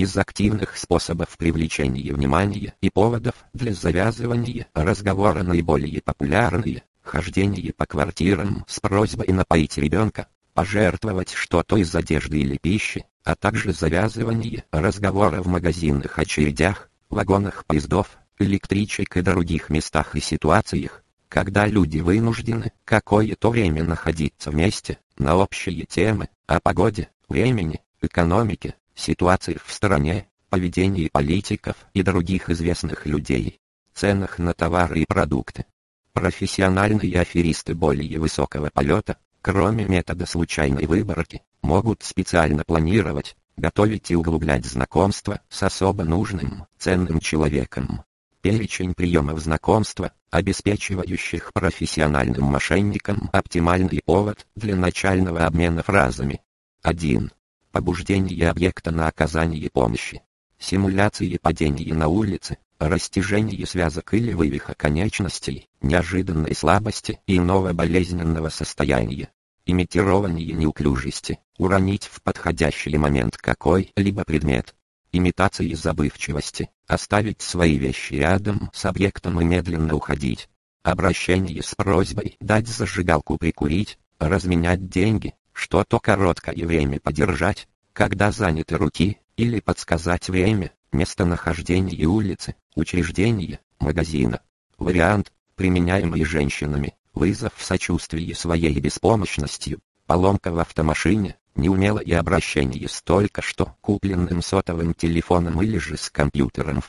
Из активных способов привлечения внимания и поводов для завязывания разговора наиболее популярные – хождение по квартирам с просьбой напоить ребенка, пожертвовать что-то из одежды или пищи, а также завязывание разговора в магазинных очередях, вагонах поездов, электричек и других местах и ситуациях, когда люди вынуждены какое-то время находиться вместе, на общие темы, о погоде, времени, экономике, ситуации в стране, поведении политиков и других известных людей, ценах на товары и продукты. Профессиональные аферисты более высокого полета, кроме метода случайной выборки, могут специально планировать, готовить и углублять знакомство с особо нужным, ценным человеком. Перечень приемов знакомства, обеспечивающих профессиональным мошенникам оптимальный повод для начального обмена фразами. 1. Побуждение объекта на оказание помощи. Симуляции падения на улице, растяжение связок или вывиха конечностей, неожиданной слабости и иного болезненного состояния. Имитирование неуклюжести, уронить в подходящий момент какой-либо предмет. Имитации забывчивости, оставить свои вещи рядом с объектом и медленно уходить. Обращение с просьбой дать зажигалку прикурить, разменять деньги, что-то короткое время подержать, когда заняты руки, или подсказать время, местонахождение улицы, учреждения, магазина. Вариант, применяемый женщинами, вызов в сочувствии своей беспомощностью, поломка в автомашине, неумелое обращение с только что купленным сотовым телефоном или же с компьютером в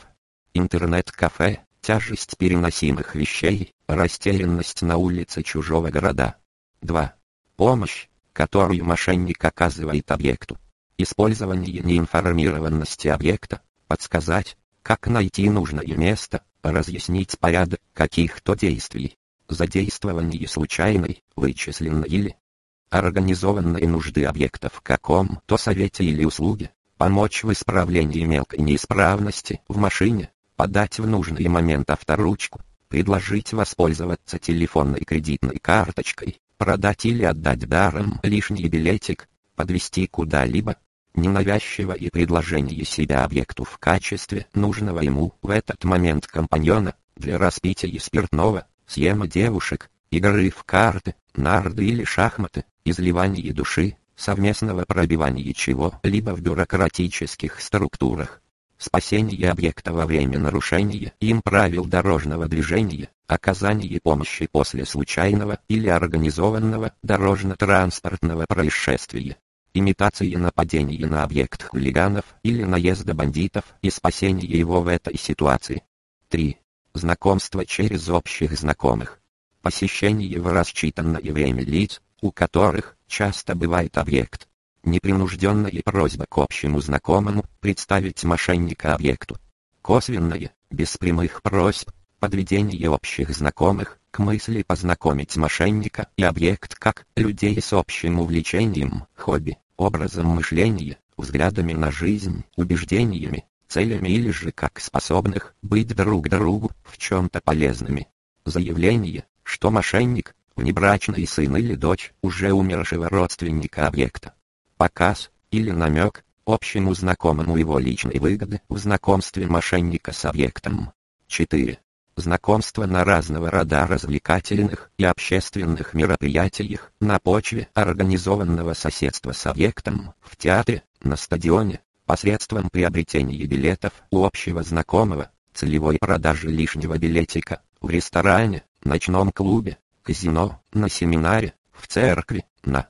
интернет-кафе, тяжесть переносимых вещей, растерянность на улице чужого города. 2. Помощь, которую мошенник оказывает объекту. Использование неинформированности объекта, подсказать, как найти нужное место, разъяснить порядок каких-то действий. Задействование случайной, вычисленной или организованной нужды объекта в каком-то совете или услуге, помочь в исправлении мелкой неисправности в машине, подать в нужный момент авторучку, предложить воспользоваться телефонной кредитной карточкой, продать или отдать даром лишний билетик, подвести куда-либо, ненавязчивое предложение себя объекту в качестве нужного ему в этот момент компаньона, для распития спиртного, съема девушек, игры в карты, нарды или шахматы, изливания души, совместного пробивания чего-либо в бюрократических структурах, спасение объекта во время нарушения им правил дорожного движения, оказание помощи после случайного или организованного дорожно-транспортного происшествия, имитации нападения на объект хулиганов или наезда бандитов и спасение его в этой ситуации. 3. Знакомство через общих знакомых. Посещение в рассчитанное время лиц, у которых часто бывает объект. Непринужденная просьба к общему знакомому представить мошенника объекту. Косвенное, без прямых просьб, подведение общих знакомых к мысли познакомить мошенника и объект как людей с общим увлечением, хобби, образом мышления, взглядами на жизнь, убеждениями, целями или же как способных быть друг другу в чем-то полезными. Заявление, что мошенник, внебрачный сын или дочь уже умершего родственника объекта. Показ, или намек, общему знакомому его личной выгоды в знакомстве мошенника с объектом. 4 знакомства на разного рода развлекательных и общественных мероприятиях на почве организованного соседства с объектом, в театре, на стадионе, посредством приобретения билетов у общего знакомого, целевой продажи лишнего билетика, в ресторане, ночном клубе, казино, на семинаре, в церкви, на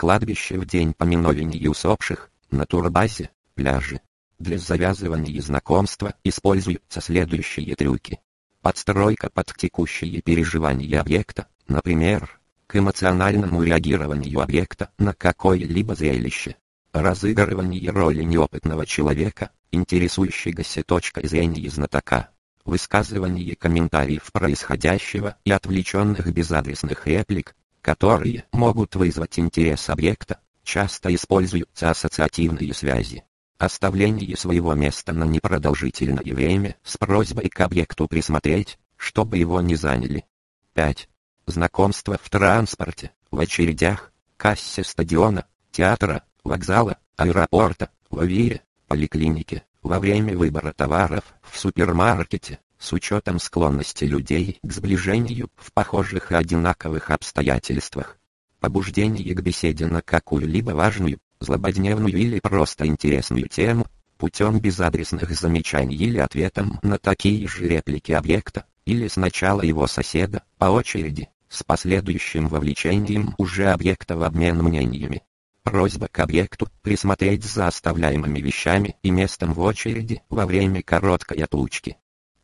кладбище в день поминовения усопших, на турбазе, пляже. Для завязывания знакомства используются следующие трюки. Подстройка под текущие переживания объекта, например, к эмоциональному реагированию объекта на какое-либо зрелище. Разыгрывание роли неопытного человека, интересующегося точкой зрения знатока. Высказывание комментариев происходящего и отвлеченных безадресных реплик, которые могут вызвать интерес объекта, часто используются ассоциативные связи оставление своего места на непродолжительное время с просьбой к объекту присмотреть, чтобы его не заняли. 5. Знакомство в транспорте, в очередях, кассе стадиона, театра, вокзала, аэропорта, в авире, поликлинике, во время выбора товаров в супермаркете, с учетом склонности людей к сближению в похожих и одинаковых обстоятельствах. Побуждение к беседе на какую-либо важную, злободневную или просто интересную тему, путем безадресных замечаний или ответом на такие же реплики объекта, или сначала его соседа, по очереди, с последующим вовлечением уже объекта в обмен мнениями. Просьба к объекту присмотреть за оставляемыми вещами и местом в очереди во время короткой отлучки.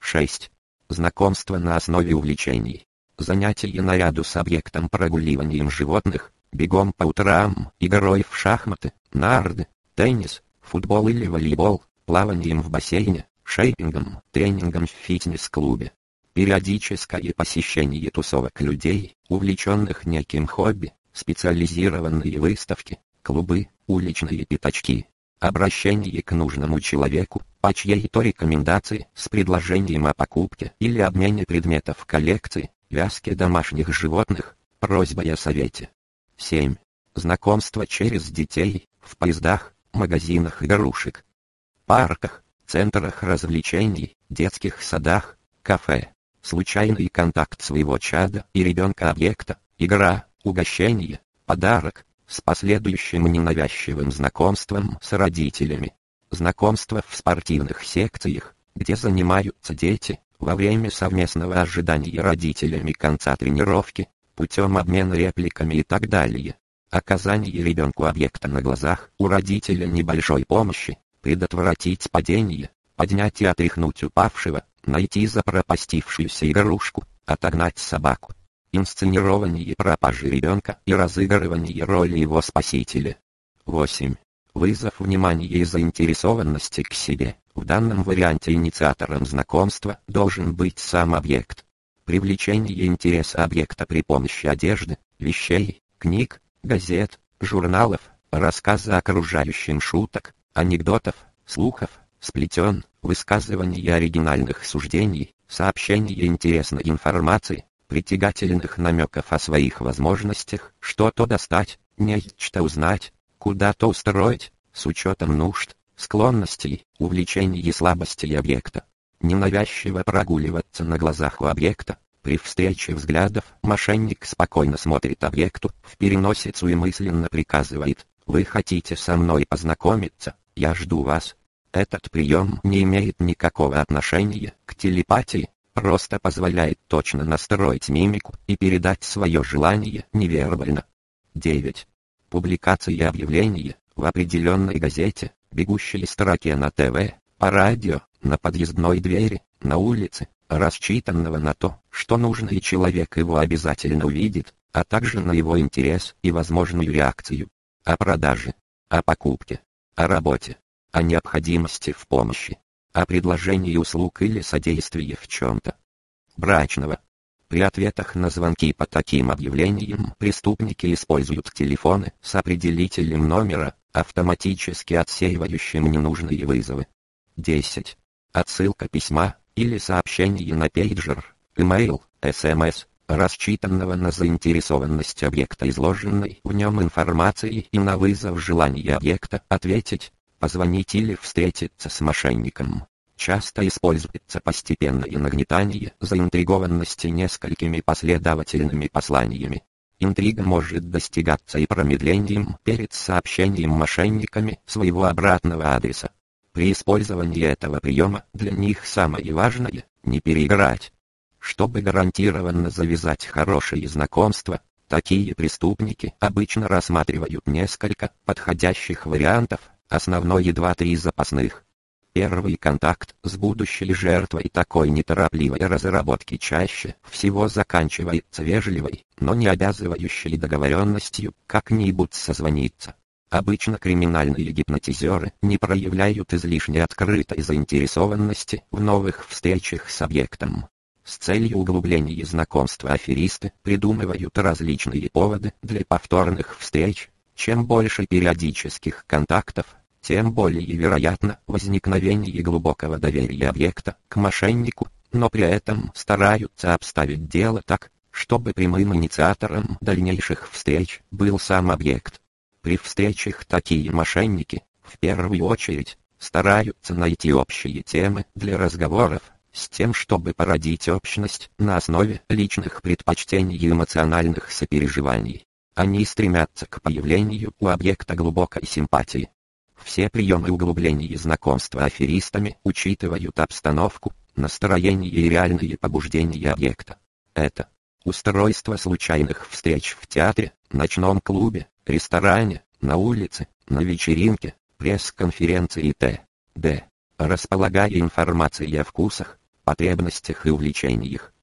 6. Знакомство на основе увлечений. Занятие наряду с объектом прогуливанием животных, бегом по утрам, игрой в шахматы, нарды, теннис, футбол или волейбол, плаванием в бассейне, шейпингом, тренингом в фитнес-клубе. Периодическое посещение тусовок людей, увлеченных неким хобби, специализированные выставки, клубы, уличные пятачки. Обращение к нужному человеку, по чьей-то рекомендации, с предложением о покупке или обмене предметов коллекции, вязке домашних животных, просьбой о совете. 7. Знакомство через детей, в поездах, магазинах игрушек, парках, центрах развлечений, детских садах, кафе. Случайный контакт своего чада и ребенка-объекта, игра, угощение, подарок, с последующим ненавязчивым знакомством с родителями. Знакомство в спортивных секциях, где занимаются дети, во время совместного ожидания родителями конца тренировки, путем обмена репликами и так далее. Оказание ребенку объекта на глазах у родителя небольшой помощи, предотвратить падение, поднять и отряхнуть упавшего, найти запропастившуюся игрушку, отогнать собаку. Инсценирование пропажи ребенка и разыгрывание роли его спасителя. 8. Вызов внимания и заинтересованности к себе. В данном варианте инициатором знакомства должен быть сам объект. Привлечение интереса объекта при помощи одежды, вещей, книг, газет, журналов, рассказа окружающим шуток, анекдотов, слухов, сплетен, высказывания оригинальных суждений, сообщения интересной информации, притягательных намеков о своих возможностях, что-то достать, нечто узнать, куда-то устроить, с учетом нужд, склонностей, увлечений и слабостей объекта. Ненавязчиво прогуливаться на глазах у объекта, при встрече взглядов мошенник спокойно смотрит объекту в переносицу и мысленно приказывает «Вы хотите со мной познакомиться? Я жду вас». Этот прием не имеет никакого отношения к телепатии, просто позволяет точно настроить мимику и передать свое желание невербально. 9. Публикации объявления в определенной газете, бегущей строке на ТВ, по радио, на подъездной двери, на улице, рассчитанного на то, что нужный человек его обязательно увидит, а также на его интерес и возможную реакцию. О продаже, о покупке, о работе, о необходимости в помощи, о предложении услуг или содействии в чем-то. Брачного. При ответах на звонки по таким объявлениям преступники используют телефоны с определителем номера, автоматически отсеивающим ненужные вызовы. 10. Отсылка письма или сообщение на пейджер, email, SMS, рассчитанного на заинтересованность объекта изложенной в нем информации и на вызов желания объекта ответить, позвонить или встретиться с мошенником. Часто используется постепенное нагнетание заинтригованности несколькими последовательными посланиями. Интрига может достигаться и промедлением перед сообщением мошенниками своего обратного адреса. При использовании этого приема для них самое важное – не переиграть. Чтобы гарантированно завязать хорошие знакомства, такие преступники обычно рассматривают несколько подходящих вариантов, основной и два-три запасных. Первый контакт с будущей жертвой такой неторопливой разработки чаще всего заканчивается вежливой, но не обязывающей договоренностью как-нибудь созвониться. Обычно криминальные гипнотизеры не проявляют излишне открытой заинтересованности в новых встречах с объектом. С целью углубления знакомства аферисты придумывают различные поводы для повторных встреч. Чем больше периодических контактов, тем более вероятно возникновение глубокого доверия объекта к мошеннику, но при этом стараются обставить дело так, чтобы прямым инициатором дальнейших встреч был сам объект. При встречах такие мошенники, в первую очередь, стараются найти общие темы для разговоров, с тем, чтобы породить общность на основе личных предпочтений и эмоциональных сопереживаний. Они стремятся к появлению у объекта глубокой симпатии. Все приемы углубления знакомства аферистами учитывают обстановку, настроение и реальные побуждения объекта. Это устройство случайных встреч в театре, ночном клубе, ресторане, на улице, на вечеринке, пресс-конференции и т.д. Располагая информацией о вкусах, потребностях и увлечениях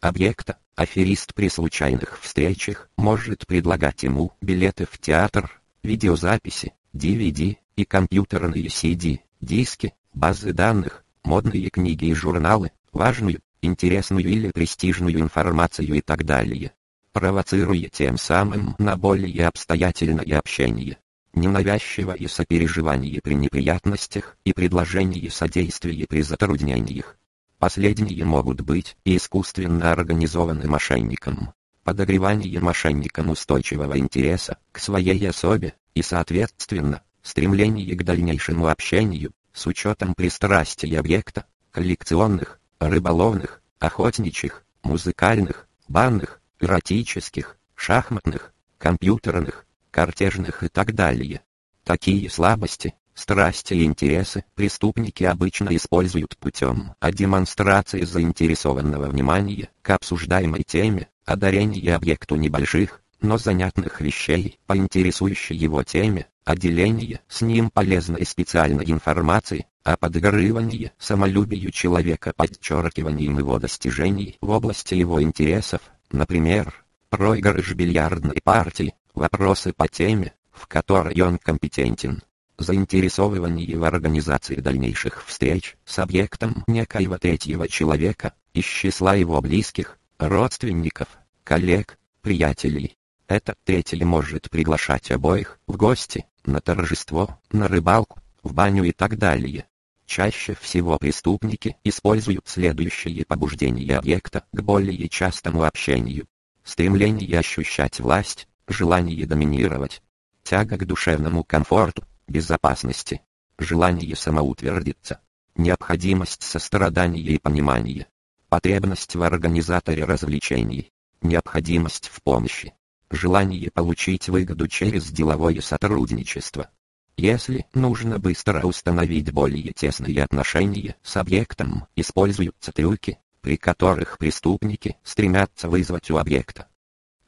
объекта, аферист при случайных встречах может предлагать ему билеты в театр, видеозаписи, DVD и компьютерные CD, диски, базы данных, модные книги и журналы, важную, интересную или престижную информацию и так далее, провоцируя тем самым на более обстоятельное общение, ненавязчивое сопереживание при неприятностях и предложение содействия при затруднениях. Последние могут быть и искусственно организованы мошенником. Подогревание мошенникам устойчивого интереса к своей особе и, соответственно, стремление к дальнейшему общению, с учетом пристрастий объекта, коллекционных, рыболовных, охотничьих, музыкальных, банных, эротических, шахматных, компьютерных, картежных и так далее. Такие слабости, страсти и интересы преступники обычно используют путем а демонстрации заинтересованного внимания к обсуждаемой теме, одарения объекту небольших, но занятных вещей по интересующей его теме, отделение с ним полезной специальной информации, а подгорывание самолюбию человека подчеркиванием его достижений в области его интересов, например, проигрыш бильярдной партии, вопросы по теме, в которой он компетентен заинтересовывание в организации дальнейших встреч с объектом некоего третьего человека, из числа его близких, родственников, коллег, приятелей. Этот третий может приглашать обоих в гости, на торжество, на рыбалку, в баню и так далее. Чаще всего преступники используют следующие побуждения объекта к более частому общению. Стремление ощущать власть, желание доминировать, тяга к душевному комфорту, безопасности, желание самоутвердиться, необходимость сострадания и понимания, потребность в организаторе развлечений, необходимость в помощи, желание получить выгоду через деловое сотрудничество. Если нужно быстро установить более тесные отношения с объектом, используются трюки, при которых преступники стремятся вызвать у объекта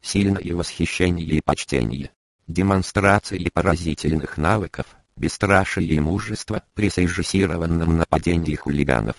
сильное восхищение и почтение, демонстрации поразительных навыков, бесстрашие и мужество при срежиссированном нападении хулиганов,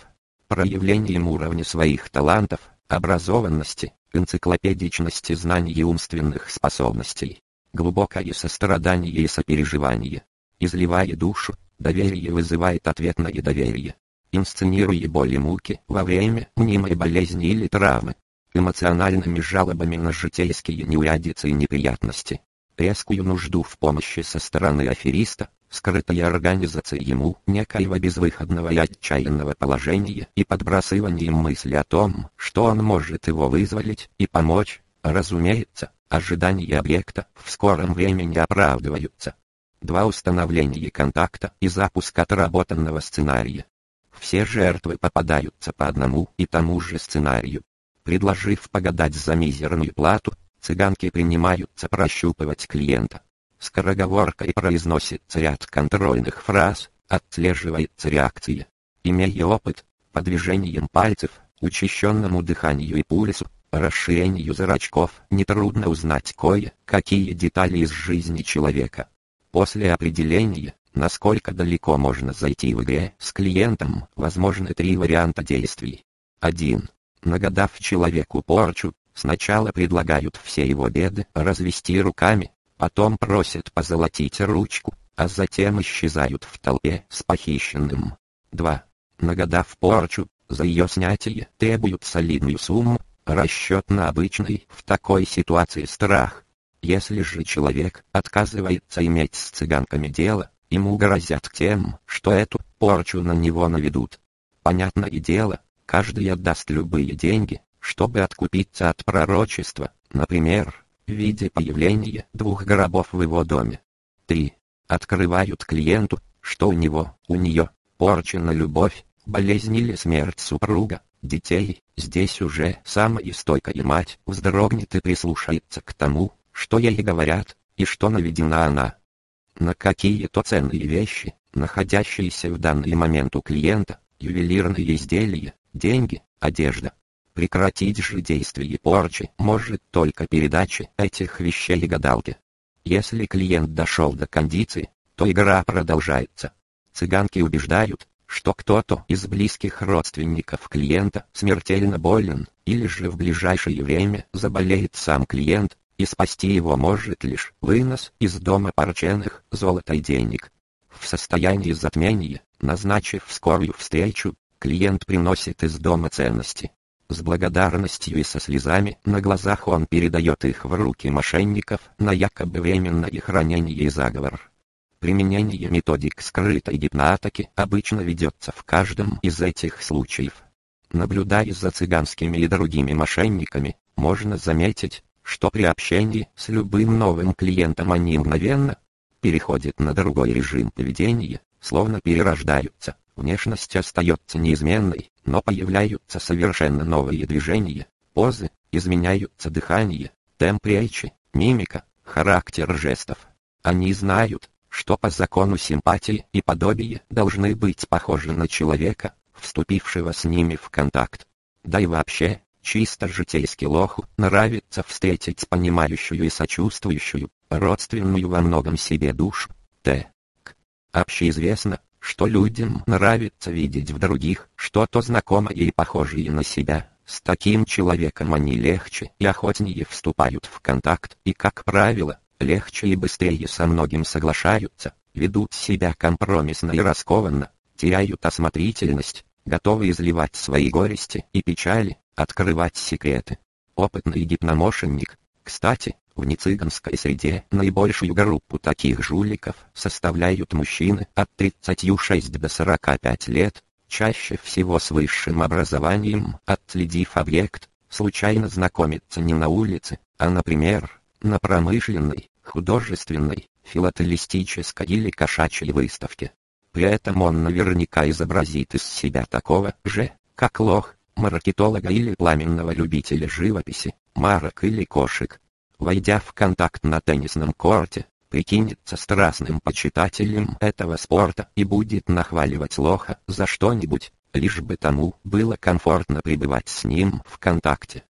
проявлением уровня своих талантов, образованности, энциклопедичности знаний и умственных способностей, глубокое сострадание и сопереживание, изливая душу, доверие вызывает ответное доверие, инсценируя боль и муки во время мнимой болезни или травмы, эмоциональными жалобами на житейские неурядицы и неприятности, резкую нужду в помощи со стороны афериста, скрытая организация ему некоего безвыходного и отчаянного положения и подбрасыванием мысли о том, что он может его вызволить и помочь, разумеется, ожидания объекта в скором времени оправдываются. Два установления контакта и запуск отработанного сценария. Все жертвы попадаются по одному и тому же сценарию. Предложив погадать за мизерную плату, цыганки принимаются прощупывать клиента. Скороговоркой произносится ряд контрольных фраз, отслеживается реакция. Имея опыт, по движениям пальцев, учащенному дыханию и пульсу, расширению зрачков, нетрудно узнать кое-какие детали из жизни человека. После определения, насколько далеко можно зайти в игре с клиентом, возможны три варианта действий. 1. Нагадав человеку порчу, Сначала предлагают все его беды развести руками, потом просят позолотить ручку, а затем исчезают в толпе с похищенным. 2. Нагадав порчу, за ее снятие требуют солидную сумму, расчет на обычный в такой ситуации страх. Если же человек отказывается иметь с цыганками дело, ему грозят тем, что эту порчу на него наведут. Понятное дело, каждый отдаст любые деньги, чтобы откупиться от пророчества, например, в виде появления двух гробов в его доме. 3. Открывают клиенту что у него, у нее, порчена любовь, болезнь или смерть супруга, детей, здесь уже самая стойкая мать вздрогнет и прислушается к тому, что ей говорят, и что наведена она. На какие-то ценные вещи, находящиеся в данный момент у клиента, ювелирные изделия, деньги, одежда. Прекратить же действие порчи может только передача этих вещей гадалке. Если клиент дошел до кондиции, то игра продолжается. Цыганки убеждают, что кто-то из близких родственников клиента смертельно болен, или же в ближайшее время заболеет сам клиент, и спасти его может лишь вынос из дома порченных золота и денег. В состоянии затмения, назначив скорую встречу, клиент приносит из дома ценности. С благодарностью и со слезами на глазах он передает их в руки мошенников на якобы временное хранение и заговор. Применение методик скрытой гипноатаки обычно ведется в каждом из этих случаев. Наблюдая за цыганскими и другими мошенниками, можно заметить, что при общении с любым новым клиентом они мгновенно переходят на другой режим поведения, словно перерождаются. Внешность остается неизменной, но появляются совершенно новые движения, позы, изменяются дыхание, темп речи, мимика, характер жестов. Они знают, что по закону симпатии и подобия должны быть похожи на человека, вступившего с ними в контакт. Да и вообще, чисто житейски лоху нравится встретить понимающую и сочувствующую, родственную во многом себе душу. Т. К. Общеизвестно, что людям нравится видеть в других что-то знакомое и похожее на себя. С таким человеком они легче и охотнее вступают в контакт и, как правило, легче и быстрее со многим соглашаются, ведут себя компромиссно и раскованно, теряют осмотрительность, готовы изливать свои горести и печали, открывать секреты. Опытный гипномошенник, кстати, в нецыганской среде наибольшую группу таких жуликов составляют мужчины от 36 до 45 лет, чаще всего с высшим образованием, отследив объект, случайно знакомиться не на улице, а, например, на промышленной, художественной, филателистической или кошачьей выставке. При этом он наверняка изобразит из себя такого же, как лох, маркетолога или пламенного любителя живописи, марок или кошек. Войдя в контакт на теннисном корте, прикинется страстным почитателем этого спорта и будет нахваливать лоха за что-нибудь, лишь бы тому было комфортно пребывать с ним в контакте.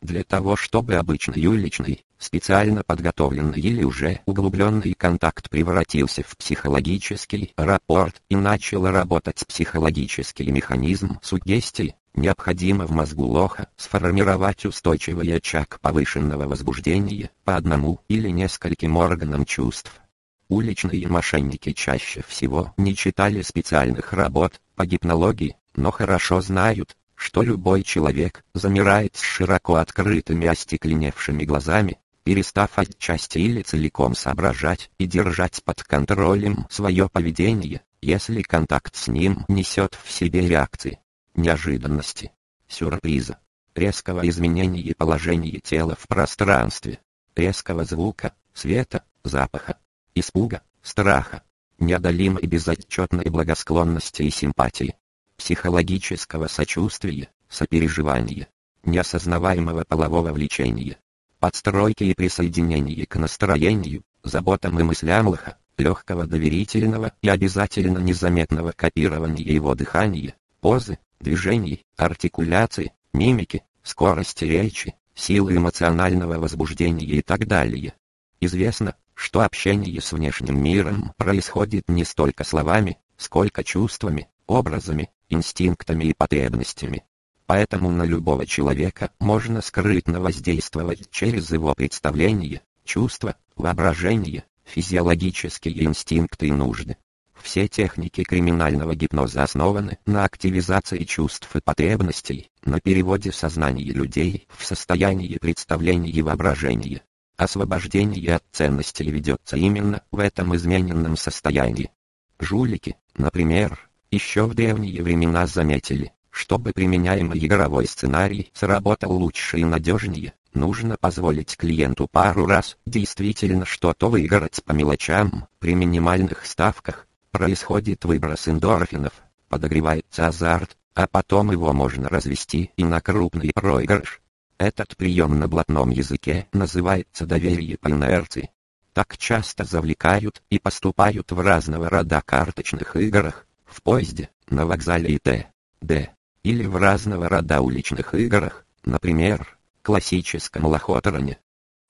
Для того чтобы обычный уличный, специально подготовленный или уже углубленный контакт превратился в психологический рапорт и начал работать психологический механизм сугестии, необходимо в мозгу лоха сформировать устойчивый очаг повышенного возбуждения по одному или нескольким органам чувств. Уличные мошенники чаще всего не читали специальных работ по гипнологии, но хорошо знают, что любой человек замирает с широко открытыми остекленевшими глазами, перестав отчасти или целиком соображать и держать под контролем свое поведение, если контакт с ним несет в себе реакции, неожиданности, сюрприза, резкого изменения положения тела в пространстве, резкого звука, света, запаха, испуга, страха, неодолимой безотчетной благосклонности и симпатии психологического сочувствия, сопереживания, неосознаваемого полового влечения, подстройки и присоединения к настроению, заботам и мыслям лоха, легкого доверительного и обязательно незаметного копирования его дыхания, позы, движений, артикуляции, мимики, скорости речи, силы эмоционального возбуждения и так далее. Известно, что общение с внешним миром происходит не столько словами, сколько чувствами, образами, инстинктами и потребностями. Поэтому на любого человека можно скрытно воздействовать через его представления, чувства, воображение, физиологические инстинкты и нужды. Все техники криминального гипноза основаны на активизации чувств и потребностей, на переводе сознания людей в состояние представления и воображения. Освобождение от ценностей ведется именно в этом измененном состоянии. Жулики, например, еще в древние времена заметили, чтобы применяемый игровой сценарий сработал лучше и надежнее, нужно позволить клиенту пару раз действительно что-то выиграть по мелочам, при минимальных ставках, происходит выброс эндорфинов, подогревается азарт, а потом его можно развести и на крупный проигрыш. Этот прием на блатном языке называется доверие по инерции. Так часто завлекают и поступают в разного рода карточных играх, в поезде, на вокзале и т.д. Или в разного рода уличных играх, например, классическом лохотране.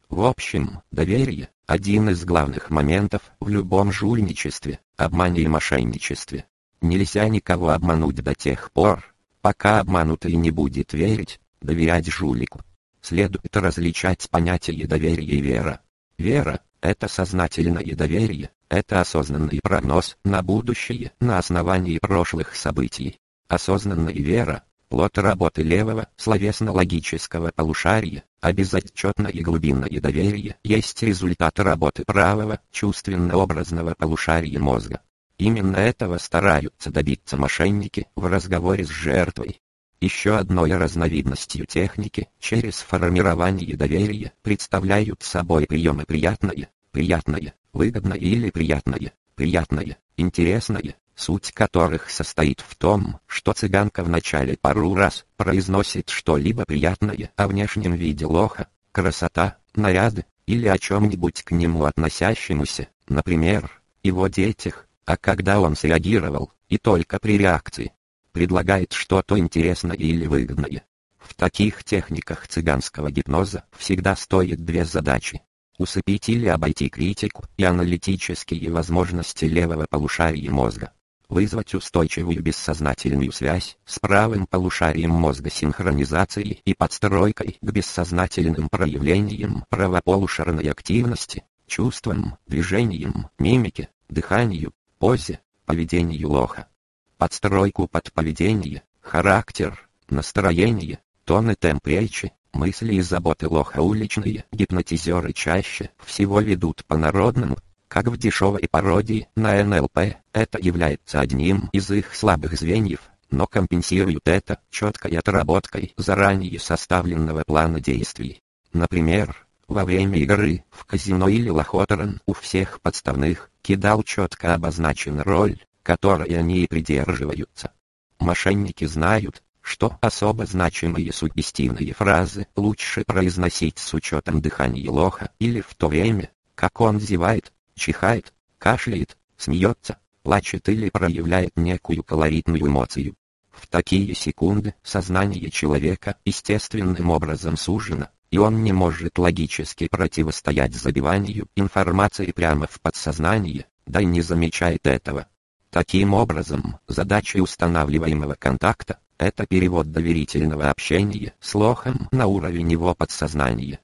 В общем, доверие – один из главных моментов в любом жульничестве, обмане и мошенничестве. Нельзя никого обмануть до тех пор, пока обманутый не будет верить, доверять жулику. Следует различать понятия доверия и вера. Вера – это сознательное доверие, это осознанный прогноз на будущее на основании прошлых событий. Осознанная вера – плод работы левого, словесно-логического полушария, а безотчетное глубинное доверие есть результат работы правого, чувственно-образного полушария мозга. Именно этого стараются добиться мошенники в разговоре с жертвой. Еще одной разновидностью техники через формирование доверия представляют собой приемы приятное, приятное, выгодное или приятное, приятное, интересное, суть которых состоит в том, что цыганка вначале пару раз произносит что-либо приятное о внешнем виде лоха, красота, наряды, или о чем-нибудь к нему относящемуся, например, его детях, а когда он среагировал, и только при реакции, предлагает что-то интересное или выгодное. В таких техниках цыганского гипноза всегда стоит две задачи. Усыпить или обойти критику и аналитические возможности левого полушария мозга. Вызвать устойчивую бессознательную связь с правым полушарием мозга синхронизацией и подстройкой к бессознательным проявлениям правополушарной активности, чувствам, движениям, мимике, дыханию, позе, поведению лоха. Подстройку под поведение, характер, настроение, тон и темп речи, мысли и заботы лоха уличные гипнотизеры чаще всего ведут по-народному, как в дешевой пародии на НЛП, это является одним из их слабых звеньев, но компенсируют это четкой отработкой заранее составленного плана действий. Например, во время игры в казино или лохотрон у всех подставных кидал четко обозначена роль, которой они и придерживаются. Мошенники знают, что особо значимые суггестивные фразы лучше произносить с учетом дыхания лоха или в то время, как он зевает, чихает, кашляет, смеется, плачет или проявляет некую колоритную эмоцию. В такие секунды сознание человека естественным образом сужено, и он не может логически противостоять забиванию информации прямо в подсознание, да и не замечает этого. Таким образом, задача устанавливаемого контакта – это перевод доверительного общения с лохом на уровень его подсознания.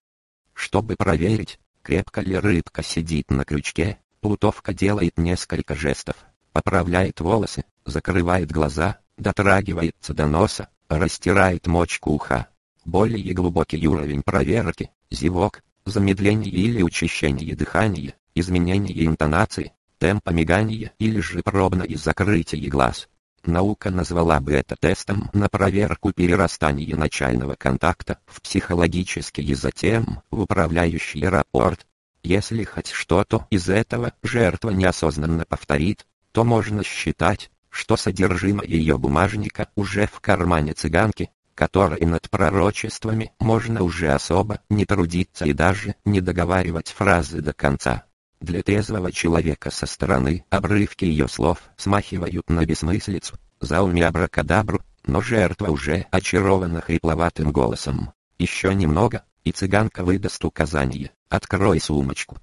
Чтобы проверить, крепко ли рыбка сидит на крючке, плутовка делает несколько жестов, поправляет волосы, закрывает глаза, дотрагивается до носа, растирает мочку уха. Более глубокий уровень проверки, зевок, замедление или учащение дыхания, изменение интонации, темпа мигания или же пробное закрытие глаз. Наука назвала бы это тестом на проверку перерастания начального контакта в психологический и затем в управляющий рапорт. Если хоть что-то из этого жертва неосознанно повторит, то можно считать, что содержимое ее бумажника уже в кармане цыганки, которой над пророчествами можно уже особо не трудиться и даже не договаривать фразы до конца. Для трезвого человека со стороны обрывки ее слов смахивают на бессмыслицу, зауми абракадабру, но жертва уже очарована хрипловатым голосом. Еще немного, и цыганка выдаст указание «Открой сумочку».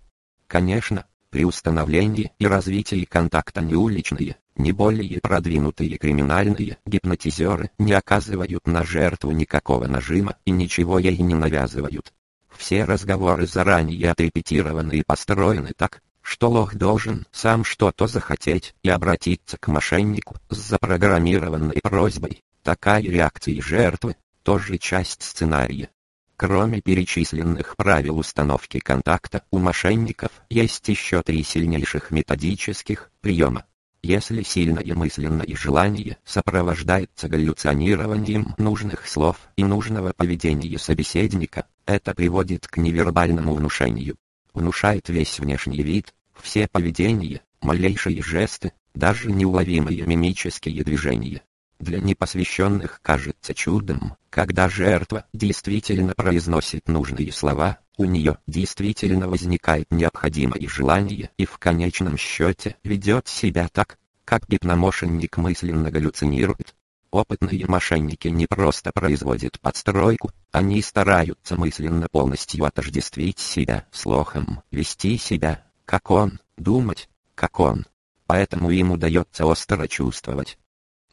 Конечно, при установлении и развитии контакта не уличные, не более продвинутые криминальные гипнотизеры не оказывают на жертву никакого нажима и ничего ей не навязывают. Все разговоры заранее отрепетированы и построены так, что лох должен сам что-то захотеть и обратиться к мошеннику с запрограммированной просьбой. Такая реакция жертвы тоже часть сценария. Кроме перечисленных правил установки контакта у мошенников есть еще три сильнейших методических приема. Если сильное мысленное желание сопровождается галлюционированием нужных слов и нужного поведения собеседника, это приводит к невербальному внушению. Внушает весь внешний вид, все поведения, малейшие жесты, даже неуловимые мимические движения. Для непосвященных кажется чудом, когда жертва действительно произносит нужные слова, у нее действительно возникает необходимое желание и в конечном счете ведет себя так, как гипномошенник мысленно галлюцинирует. Опытные мошенники не просто производят подстройку, они стараются мысленно полностью отождествить себя с лохом, вести себя, как он, думать, как он. Поэтому им удается остро чувствовать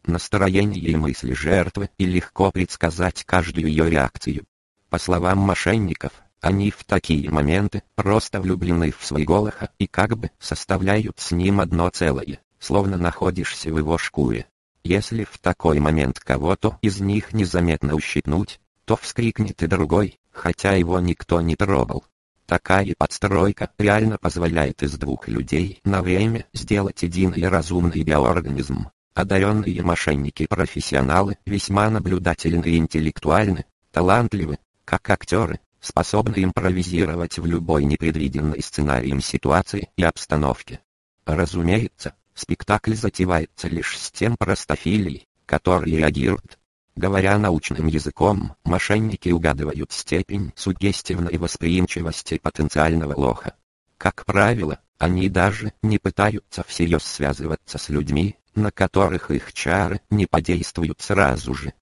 настроение и мысли жертвы и легко предсказать каждую ее реакцию. По словам мошенников, они в такие моменты просто влюблены в своего лоха и как бы составляют с ним одно целое, словно находишься в его шкуре. Если в такой момент кого-то из них незаметно ущипнуть, то вскрикнет и другой, хотя его никто не трогал. Такая подстройка реально позволяет из двух людей на время сделать единый разумный биоорганизм. Одаренные мошенники-профессионалы весьма наблюдательны и интеллектуальны, талантливы, как актеры, способны импровизировать в любой непредвиденной сценарием ситуации и обстановке. Разумеется, Спектакль затевается лишь с тем простофилей, которые реагируют. Говоря научным языком, мошенники угадывают степень сугестивной восприимчивости потенциального лоха. Как правило, они даже не пытаются всерьез связываться с людьми, на которых их чары не подействуют сразу же.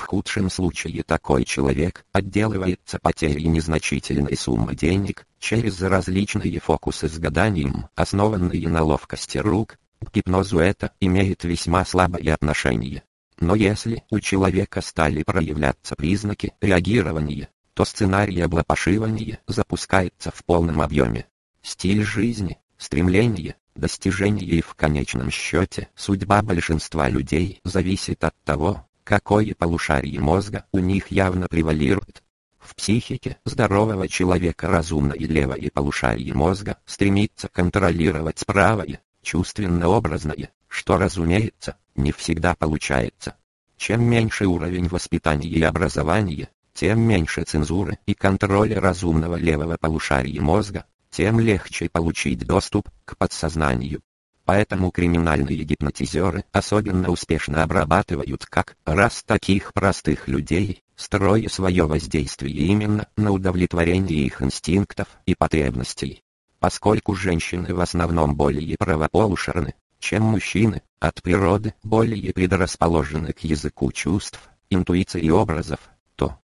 В худшем случае такой человек отделывается потерей незначительной суммы денег через различные фокусы с гаданием, основанные на ловкости рук, к гипнозу это имеет весьма слабое отношение. Но если у человека стали проявляться признаки реагирования, то сценарий облапошивания запускается в полном объеме. Стиль жизни, стремление, достижение и в конечном счете судьба большинства людей зависит от того, какое полушарие мозга у них явно превалирует. В психике здорового человека разумное левое полушарие мозга стремится контролировать правое, чувственно-образное, что, разумеется, не всегда получается. Чем меньше уровень воспитания и образования, тем меньше цензуры и контроля разумного левого полушария мозга, тем легче получить доступ к подсознанию. Поэтому криминальные гипнотизеры особенно успешно обрабатывают как раз таких простых людей, строя свое воздействие именно на удовлетворение их инстинктов и потребностей. Поскольку женщины в основном более правополушарны, чем мужчины, от природы более предрасположены к языку чувств, интуиции и образов, то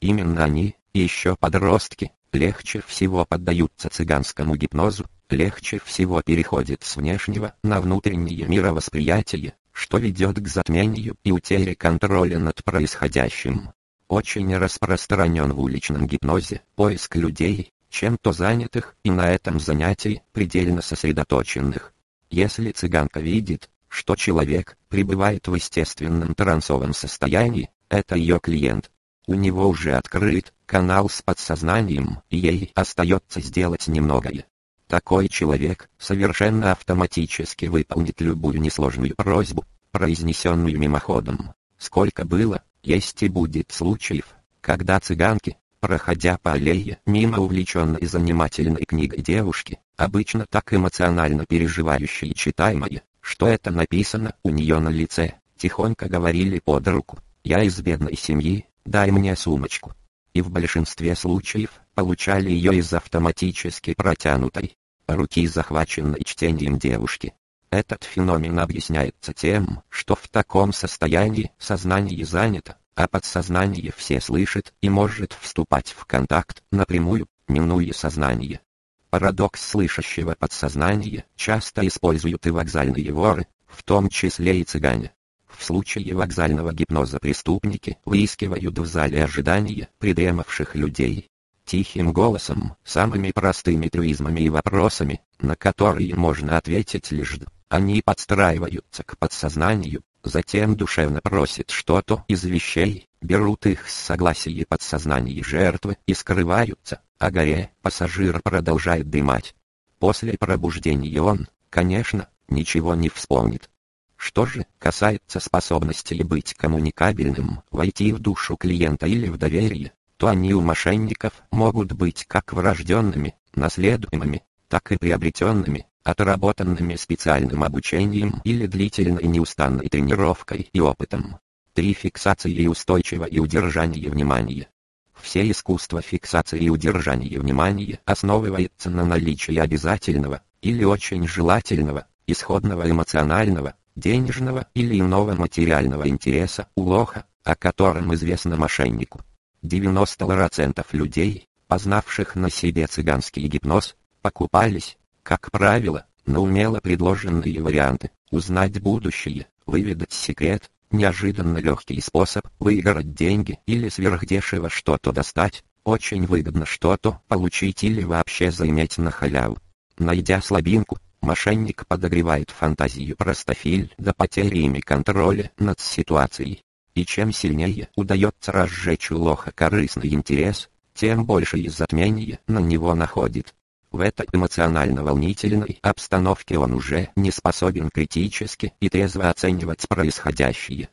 именно они, еще подростки, легче всего поддаются цыганскому гипнозу, легче всего переходят с внешнего на внутреннее мировосприятие, что ведет к затмению и утере контроля над происходящим. Очень распространен в уличном гипнозе поиск людей, чем-то занятых и на этом занятии предельно сосредоточенных. Если цыганка видит, что человек пребывает в естественном трансовом состоянии, это ее клиент. У него уже открыт канал с подсознанием, и ей остается сделать немногое. Такой человек совершенно автоматически выполнит любую несложную просьбу, произнесенную мимоходом. Сколько было, есть и будет случаев, когда цыганки, Проходя по аллее мимо увлеченной занимательной книгой девушки, обычно так эмоционально переживающей читаемое, что это написано у нее на лице, тихонько говорили под руку «Я из бедной семьи, дай мне сумочку». И в большинстве случаев получали ее из автоматически протянутой руки, захваченной чтением девушки. Этот феномен объясняется тем, что в таком состоянии сознание занято, а подсознание все слышит и может вступать в контакт напрямую, минуя сознание. Парадокс слышащего подсознания часто используют и вокзальные воры, в том числе и цыгане. В случае вокзального гипноза преступники выискивают в зале ожидания придремавших людей. Тихим голосом, самыми простыми трюизмами и вопросами, на которые можно ответить лишь они подстраиваются к подсознанию, Затем душевно просит что-то из вещей, берут их с согласия подсознания жертвы и скрываются, а горе пассажир продолжает дымать. После пробуждения он, конечно, ничего не вспомнит. Что же касается способности быть коммуникабельным, войти в душу клиента или в доверие, то они у мошенников могут быть как врожденными, наследуемыми, так и приобретенными, отработанными специальным обучением или длительной неустанной тренировкой и опытом. 3. Фиксация и устойчивое удержание внимания. Все искусство фиксации и удержания внимания основывается на наличии обязательного, или очень желательного, исходного эмоционального, денежного или иного материального интереса у лоха, о котором известно мошеннику. 90% людей, познавших на себе цыганский гипноз, покупались, как правило, на умело предложенные варианты, узнать будущее, выведать секрет, неожиданно легкий способ выиграть деньги или сверхдешево что-то достать, очень выгодно что-то получить или вообще заиметь на халяву. Найдя слабинку, мошенник подогревает фантазию простофиль до потери ими контроля над ситуацией. И чем сильнее удается разжечь у лоха корыстный интерес, тем больше из затмения на него находит. В этой эмоционально-волнительной обстановке он уже не способен критически и трезво оценивать происходящее.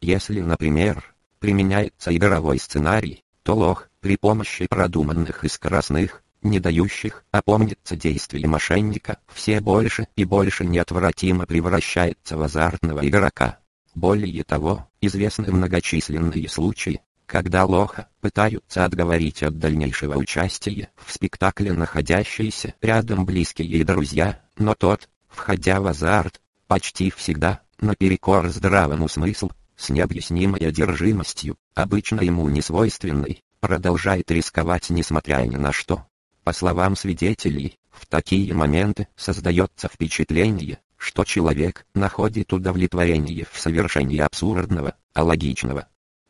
Если, например, применяется игровой сценарий, то лох при помощи продуманных и скоростных, не дающих опомниться действий мошенника, все больше и больше неотвратимо превращается в азартного игрока. Более того, известны многочисленные случаи, когда лоха пытаются отговорить от дальнейшего участия в спектакле находящиеся рядом близкие и друзья, но тот, входя в азарт, почти всегда, наперекор здравому смыслу, с необъяснимой одержимостью, обычно ему не свойственной, продолжает рисковать несмотря ни на что. По словам свидетелей, в такие моменты создается впечатление, что человек находит удовлетворение в совершении абсурдного, а логичного.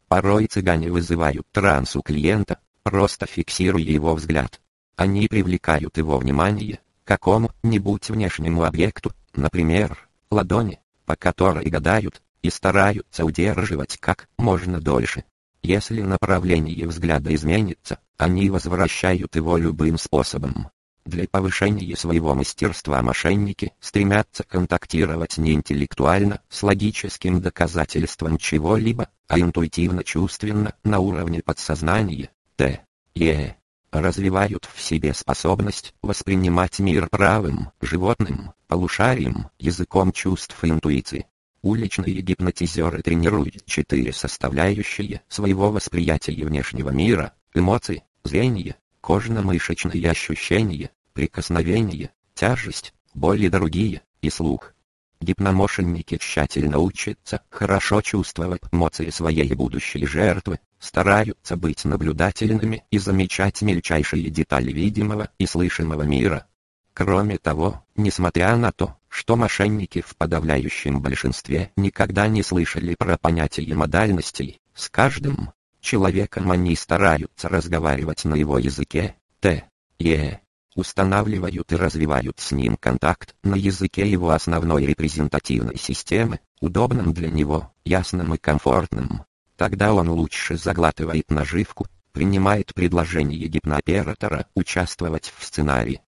Порой цыгане вызывают транс у клиента, просто фиксируя его взгляд. Они привлекают его внимание к какому-нибудь внешнему объекту, например, ладони, по которой гадают, и стараются удерживать как можно дольше. Если направление взгляда изменится, они возвращают его любым способом. Для повышения своего мастерства мошенники стремятся контактировать не интеллектуально, с логическим доказательством чего-либо, а интуитивно-чувственно, на уровне подсознания, Т. Е. Развивают в себе способность воспринимать мир правым, животным, полушарием, языком чувств и интуиции. Уличные гипнотизеры тренируют четыре составляющие своего восприятия внешнего мира, эмоции, зрение, кожно-мышечные ощущения, прикосновение, тяжесть, боль и другие, и слух. Гипномошенники тщательно учатся хорошо чувствовать эмоции своей будущей жертвы, стараются быть наблюдательными и замечать мельчайшие детали видимого и слышимого мира. Кроме того, несмотря на то, что мошенники в подавляющем большинстве никогда не слышали про понятие модальностей, с каждым, человеком они стараются разговаривать на его языке, Т. Е. Устанавливают и развивают с ним контакт на языке его основной репрезентативной системы, удобным для него, ясным и комфортным. Тогда он лучше заглатывает наживку, принимает предложение гипнооператора участвовать в сценарии.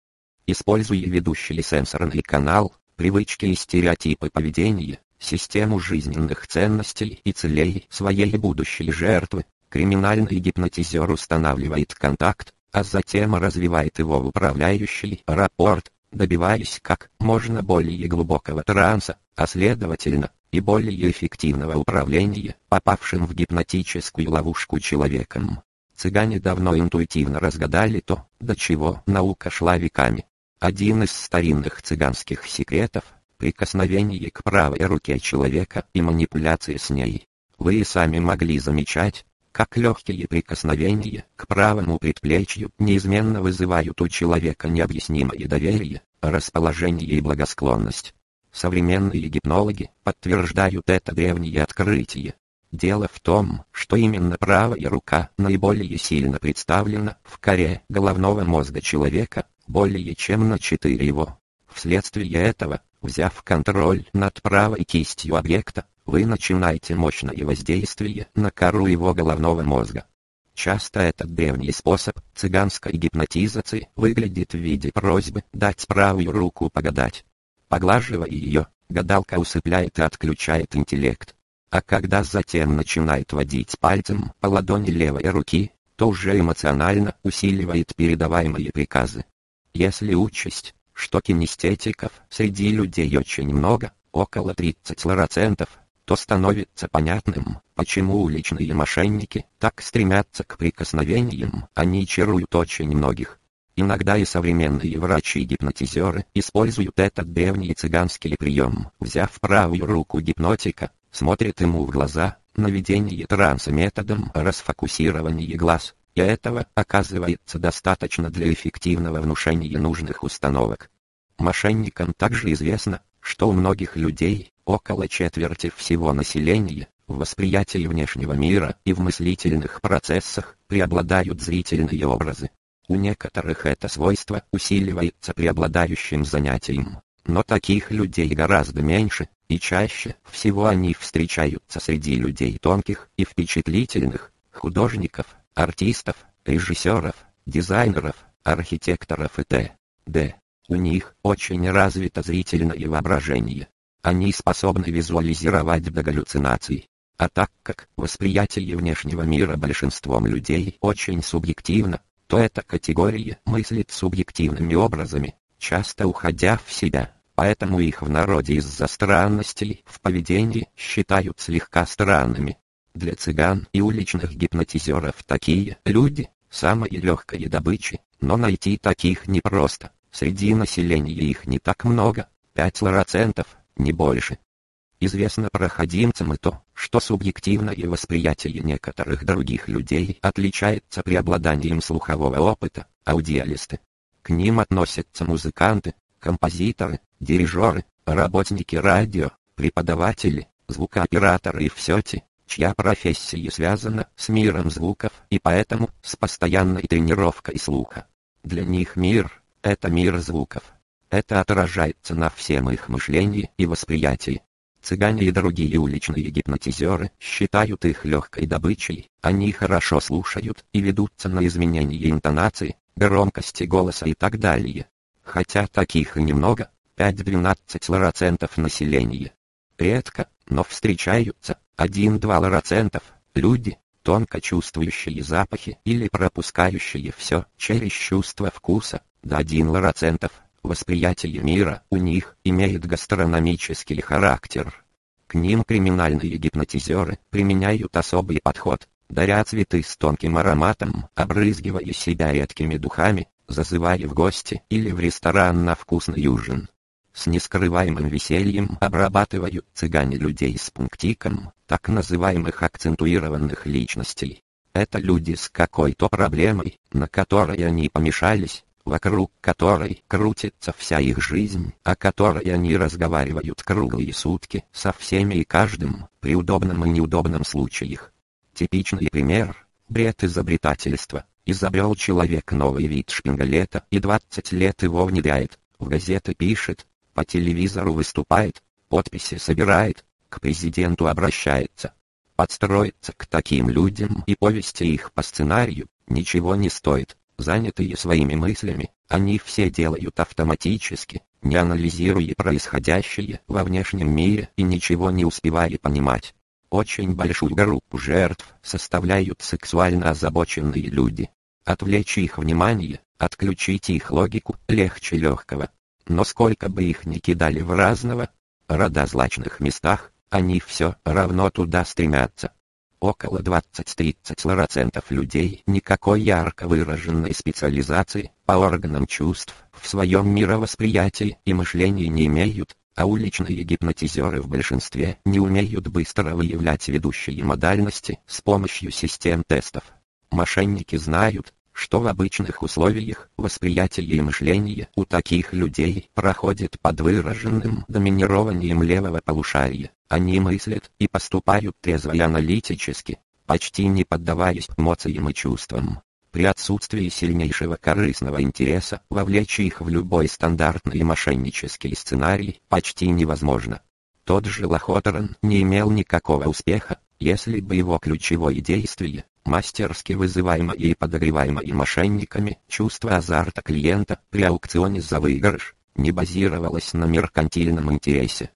Используя ведущий сенсорный канал, привычки и стереотипы поведения, систему жизненных ценностей и целей своей будущей жертвы, Криминальный гипнотизер устанавливает контакт, а затем развивает его в управляющий рапорт, добиваясь как можно более глубокого транса, а следовательно, и более эффективного управления попавшим в гипнотическую ловушку человеком. Цыгане давно интуитивно разгадали то, до чего наука шла веками. Один из старинных цыганских секретов – прикосновение к правой руке человека и манипуляции с ней. Вы и сами могли замечать, как легкие прикосновения к правому предплечью неизменно вызывают у человека необъяснимое доверие, расположение и благосклонность. Современные гипнологи подтверждают это древнее открытие. Дело в том, что именно правая рука наиболее сильно представлена в коре головного мозга человека, более чем на четыре его. Вследствие этого, взяв контроль над правой кистью объекта, вы начинаете мощное воздействие на кору его головного мозга. Часто этот древний способ цыганской гипнотизации выглядит в виде просьбы дать правую руку погадать. Поглаживая ее, гадалка усыпляет и отключает интеллект. А когда затем начинает водить пальцем по ладони левой руки, то уже эмоционально усиливает передаваемые приказы. Если участь, что кинестетиков среди людей очень много, около 30%, то становится понятным, почему уличные мошенники так стремятся к прикосновениям, они чаруют очень многих. Иногда и современные врачи-гипнотизеры используют этот древний цыганский прием, взяв правую руку гипнотика, смотрят ему в глаза, наведение транса методом расфокусирования глаз, и этого оказывается достаточно для эффективного внушения нужных установок. Мошенникам также известно, что у многих людей, около четверти всего населения, в восприятии внешнего мира и в мыслительных процессах преобладают зрительные образы. У некоторых это свойство усиливается преобладающим занятием, но таких людей гораздо меньше, и чаще всего они встречаются среди людей тонких и впечатлительных, художников, артистов, режиссеров, дизайнеров, архитекторов и т.д. У них очень развито зрительное воображение. Они способны визуализировать до галлюцинаций. А так как восприятие внешнего мира большинством людей очень субъективно, то эта категория мыслит субъективными образами, часто уходя в себя. Поэтому их в народе из-за странностей в поведении считают слегка странными. Для цыган и уличных гипнотизеров такие люди – самые легкие добычи, но найти таких непросто. Среди населения их не так много, 5%, не больше. Известно проходимцам и то, что субъективное восприятие некоторых других людей отличается преобладанием слухового опыта, аудиалисты. К ним относятся музыканты, композиторы, дирижеры, работники радио, преподаватели, звукооператоры и все те, чья профессия связана с миром звуков и поэтому с постоянной тренировкой слуха. Для них мир – это мир звуков. Это отражается на всем их мышлении и восприятии. Цыгане и другие уличные гипнотизеры считают их легкой добычей, они хорошо слушают и ведутся на изменение интонации, громкости голоса и так далее. Хотя таких немного, 5-12% населения. Редко, но встречаются 1-2% люди, тонко чувствующие запахи или пропускающие все через чувство вкуса, до 1%. Восприятие мира у них имеет гастрономический характер. К ним криминальные гипнотизеры применяют особый подход, даря цветы с тонким ароматом, обрызгивая себя редкими духами, зазывая в гости или в ресторан на вкусный ужин. С нескрываемым весельем обрабатывают цыгане людей с пунктиком, так называемых акцентуированных личностей. Это люди с какой-то проблемой, на которой они помешались, вокруг которой крутится вся их жизнь, о которой они разговаривают круглые сутки со всеми и каждым, при удобном и неудобном случаях. Типичный пример – бред изобретательства. Изобрел человек новый вид шпингалета и 20 лет его внедряет, в газеты пишет, по телевизору выступает, подписи собирает, к президенту обращается. Подстроиться к таким людям и повести их по сценарию ничего не стоит. Занятые своими мыслями, они все делают автоматически, не анализируя происходящее во внешнем мире и ничего не успевая понимать. Очень большую группу жертв составляют сексуально озабоченные люди. Отвлечь их внимание, отключить их логику легче легкого. Но сколько бы их ни кидали в разного рода злачных местах, они все равно туда стремятся. Около 20-30% людей никакой ярко выраженной специализации по органам чувств в своем мировосприятии и мышлении не имеют, а уличные гипнотизеры в большинстве не умеют быстро выявлять ведущие модальности с помощью систем тестов. Мошенники знают, что в обычных условиях восприятие и мышление у таких людей проходит под выраженным доминированием левого полушария. Они мыслят и поступают трезво и аналитически, почти не поддаваясь эмоциям и чувствам. При отсутствии сильнейшего корыстного интереса вовлечь их в любой стандартный мошеннический сценарий почти невозможно. Тот же Лохотерон не имел никакого успеха, если бы его ключевое действие, мастерски вызываемое и подогреваемое мошенниками, чувство азарта клиента при аукционе за выигрыш, не базировалось на меркантильном интересе.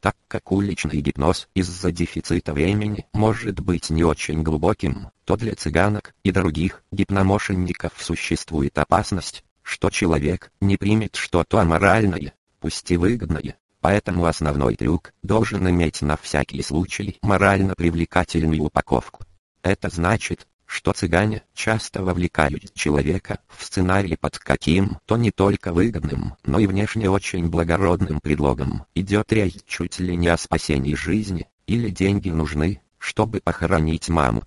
Так как уличный гипноз из-за дефицита времени может быть не очень глубоким, то для цыганок и других гипномошенников существует опасность, что человек не примет что-то аморальное, пусть и выгодное, поэтому основной трюк должен иметь на всякий случай морально привлекательную упаковку. Это значит, что цыгане часто вовлекают человека в сценарий под каким-то не только выгодным, но и внешне очень благородным предлогом. Идет речь чуть ли не о спасении жизни, или деньги нужны, чтобы похоронить маму.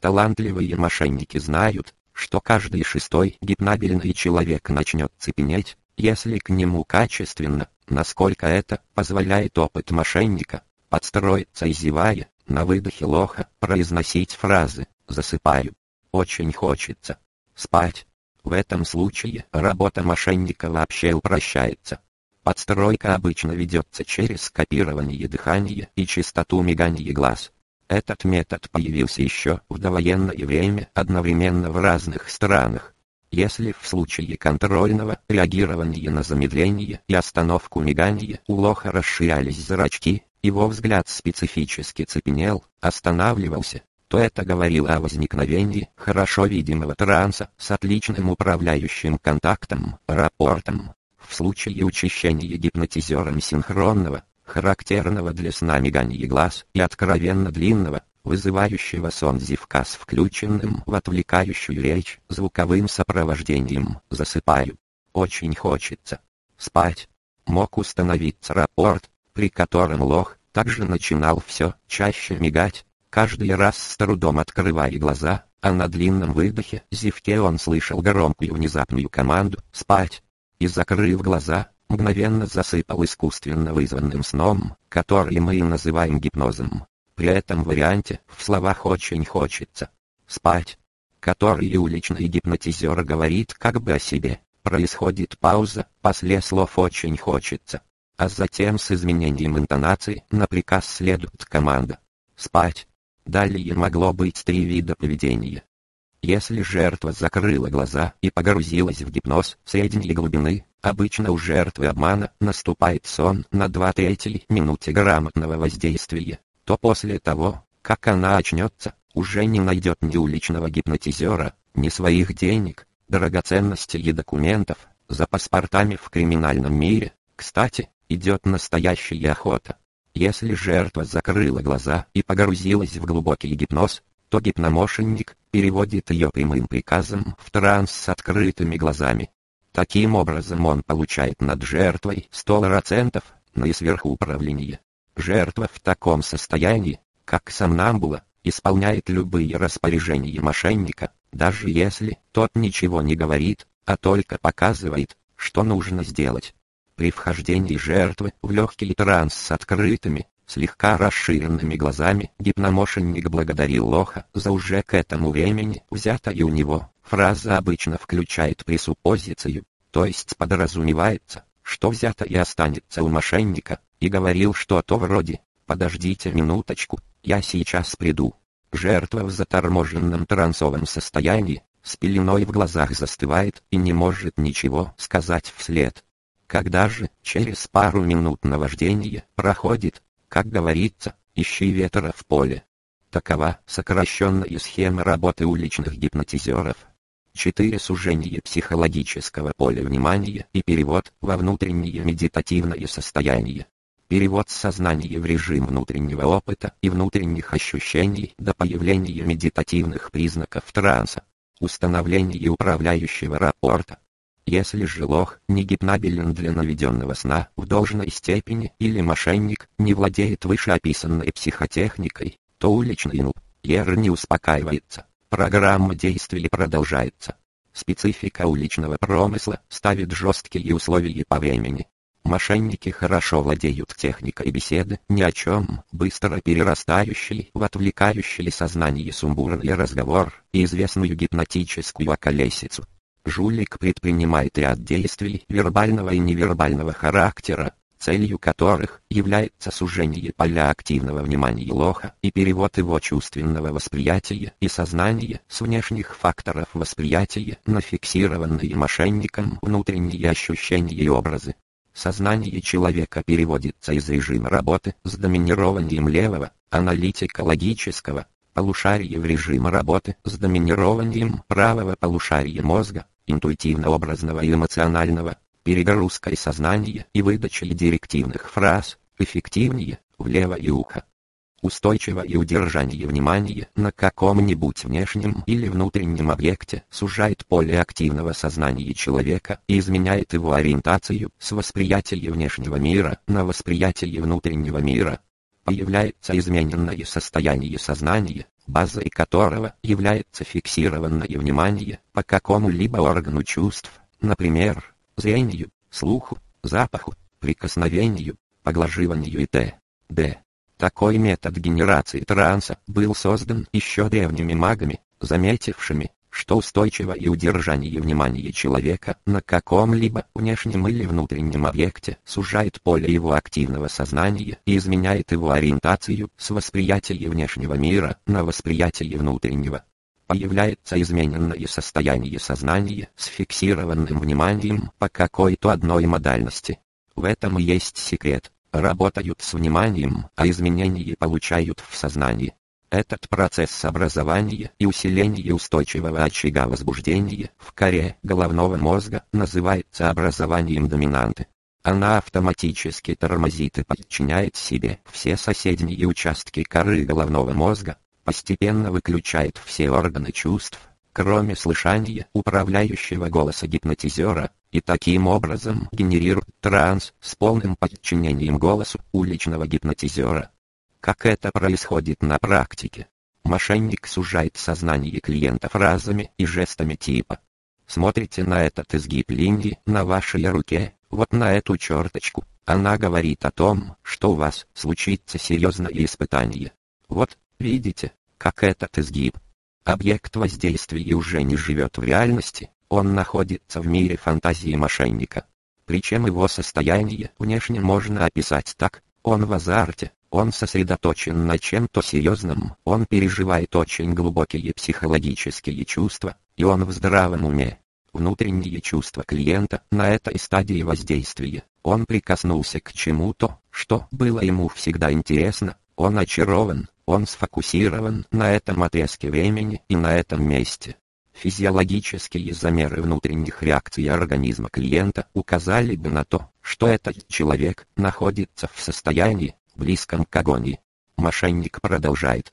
Талантливые мошенники знают, что каждый шестой гипнабельный человек начнет цепенеть, если к нему качественно, насколько это позволяет опыт мошенника, подстроиться и зевая, на выдохе лоха произносить фразы «засыпаю». Очень хочется спать. В этом случае работа мошенника вообще упрощается. Подстройка обычно ведется через копирование дыхания и частоту мигания глаз. Этот метод появился еще в довоенное время одновременно в разных странах. Если в случае контрольного реагирования на замедление и остановку мигания у лоха расширялись зрачки, его взгляд специфически цепенел, останавливался, то это говорило о возникновении хорошо видимого транса с отличным управляющим контактом, рапортом. В случае учащения гипнотизером синхронного, характерного для сна мигания глаз и откровенно длинного, вызывающего сон зевка с включенным в отвлекающую речь звуковым сопровождением, засыпаю. Очень хочется спать. Мог установиться рапорт, при котором лох также начинал все чаще мигать, каждый раз с трудом открывая глаза, а на длинном выдохе зевке он слышал громкую внезапную команду «спать» и, закрыв глаза, мгновенно засыпал искусственно вызванным сном, который мы и называем гипнозом. При этом варианте в словах очень хочется спать, который уличный гипнотизер говорит как бы о себе. Происходит пауза, после слов очень хочется. А затем с изменением интонации на приказ следует команда «спать». Далее могло быть три вида поведения. Если жертва закрыла глаза и погрузилась в гипноз средней глубины, обычно у жертвы обмана наступает сон на 2-3 минуте грамотного воздействия, то после того, как она очнется, уже не найдет ни уличного гипнотизера, ни своих денег, драгоценностей и документов, за паспортами в криминальном мире. Кстати, идет настоящая охота. Если жертва закрыла глаза и погрузилась в глубокий гипноз, то гипномошенник переводит ее прямым приказом в транс с открытыми глазами. Таким образом он получает над жертвой 100% на сверхуправление. Жертва в таком состоянии, как сомнамбула, исполняет любые распоряжения мошенника, даже если тот ничего не говорит, а только показывает, что нужно сделать. При вхождении жертвы в легкий транс с открытыми, слегка расширенными глазами гипномошенник благодарил Лоха за уже к этому времени взятое у него. Фраза обычно включает пресуппозицию, то есть подразумевается, что взято и останется у мошенника, и говорил что-то вроде «Подождите минуточку, я сейчас приду». Жертва в заторможенном трансовом состоянии, с пеленой в глазах застывает и не может ничего сказать вслед. Когда же, через пару минут наваждения, проходит, как говорится, ищи ветра в поле. Такова сокращенная схема работы уличных гипнотизеров. Четыре сужения психологического поля внимания и перевод во внутреннее медитативное состояние. Перевод сознания в режим внутреннего опыта и внутренних ощущений до появления медитативных признаков транса. Установление управляющего рапорта, если же лох не гипнабелен для наведенного сна в должной степени или мошенник не владеет вышеописанной психотехникой, то уличный нуб, ер не успокаивается, программа действий продолжается. Специфика уличного промысла ставит жесткие условия по времени. Мошенники хорошо владеют техникой беседы ни о чем, быстро перерастающий в отвлекающий сознание сумбурный разговор и известную гипнотическую околесицу. Жулик предпринимает ряд действий вербального и невербального характера, целью которых является сужение поля активного внимания лоха и перевод его чувственного восприятия и сознания с внешних факторов восприятия на фиксированные мошенником внутренние ощущения и образы. Сознание человека переводится из режима работы с доминированием левого, аналитико-логического, полушария в режим работы с доминированием правого полушария мозга, интуитивно-образного и эмоционального, перегрузкой сознания и выдачей директивных фраз, эффективнее, в левое ухо. Устойчивое удержание внимания на каком-нибудь внешнем или внутреннем объекте сужает поле активного сознания человека и изменяет его ориентацию с восприятия внешнего мира на восприятие внутреннего мира. Появляется измененное состояние сознания, базой которого является фиксированное внимание по какому-либо органу чувств, например, зрению, слуху, запаху, прикосновению, поглаживанию и т.д. Такой метод генерации транса был создан еще древними магами, заметившими, что устойчивое удержание внимания человека на каком-либо внешнем или внутреннем объекте сужает поле его активного сознания и изменяет его ориентацию с восприятия внешнего мира на восприятие внутреннего. Появляется измененное состояние сознания с фиксированным вниманием по какой-то одной модальности. В этом есть секрет работают с вниманием, а изменения получают в сознании. Этот процесс образования и усиления устойчивого очага возбуждения в коре головного мозга называется образованием доминанты. Она автоматически тормозит и подчиняет себе все соседние участки коры головного мозга, постепенно выключает все органы чувств, кроме слышания управляющего голоса гипнотизера, и таким образом генерирует транс с полным подчинением голосу уличного гипнотизера. Как это происходит на практике? Мошенник сужает сознание клиента фразами и жестами типа «Смотрите на этот изгиб линии на вашей руке, вот на эту черточку, она говорит о том, что у вас случится серьезное испытание. Вот, видите, как этот изгиб. Объект воздействия уже не живет в реальности, он находится в мире фантазии мошенника. Причем его состояние внешне можно описать так, он в азарте, он сосредоточен на чем-то серьезном, он переживает очень глубокие психологические чувства, и он в здравом уме. Внутренние чувства клиента на этой стадии воздействия. Он прикоснулся к чему-то, что было ему всегда интересно, он очарован, он сфокусирован на этом отрезке времени и на этом месте. Физиологические замеры внутренних реакций организма клиента указали бы на то, что этот человек находится в состоянии, близком к агонии. Мошенник продолжает.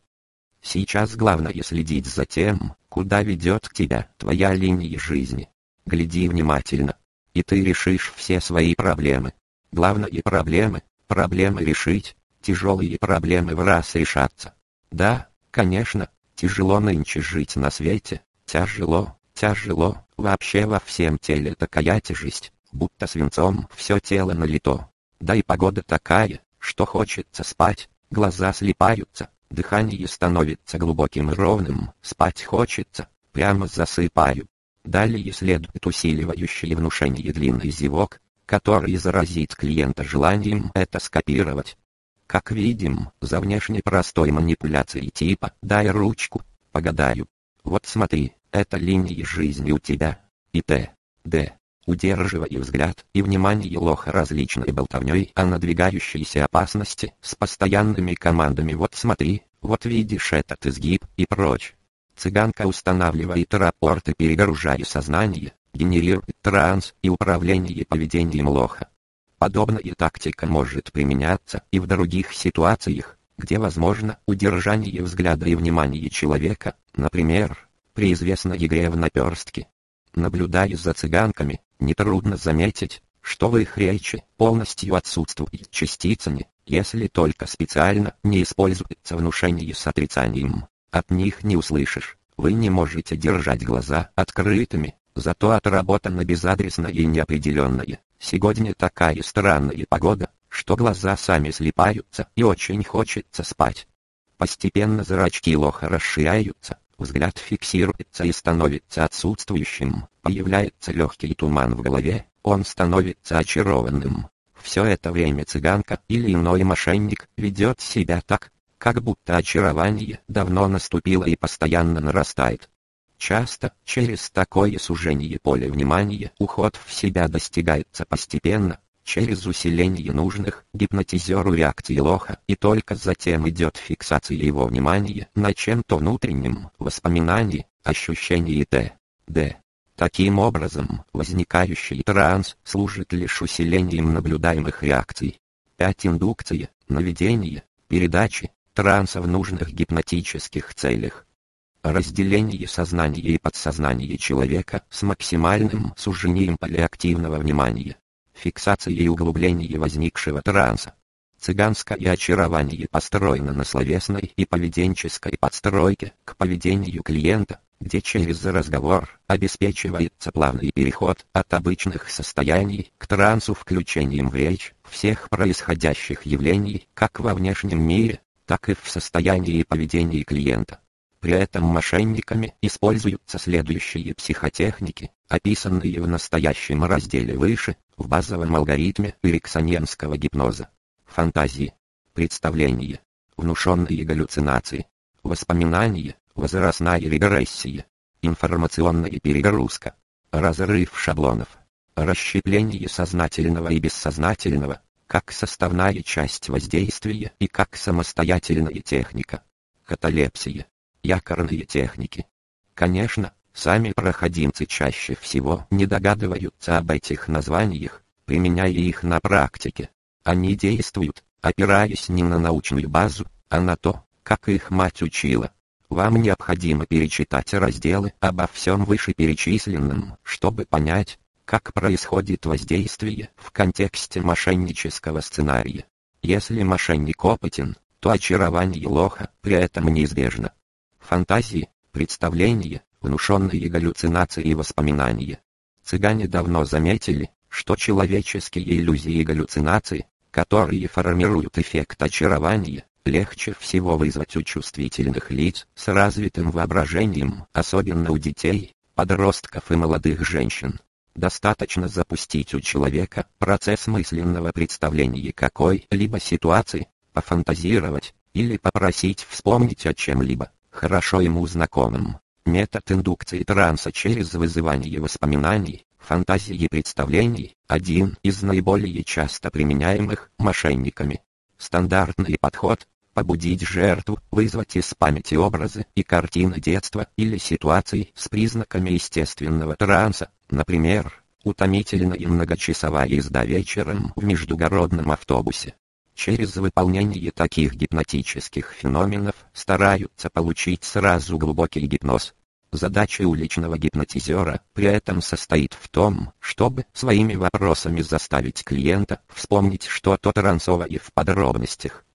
Сейчас главное следить за тем, куда ведет тебя твоя линия жизни. Гляди внимательно, и ты решишь все свои проблемы. Главное проблемы, проблемы решить, тяжелые проблемы в раз решаться. Да, конечно, тяжело нынче жить на свете, Тяжело, тяжело, вообще во всем теле такая тяжесть, будто свинцом все тело налито. Да и погода такая, что хочется спать, глаза слипаются, дыхание становится глубоким и ровным, спать хочется, прямо засыпаю. Далее следует усиливающее внушение длинный зевок, который заразит клиента желанием это скопировать. Как видим, за внешне простой манипуляцией типа «дай ручку», «погадаю», вот смотри, это линии жизни у тебя. И Т. Д. Удерживая взгляд и внимание лоха различной болтовней о надвигающейся опасности с постоянными командами «вот смотри», «вот видишь этот изгиб» и прочь. Цыганка устанавливает рапорты перегружая сознание, генерирует транс и управление поведением лоха. Подобная тактика может применяться и в других ситуациях, где возможно удержание взгляда и внимания человека, например, при известной игре в наперстки. Наблюдая за цыганками, нетрудно заметить, что в их речи полностью отсутствует частица «не», если только специально не используется внушение с отрицанием. От них не услышишь, вы не можете держать глаза открытыми, зато отработано безадресно и неопределенное. Сегодня такая странная погода, что глаза сами слипаются и очень хочется спать. Постепенно зрачки лоха расширяются, взгляд фиксируется и становится отсутствующим, появляется легкий туман в голове, он становится очарованным. Все это время цыганка или иной мошенник ведет себя так, как будто очарование давно наступило и постоянно нарастает. Часто, через такое сужение поля внимания, уход в себя достигается постепенно, через усиление нужных гипнотизеру реакции лоха, и только затем идет фиксация его внимания на чем-то внутреннем, воспоминании, ощущении т. д. Таким образом, возникающий транс служит лишь усилением наблюдаемых реакций. 5. Индукция, наведение, передачи, транса в нужных гипнотических целях. Разделение сознания и подсознания человека с максимальным сужением полиактивного внимания. Фиксация и углубление возникшего транса. Цыганское очарование построено на словесной и поведенческой подстройке к поведению клиента, где через разговор обеспечивается плавный переход от обычных состояний к трансу включением в речь всех происходящих явлений как во внешнем мире, так и в состоянии и поведении клиента. При этом мошенниками используются следующие психотехники, описанные в настоящем разделе выше, в базовом алгоритме эриксоньянского гипноза. Фантазии, представления, внушенные галлюцинации, воспоминания, возрастная регрессия, информационная перегрузка, разрыв шаблонов, расщепление сознательного и бессознательного, как составная часть воздействия и как самостоятельная техника. Каталепсия. Якорные техники. Конечно, сами проходимцы чаще всего не догадываются об этих названиях, применяя их на практике. Они действуют, опираясь не на научную базу, а на то, как их мать учила. Вам необходимо перечитать разделы обо всем вышеперечисленном, чтобы понять, как происходит воздействие в контексте мошеннического сценария. Если мошенник опытен, то очарование лоха при этом неизбежно. Фантазии, представления, внушенные галлюцинации и воспоминания. Цыгане давно заметили, что человеческие иллюзии и галлюцинации, которые формируют эффект очарования, легче всего вызвать у чувствительных лиц с развитым воображением, особенно у детей, подростков и молодых женщин. Достаточно запустить у человека процесс мысленного представления какой-либо ситуации, пофантазировать, или попросить вспомнить о чем-либо, хорошо ему знакомым. Метод индукции транса через вызывание воспоминаний, фантазии и представлений – один из наиболее часто применяемых мошенниками. Стандартный подход – побудить жертву вызвать из памяти образы и картины детства или ситуаций с признаками естественного транса, Например, утомительная многочасовая езда вечером в междугородном автобусе. Через выполнение таких гипнотических феноменов стараются получить сразу глубокий гипноз. Задача уличного гипнотизера при этом состоит в том, чтобы своими вопросами заставить клиента вспомнить что-то трансовое в подробностях.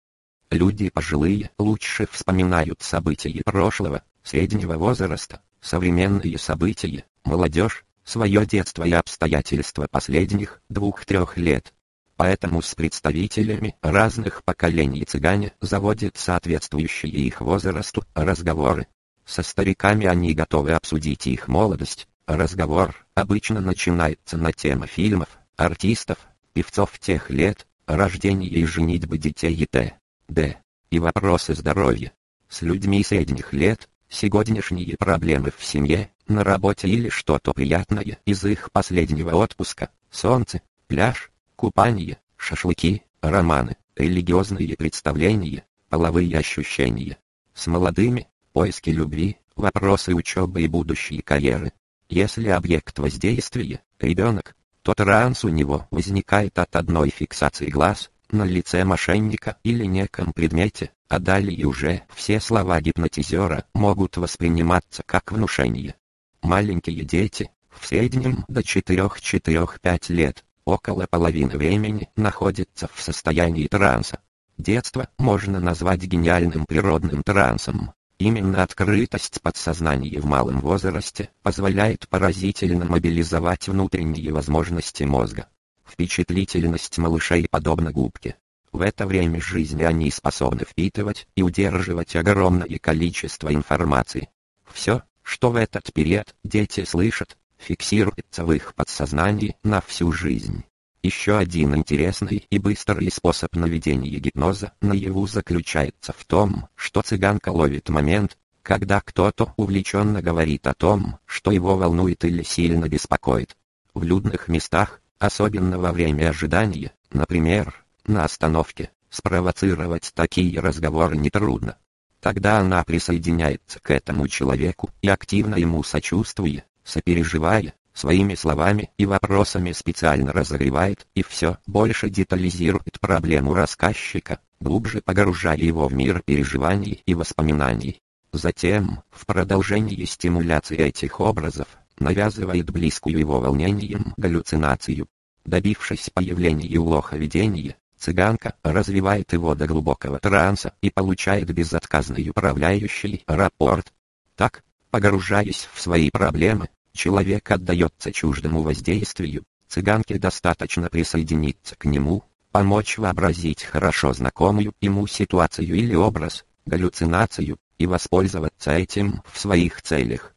Люди пожилые лучше вспоминают события прошлого, среднего возраста, современные события, молодежь, свое детство и обстоятельства последних двух-трех лет. Поэтому с представителями разных поколений цыгане заводят соответствующие их возрасту разговоры. Со стариками они готовы обсудить их молодость. Разговор обычно начинается на темы фильмов, артистов, певцов тех лет, рождения и женитьбы детей и т.д. и вопросы здоровья. С людьми средних лет, сегодняшние проблемы в семье, на работе или что-то приятное из их последнего отпуска, солнце, пляж, купание, шашлыки, романы, религиозные представления, половые ощущения. С молодыми, поиски любви, вопросы учебы и будущей карьеры. Если объект воздействия – ребенок, то транс у него возникает от одной фиксации глаз, на лице мошенника или неком предмете, а далее уже все слова гипнотизера могут восприниматься как внушение. Маленькие дети, в среднем до 4-4-5 лет, около половины времени находятся в состоянии транса. Детство можно назвать гениальным природным трансом. Именно открытость подсознания в малом возрасте позволяет поразительно мобилизовать внутренние возможности мозга. Впечатлительность малышей подобна губке. В это время жизни они способны впитывать и удерживать огромное количество информации. Все, что в этот период дети слышат, фиксируется в их подсознании на всю жизнь. Еще один интересный и быстрый способ наведения гипноза наяву заключается в том, что цыганка ловит момент, когда кто-то увлеченно говорит о том, что его волнует или сильно беспокоит. В людных местах, особенно во время ожидания, например, на остановке, спровоцировать такие разговоры нетрудно. Тогда она присоединяется к этому человеку и активно ему сочувствуя, сопереживая, своими словами и вопросами специально разогревает и все больше детализирует проблему рассказчика, глубже погружая его в мир переживаний и воспоминаний. Затем, в продолжении стимуляции этих образов, навязывает близкую его волнением галлюцинацию. Добившись появления улоха видения, цыганка развивает его до глубокого транса и получает безотказный управляющий рапорт. Так, погружаясь в свои проблемы, человек отдается чуждому воздействию, цыганке достаточно присоединиться к нему, помочь вообразить хорошо знакомую ему ситуацию или образ, галлюцинацию, и воспользоваться этим в своих целях.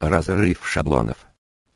Разрыв шаблонов.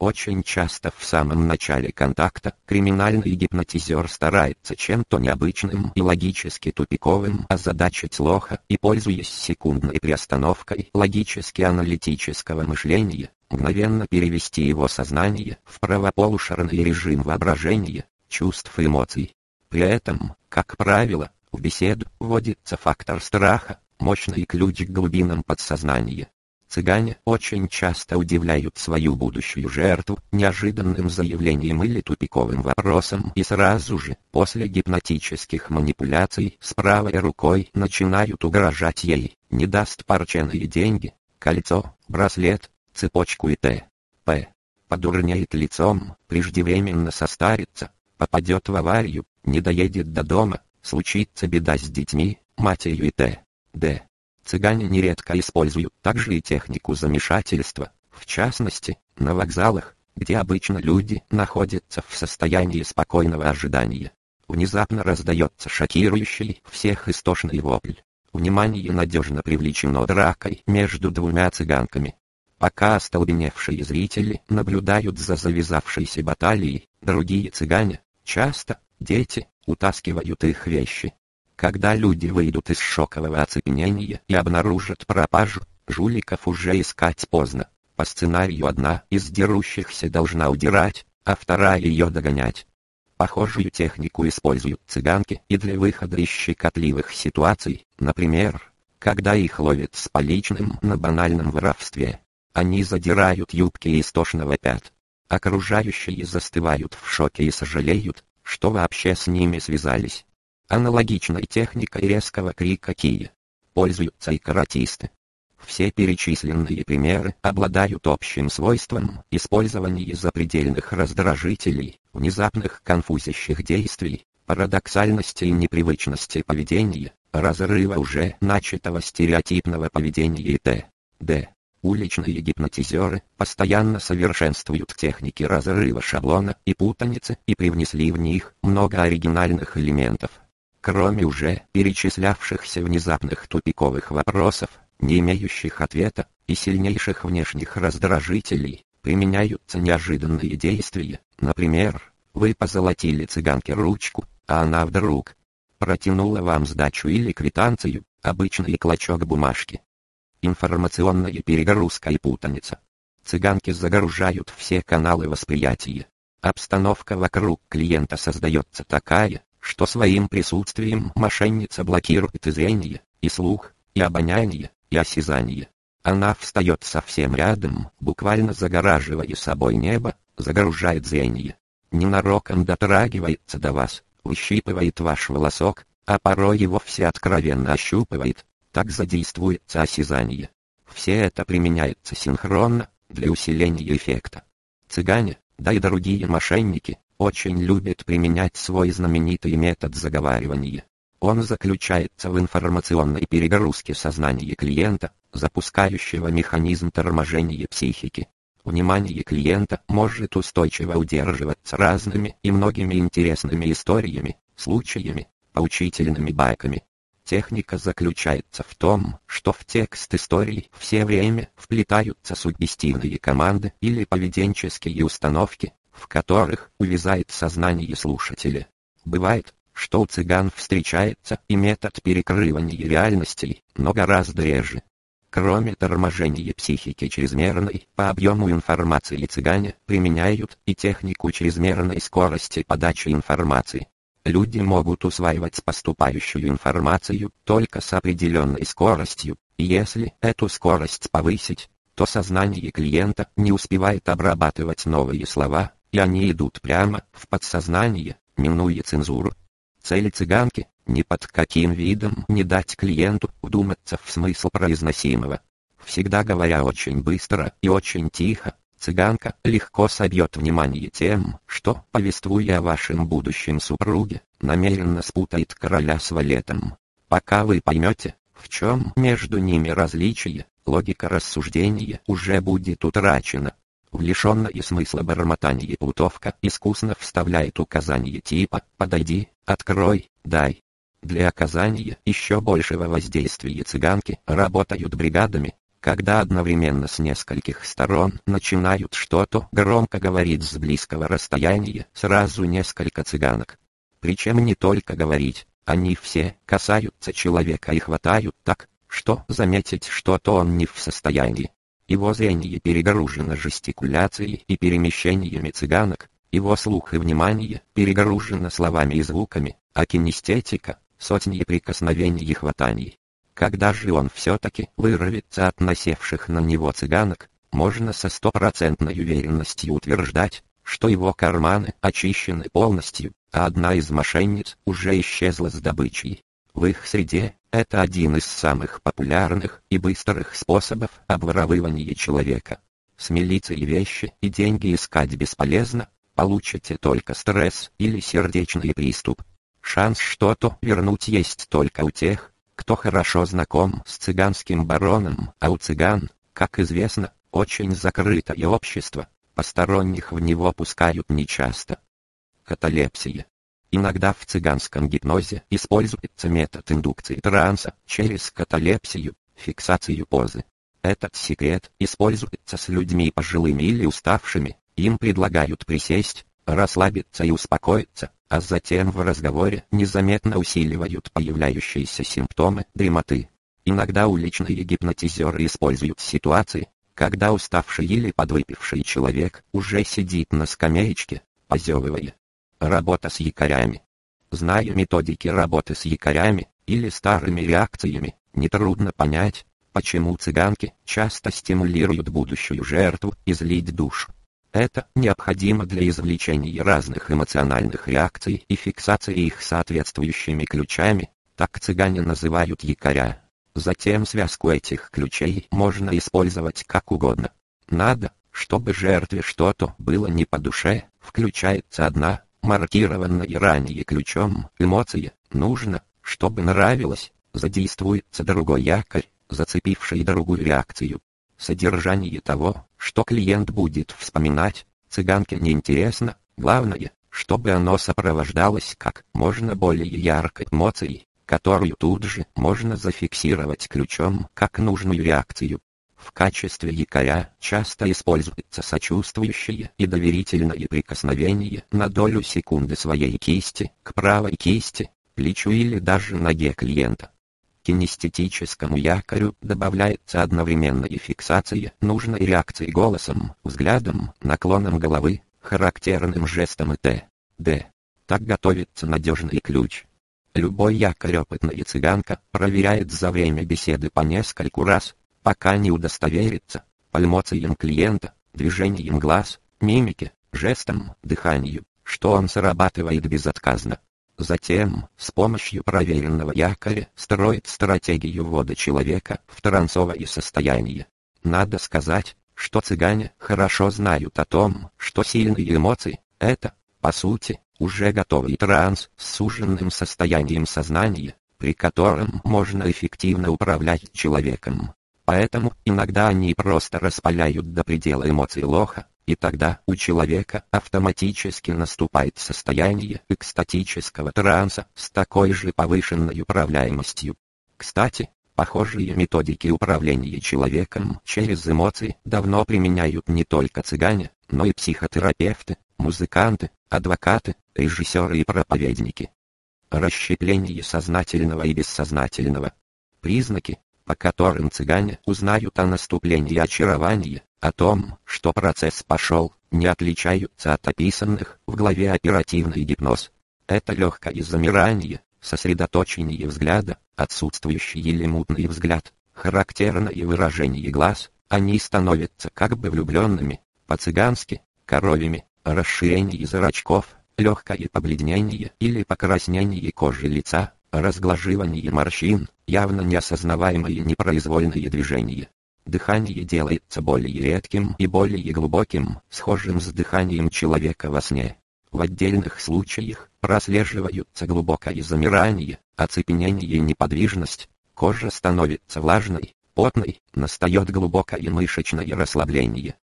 Очень часто в самом начале контакта криминальный гипнотизер старается чем-то необычным и логически тупиковым озадачить лоха и, пользуясь секундной приостановкой логически-аналитического мышления, мгновенно перевести его сознание в правополушарный режим воображения, чувств и эмоций. При этом, как правило, в беседу вводится фактор страха, мощный ключ к глубинам подсознания. Цыгане очень часто удивляют свою будущую жертву неожиданным заявлением или тупиковым вопросом и сразу же, после гипнотических манипуляций с правой рукой начинают угрожать ей, не даст парченые деньги, кольцо, браслет, цепочку и т.п. Подурнеет лицом, преждевременно состарится, попадет в аварию, не доедет до дома, случится беда с детьми, матерью и т.д. Цыгане нередко используют также и технику замешательства, в частности, на вокзалах, где обычно люди находятся в состоянии спокойного ожидания. Внезапно раздается шокирующий всех истошный вопль. Внимание надежно привлечено дракой между двумя цыганками. Пока остолбеневшие зрители наблюдают за завязавшейся баталией, другие цыгане, часто, дети, утаскивают их вещи. Когда люди выйдут из шокового оцепенения и обнаружат пропажу, жуликов уже искать поздно. По сценарию одна из дерущихся должна удирать, а вторая ее догонять. Похожую технику используют цыганки и для выхода из щекотливых ситуаций, например, когда их ловят с поличным на банальном воровстве. Они задирают юбки и истошно вопят. Окружающие застывают в шоке и сожалеют, что вообще с ними связались. Аналогичной техникой резкого крика Кия пользуются и каратисты. Все перечисленные примеры обладают общим свойством использования запредельных раздражителей, внезапных конфузящих действий, парадоксальности и непривычности поведения, разрыва уже начатого стереотипного поведения и т.д. Уличные гипнотизеры постоянно совершенствуют техники разрыва шаблона и путаницы и привнесли в них много оригинальных элементов. Кроме уже перечислявшихся внезапных тупиковых вопросов, не имеющих ответа, и сильнейших внешних раздражителей, применяются неожиданные действия. Например, вы позолотили цыганке ручку, а она вдруг протянула вам сдачу или квитанцию, обычный клочок бумажки. Информационная перегрузка и путаница. Цыганки загружают все каналы восприятия. Обстановка вокруг клиента создается такая, что своим присутствием мошенница блокирует и зрение, и слух, и обоняние, и осязание. Она встает совсем рядом, буквально загораживая собой небо, загружает зрение. Ненароком дотрагивается до вас, выщипывает ваш волосок, а порой его все откровенно ощупывает, так задействуется осязание. Все это применяется синхронно, для усиления эффекта. Цыгане, да и другие мошенники, очень любит применять свой знаменитый метод заговаривания. Он заключается в информационной перегрузке сознания клиента, запускающего механизм торможения психики. Внимание клиента может устойчиво удерживаться разными и многими интересными историями, случаями, поучительными байками. Техника заключается в том, что в текст истории все время вплетаются суггестивные команды или поведенческие установки, в которых увязает сознание слушателя. Бывает, что у цыган встречается и метод перекрывания реальностей, но гораздо реже. Кроме торможения психики чрезмерной по объему информации цыгане применяют и технику чрезмерной скорости подачи информации. Люди могут усваивать поступающую информацию только с определенной скоростью, и если эту скорость повысить, то сознание клиента не успевает обрабатывать новые слова, и они идут прямо в подсознание, минуя цензуру. Цель цыганки – ни под каким видом не дать клиенту вдуматься в смысл произносимого. Всегда говоря очень быстро и очень тихо, цыганка легко собьет внимание тем, что, повествуя о вашем будущем супруге, намеренно спутает короля с валетом. Пока вы поймете, в чем между ними различие, логика рассуждения уже будет утрачена. В лишенное смысла бормотание плутовка искусно вставляет указание типа «подойди», «открой», «дай». Для оказания еще большего воздействия цыганки работают бригадами, когда одновременно с нескольких сторон начинают что-то громко говорить с близкого расстояния сразу несколько цыганок. Причем не только говорить, они все касаются человека и хватают так, что заметить что-то он не в состоянии. Его зрение перегружено жестикуляцией и перемещениями цыганок, его слух и внимание перегружено словами и звуками, а кинестетика — сотни прикосновений и хватаний. Когда же он все-таки вырвется от насевших на него цыганок, можно со стопроцентной уверенностью утверждать, что его карманы очищены полностью, а одна из мошенниц уже исчезла с добычей. В их среде это один из самых популярных и быстрых способов обворовывания человека. С милицией вещи и деньги искать бесполезно, получите только стресс или сердечный приступ. Шанс что-то вернуть есть только у тех, кто хорошо знаком с цыганским бароном, а у цыган, как известно, очень закрытое общество, посторонних в него пускают нечасто. Каталепсия. Иногда в цыганском гипнозе используется метод индукции транса через каталепсию, фиксацию позы. Этот секрет используется с людьми пожилыми или уставшими, им предлагают присесть, расслабиться и успокоиться, а затем в разговоре незаметно усиливают появляющиеся симптомы дремоты. Иногда уличные гипнотизеры используют ситуации, когда уставший или подвыпивший человек уже сидит на скамеечке, позевывая, Работа с якорями. Зная методики работы с якорями или старыми реакциями, нетрудно понять, почему цыганки часто стимулируют будущую жертву излить душу. Это необходимо для извлечения разных эмоциональных реакций и фиксации их соответствующими ключами, так цыгане называют якоря. Затем связку этих ключей можно использовать как угодно. Надо, чтобы жертве что-то было не по душе, включается одна, маркированной ранее ключом эмоции, нужно, чтобы нравилось, задействуется другой якорь, зацепивший другую реакцию. Содержание того, что клиент будет вспоминать, цыганке неинтересно, главное, чтобы оно сопровождалось как можно более яркой эмоцией, которую тут же можно зафиксировать ключом как нужную реакцию. В качестве якоря часто используется сочувствующее и доверительное прикосновение на долю секунды своей кисти к правой кисти, плечу или даже ноге клиента. Кинестетическому якорю добавляется одновременная фиксация нужной реакции голосом, взглядом, наклоном головы, характерным жестом и т.д. Так готовится надежный ключ. Любой якорь опытная цыганка проверяет за время беседы по нескольку раз, пока не удостоверится, по эмоциям клиента, движением глаз, мимике, жестам, дыханию, что он срабатывает безотказно. Затем, с помощью проверенного якоря, строит стратегию ввода человека в трансовое состояние. Надо сказать, что цыгане хорошо знают о том, что сильные эмоции – это, по сути, уже готовый транс с суженным состоянием сознания, при котором можно эффективно управлять человеком. Поэтому иногда они просто распаляют до предела эмоций лоха, и тогда у человека автоматически наступает состояние экстатического транса с такой же повышенной управляемостью. Кстати, похожие методики управления человеком через эмоции давно применяют не только цыгане, но и психотерапевты, музыканты, адвокаты, режиссеры и проповедники. Расщепление сознательного и бессознательного. Признаки, по которым цыгане узнают о наступлении очарования, о том, что процесс пошел, не отличаются от описанных в главе «Оперативный гипноз». Это легкое замирание, сосредоточение взгляда, отсутствующий или мутный взгляд, характерное выражение глаз, Они становятся как бы влюбленными, по-цыгански, коровьими, расширение зрачков, легкое побледнение или покраснение кожи лица, разглаживание морщин, явно неосознаваемые непроизвольные движения. Дыхание делается более редким и более глубоким, схожим с дыханием человека во сне. В отдельных случаях прослеживаются глубокое замирание, оцепенение и неподвижность. Кожа становится влажной, потной, настает глубокое мышечное расслабление.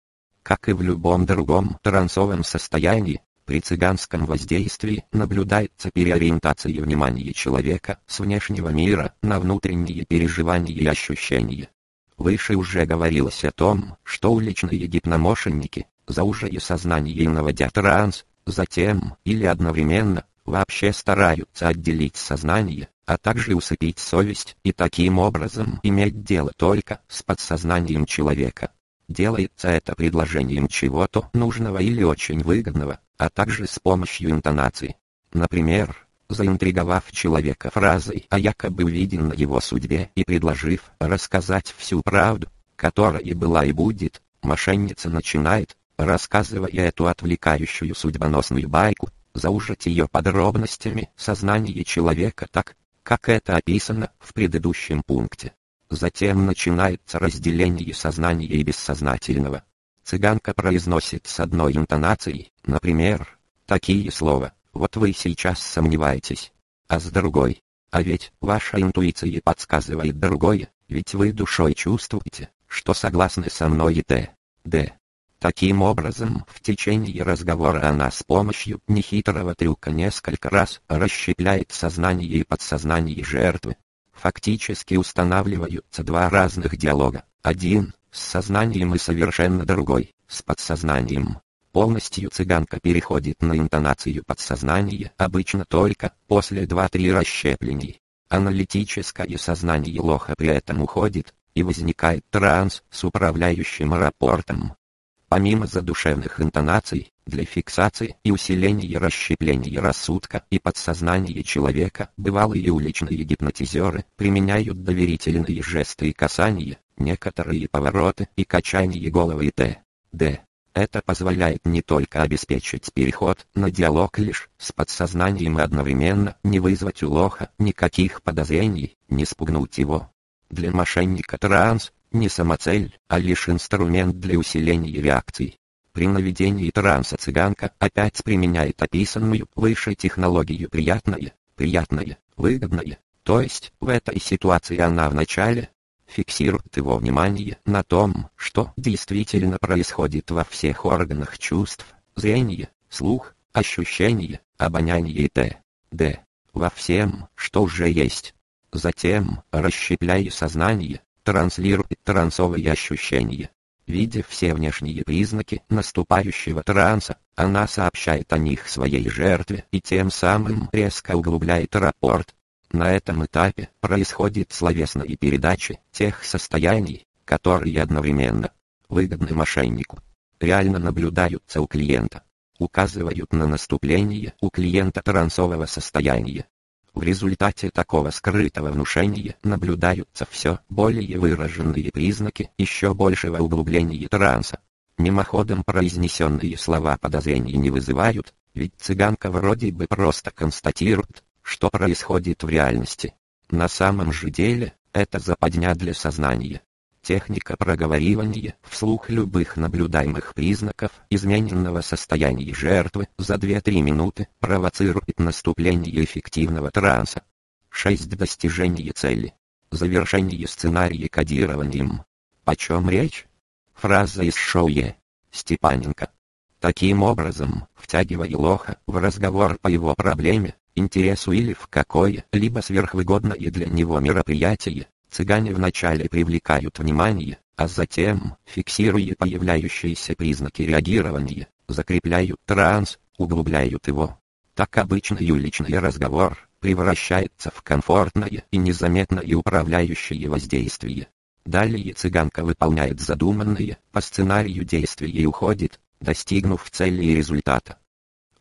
Как и в любом другом трансовом состоянии, при цыганском воздействии наблюдается переориентация внимания человека с внешнего мира на внутренние переживания и ощущения. Выше уже говорилось о том, что уличные гипномошенники, заужая сознание и наводя транс, затем, или одновременно, вообще стараются отделить сознание, а также усыпить совесть и таким образом иметь дело только с подсознанием человека. Делается это предложением чего-то нужного или очень выгодного, а также с помощью интонации. Например, заинтриговав человека фразой о якобы увиденной его судьбе и предложив рассказать всю правду, которая была и будет, мошенница начинает, рассказывая эту отвлекающую судьбоносную байку, заужать ее подробностями сознание человека так, как это описано в предыдущем пункте. Затем начинается разделение сознания и бессознательного. Цыганка произносит с одной интонацией, например, такие слова вот вы сейчас сомневаетесь. А с другой. А ведь ваша интуиция подсказывает другое, ведь вы душой чувствуете, что согласны со мной и т. д. Таким образом, в течение разговора она с помощью нехитрого трюка несколько раз расщепляет сознание и подсознание жертвы. Фактически устанавливаются два разных диалога. Один – с сознанием и совершенно другой – с подсознанием. Полностью цыганка переходит на интонацию подсознания обычно только после 2-3 расщеплений. Аналитическое сознание лоха при этом уходит, и возникает транс с управляющим рапортом. Помимо задушевных интонаций, для фиксации и усиления расщепления рассудка и подсознания человека бывалые уличные гипнотизеры применяют доверительные жесты и касания, некоторые повороты и качание головы и т.д. Это позволяет не только обеспечить переход на диалог лишь с подсознанием и одновременно не вызвать у лоха никаких подозрений, не спугнуть его. Для мошенника транс не самоцель, а лишь инструмент для усиления реакций. При наведении транса цыганка опять применяет описанную выше технологию приятное, приятное, выгодное, то есть в этой ситуации она вначале фиксирует его внимание на том, что действительно происходит во всех органах чувств, зрение, слух, ощущение, обоняние и т.д. Во всем, что уже есть. Затем, расщепляя сознание, транслирует трансовые ощущения. Видя все внешние признаки наступающего транса, она сообщает о них своей жертве и тем самым резко углубляет рапорт, на этом этапе происходит словесная передача тех состояний, которые одновременно выгодны мошеннику, реально наблюдаются у клиента, указывают на наступление у клиента трансового состояния. В результате такого скрытого внушения наблюдаются все более выраженные признаки еще большего углубления транса. Мимоходом произнесенные слова подозрений не вызывают, ведь цыганка вроде бы просто констатирует, что происходит в реальности. На самом же деле, это западня для сознания. Техника проговаривания вслух любых наблюдаемых признаков измененного состояния жертвы за 2-3 минуты провоцирует наступление эффективного транса. 6. Достижение цели. Завершение сценария кодированием. О чем речь? Фраза из шоу Е. Степаненко. Таким образом, втягивая лоха в разговор по его проблеме, интересу или в какое-либо сверхвыгодное для него мероприятие, цыгане вначале привлекают внимание, а затем, фиксируя появляющиеся признаки реагирования, закрепляют транс, углубляют его. Так обычный уличный разговор превращается в комфортное и незаметное управляющее воздействие. Далее цыганка выполняет задуманные по сценарию действия и уходит, достигнув цели и результата.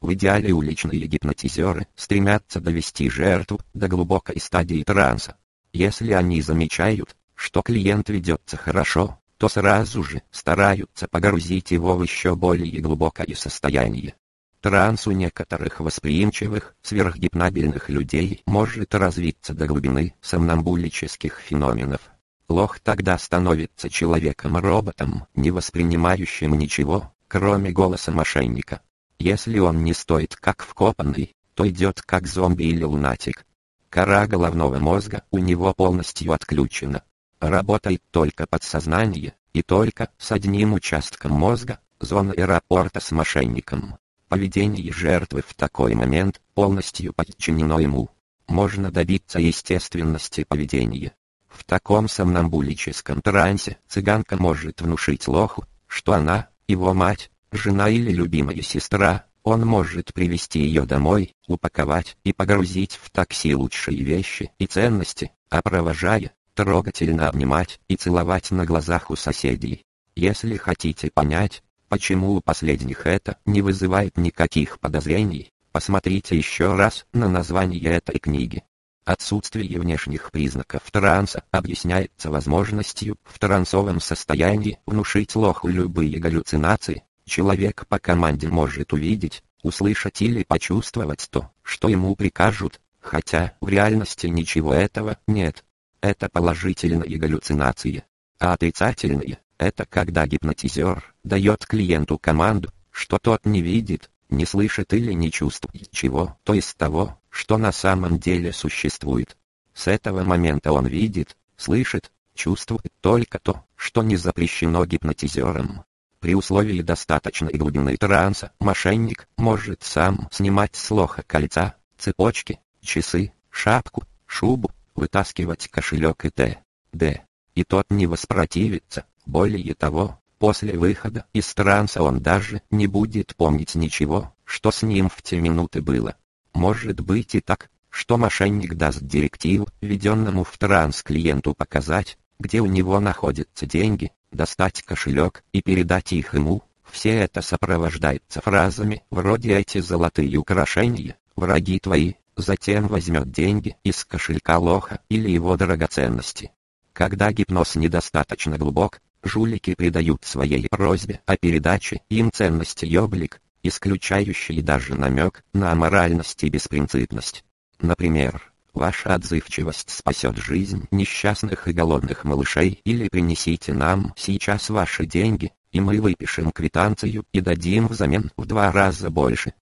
В идеале уличные гипнотизеры стремятся довести жертву до глубокой стадии транса. Если они замечают, что клиент ведется хорошо, то сразу же стараются погрузить его в еще более глубокое состояние. Транс у некоторых восприимчивых, сверхгипнабельных людей может развиться до глубины сомнамбулических феноменов. Лох тогда становится человеком-роботом, не воспринимающим ничего, кроме голоса мошенника. Если он не стоит как вкопанный, то идет как зомби или лунатик. Кора головного мозга у него полностью отключена. Работает только подсознание, и только с одним участком мозга, зона аэропорта с мошенником. Поведение жертвы в такой момент полностью подчинено ему. Можно добиться естественности поведения. В таком сомнамбулическом трансе цыганка может внушить лоху, что она, его мать, жена или любимая сестра, он может привести ее домой, упаковать и погрузить в такси лучшие вещи и ценности, а провожая, трогательно обнимать и целовать на глазах у соседей. Если хотите понять, почему у последних это не вызывает никаких подозрений, посмотрите еще раз на название этой книги. Отсутствие внешних признаков транса объясняется возможностью в трансовом состоянии внушить лоху любые галлюцинации. Человек по команде может увидеть, услышать или почувствовать то, что ему прикажут, хотя в реальности ничего этого нет. Это положительные галлюцинации. А отрицательные – это когда гипнотизер дает клиенту команду, что тот не видит, не слышит или не чувствует чего, то из того, что на самом деле существует. С этого момента он видит, слышит, чувствует только то, что не запрещено гипнотизером. При условии достаточной глубины транса мошенник может сам снимать с лоха кольца, цепочки, часы, шапку, шубу, вытаскивать кошелек и т.д. И тот не воспротивится, более того, после выхода из транса он даже не будет помнить ничего, что с ним в те минуты было. Может быть и так, что мошенник даст директиву, введенному в транс клиенту показать, где у него находятся деньги, достать кошелек и передать их ему. Все это сопровождается фразами вроде «эти золотые украшения, враги твои», затем возьмет деньги из кошелька лоха или его драгоценности. Когда гипноз недостаточно глубок, жулики придают своей просьбе о передаче им ценности и облик, исключающий даже намек на аморальность и беспринципность. Например, ваша отзывчивость спасет жизнь несчастных и голодных малышей или принесите нам сейчас ваши деньги, и мы выпишем квитанцию и дадим взамен в два раза больше.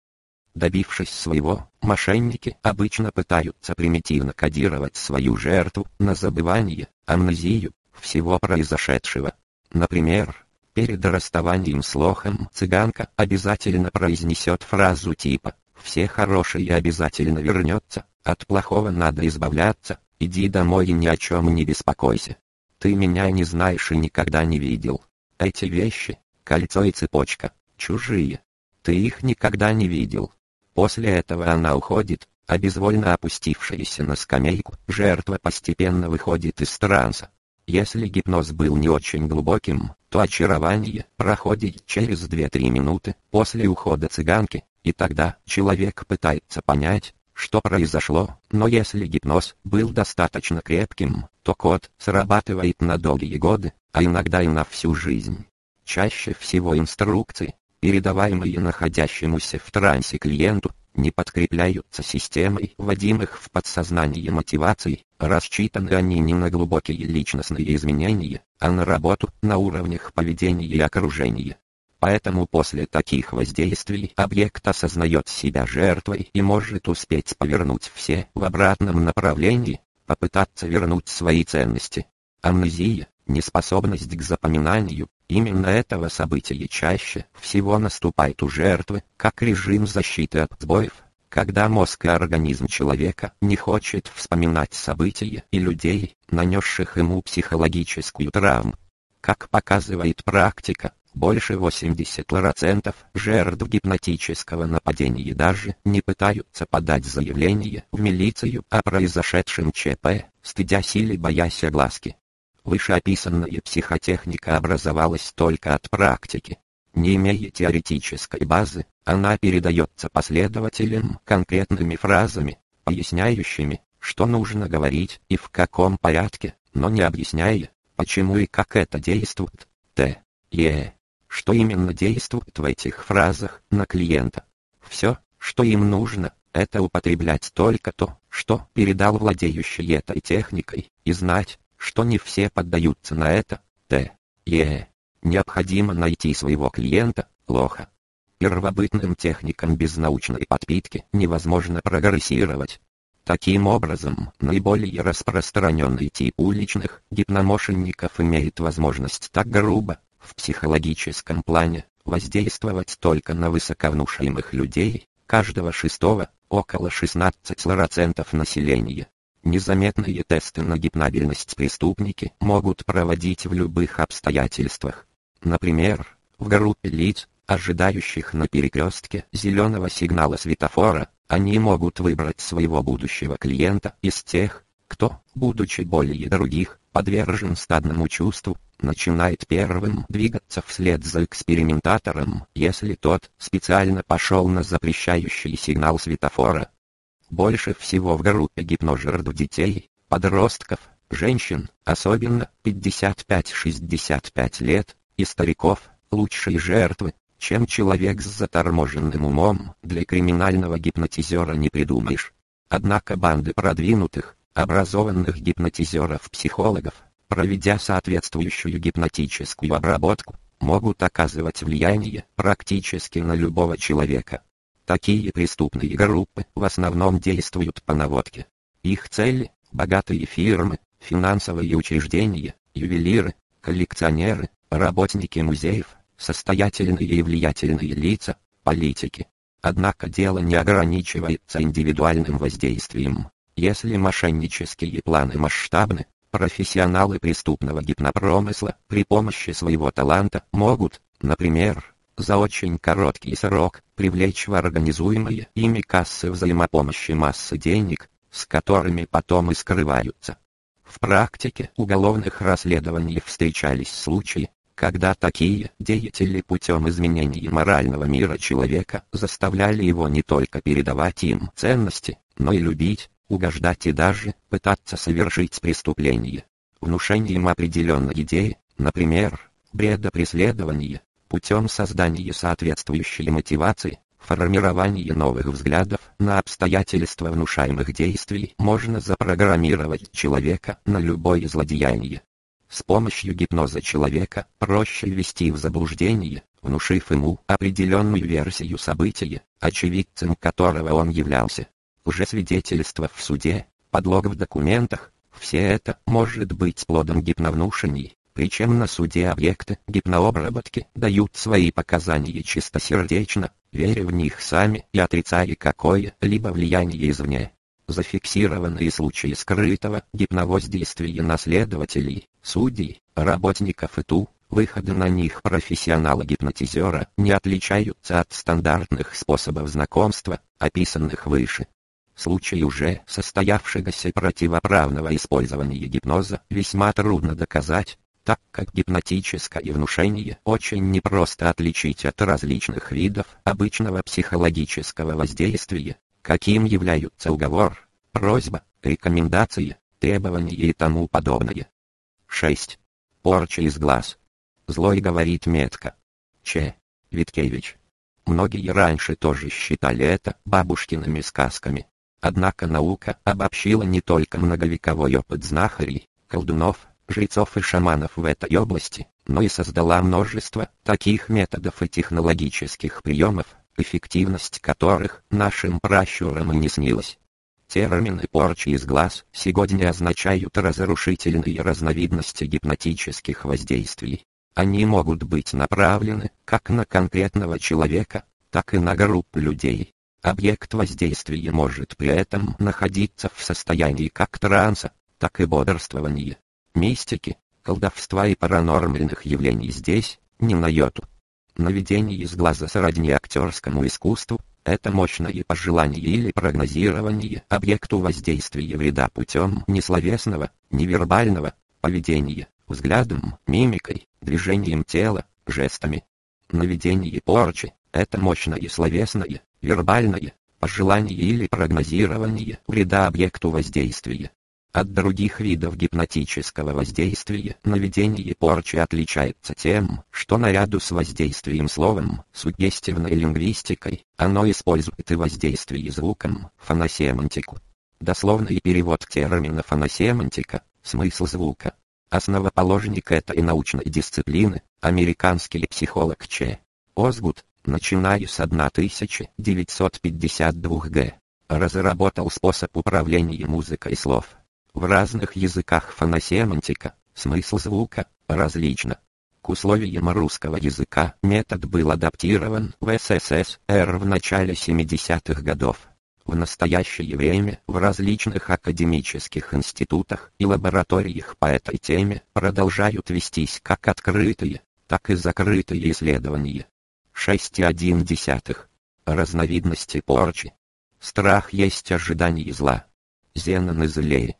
Добившись своего, мошенники обычно пытаются примитивно кодировать свою жертву на забывание, амнезию, всего произошедшего. Например, Перед расставанием с лохом цыганка обязательно произнесет фразу типа «Все хорошее обязательно вернется, от плохого надо избавляться, иди домой и ни о чем не беспокойся. Ты меня не знаешь и никогда не видел. Эти вещи, кольцо и цепочка, чужие. Ты их никогда не видел». После этого она уходит, а безвольно опустившаяся на скамейку, жертва постепенно выходит из транса. Если гипноз был не очень глубоким, то очарование проходит через 2-3 минуты после ухода цыганки, и тогда человек пытается понять, что произошло, но если гипноз был достаточно крепким, то код срабатывает на долгие годы, а иногда и на всю жизнь. Чаще всего инструкции, передаваемые находящемуся в трансе клиенту, не подкрепляются системой вводимых в подсознание мотиваций, рассчитаны они не на глубокие личностные изменения, а на работу на уровнях поведения и окружения. Поэтому после таких воздействий объект осознает себя жертвой и может успеть повернуть все в обратном направлении, попытаться вернуть свои ценности. Амнезия, неспособность к запоминанию, именно этого события чаще всего наступает у жертвы, как режим защиты от сбоев, когда мозг и организм человека не хочет вспоминать события и людей, нанесших ему психологическую травму. Как показывает практика, больше 80% жертв гипнотического нападения даже не пытаются подать заявление в милицию о произошедшем ЧП, стыдясь или боясь огласки. Вышеописанная психотехника образовалась только от практики. Не имея теоретической базы, она передается последователям конкретными фразами, поясняющими, что нужно говорить и в каком порядке, но не объясняя, Почему и как это действует? Т. Е. Что именно действует в этих фразах на клиента? Все, что им нужно, это употреблять только то, что передал владеющий этой техникой, и знать, что не все поддаются на это. Т. Е. Необходимо найти своего клиента, лоха. Первобытным техникам без научной подпитки невозможно прогрессировать. Таким образом, наиболее распространенный тип уличных гипномошенников имеет возможность так грубо, в психологическом плане, воздействовать только на высоковнушаемых людей, каждого шестого, около 16% населения. Незаметные тесты на гипнабельность преступники могут проводить в любых обстоятельствах. Например, в группе лиц, ожидающих на перекрестке зеленого сигнала светофора, они могут выбрать своего будущего клиента из тех, кто, будучи более других, подвержен стадному чувству, начинает первым двигаться вслед за экспериментатором, если тот специально пошел на запрещающий сигнал светофора. Больше всего в группе гипножертв детей, подростков, женщин, особенно 55-65 лет, и стариков, лучшие жертвы, чем человек с заторможенным умом, для криминального гипнотизера не придумаешь. Однако банды продвинутых, образованных гипнотизеров-психологов, проведя соответствующую гипнотическую обработку, могут оказывать влияние практически на любого человека. Такие преступные группы в основном действуют по наводке. Их цели – богатые фирмы, финансовые учреждения, ювелиры, коллекционеры, работники музеев, состоятельные и влиятельные лица, политики. Однако дело не ограничивается индивидуальным воздействием. Если мошеннические планы масштабны, профессионалы преступного гипнопромысла при помощи своего таланта могут, например, за очень короткий срок привлечь в организуемые ими кассы взаимопомощи массы денег, с которыми потом и скрываются. В практике уголовных расследований встречались случаи, когда такие деятели путем изменения морального мира человека заставляли его не только передавать им ценности, но и любить, угождать и даже пытаться совершить преступление. Внушением определенной идеи, например, бреда преследования, путем создания соответствующей мотивации, формирования новых взглядов на обстоятельства внушаемых действий можно запрограммировать человека на любое злодеяние. С помощью гипноза человека проще ввести в заблуждение, внушив ему определенную версию события, очевидцем которого он являлся. Уже свидетельство в суде, подлог в документах, все это может быть плодом гипновнушений, причем на суде объекты гипнообработки дают свои показания чистосердечно, веря в них сами и отрицая какое-либо влияние извне зафиксированные случаи скрытого гипновоздействия на следователей, судей, работников ИТУ, выходы на них профессионала-гипнотизера не отличаются от стандартных способов знакомства, описанных выше. Случай уже состоявшегося противоправного использования гипноза весьма трудно доказать, так как гипнотическое внушение очень непросто отличить от различных видов обычного психологического воздействия, каким являются уговор, просьба, рекомендации, требования и тому подобное. 6. Порча из глаз. Злой говорит метко. Ч. Виткевич. Многие раньше тоже считали это бабушкиными сказками. Однако наука обобщила не только многовековой опыт знахарей, колдунов, жрецов и шаманов в этой области, но и создала множество таких методов и технологических приемов, эффективность которых нашим пращурам и не снилась. Термины порчи из глаз сегодня означают разрушительные разновидности гипнотических воздействий. Они могут быть направлены как на конкретного человека, так и на группу людей. Объект воздействия может при этом находиться в состоянии как транса, так и бодрствования. Мистики, колдовства и паранормальных явлений здесь, не на йоту. Наведение из глаза сродни актерскому искусству, это мощное пожелание или прогнозирование объекту воздействия вреда путем несловесного, невербального поведения, взглядом, мимикой, движением тела, жестами. Наведение порчи – это мощное словесное, вербальное, пожелание или прогнозирование вреда объекту воздействия. От других видов гипнотического воздействия наведение порчи отличается тем, что наряду с воздействием словом, суггестивной лингвистикой, оно использует и воздействие звуком, фоносемантику. Дословный перевод термина фоносемантика – смысл звука. Основоположник этой научной дисциплины – американский психолог Ч. Озгуд, начиная с 1952 г. Разработал способ управления музыкой слов. В разных языках фоносемантика, смысл звука, различно. К условиям русского языка метод был адаптирован в СССР в начале 70-х годов. В настоящее время в различных академических институтах и лабораториях по этой теме продолжают вестись как открытые, так и закрытые исследования. 6,1. Разновидности порчи. Страх есть ожидание зла. Зенон из Леи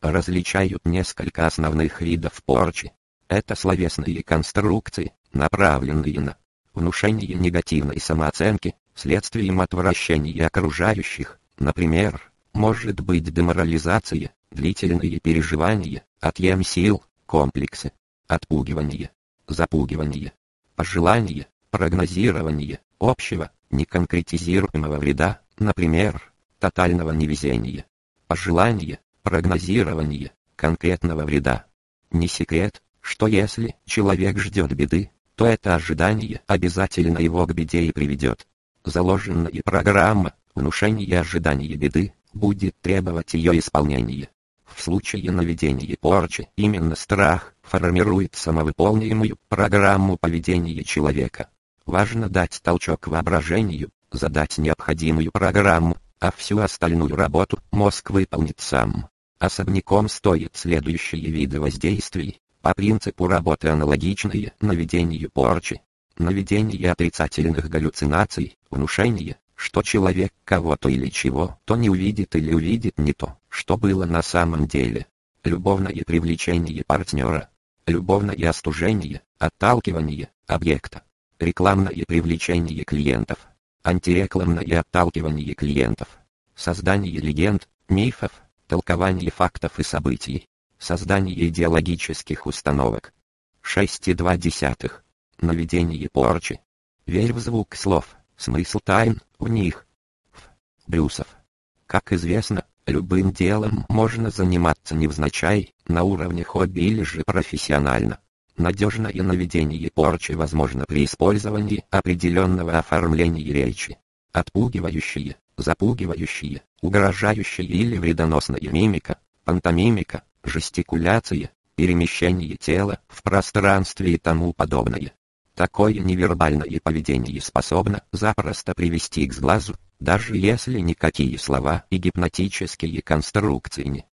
различают несколько основных видов порчи. Это словесные конструкции, направленные на внушение негативной самооценки, следствием отвращения окружающих, например, может быть деморализация, длительные переживания, отъем сил, комплексы, отпугивание, запугивание, пожелание, прогнозирование общего, неконкретизируемого вреда, например, тотального невезения, пожелание, прогнозирование конкретного вреда. Не секрет, что если человек ждет беды, то это ожидание обязательно его к беде и приведет. Заложенная программа, внушение ожидания беды, будет требовать ее исполнения. В случае наведения порчи именно страх формирует самовыполнимую программу поведения человека. Важно дать толчок воображению, задать необходимую программу, а всю остальную работу мозг выполнит сам. Особняком стоят следующие виды воздействий, по принципу работы аналогичные наведению порчи. Наведение отрицательных галлюцинаций, внушение, что человек кого-то или чего-то не увидит или увидит не то, что было на самом деле. Любовное привлечение партнера. Любовное остужение, отталкивание объекта. Рекламное привлечение клиентов. Антирекламное отталкивание клиентов. Создание легенд, мифов, толкование фактов и событий, создание идеологических установок. 6,2. Наведение порчи. Верь в звук слов, смысл тайн, в них. Ф. Брюсов. Как известно, любым делом можно заниматься невзначай, на уровне хобби или же профессионально. Надежное наведение порчи возможно при использовании определенного оформления речи. Отпугивающие, запугивающие, угрожающая или вредоносная мимика, пантомимика, жестикуляция, перемещение тела в пространстве и тому подобное. Такое невербальное поведение способно запросто привести к сглазу, даже если никакие слова и гипнотические конструкции не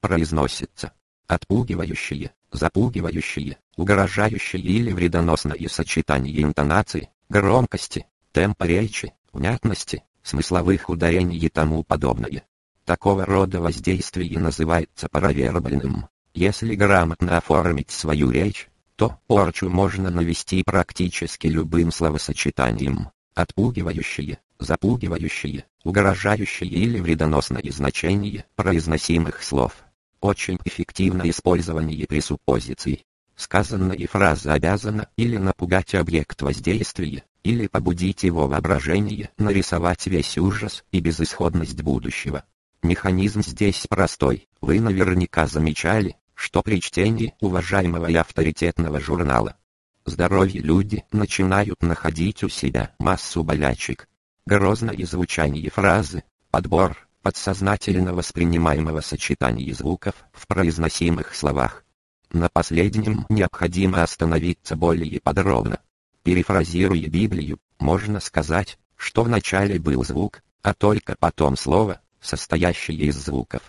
произносятся. Отпугивающие, запугивающие, угрожающие или вредоносное сочетание интонации, громкости, темпа речи, внятности, смысловых ударений и тому подобное. Такого рода воздействие называется паравербальным. Если грамотно оформить свою речь, то порчу можно навести практически любым словосочетанием. Отпугивающие, запугивающие, угрожающие или вредоносное значение произносимых слов. Очень эффективно использование пресуппозиций. Сказанная фраза обязана или напугать объект воздействия, или побудить его воображение нарисовать весь ужас и безысходность будущего. Механизм здесь простой. Вы наверняка замечали, что при чтении уважаемого и авторитетного журнала здоровье люди начинают находить у себя массу болячек. Грозное звучание фразы, подбор подсознательно воспринимаемого сочетания звуков в произносимых словах. На последнем необходимо остановиться более подробно. Перефразируя Библию, можно сказать, что вначале был звук, а только потом слово, состоящее из звуков.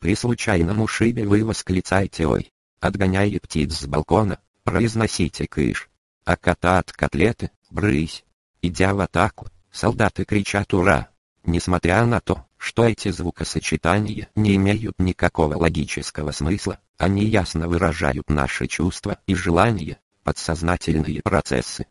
При случайном ушибе вы восклицаете «Ой!», отгоняя птиц с балкона, произносите «Кыш!», а кота от котлеты «Брысь!». Идя в атаку, солдаты кричат «Ура!». Несмотря на то, что эти звукосочетания не имеют никакого логического смысла, они ясно выражают наши чувства и желания, подсознательные процессы.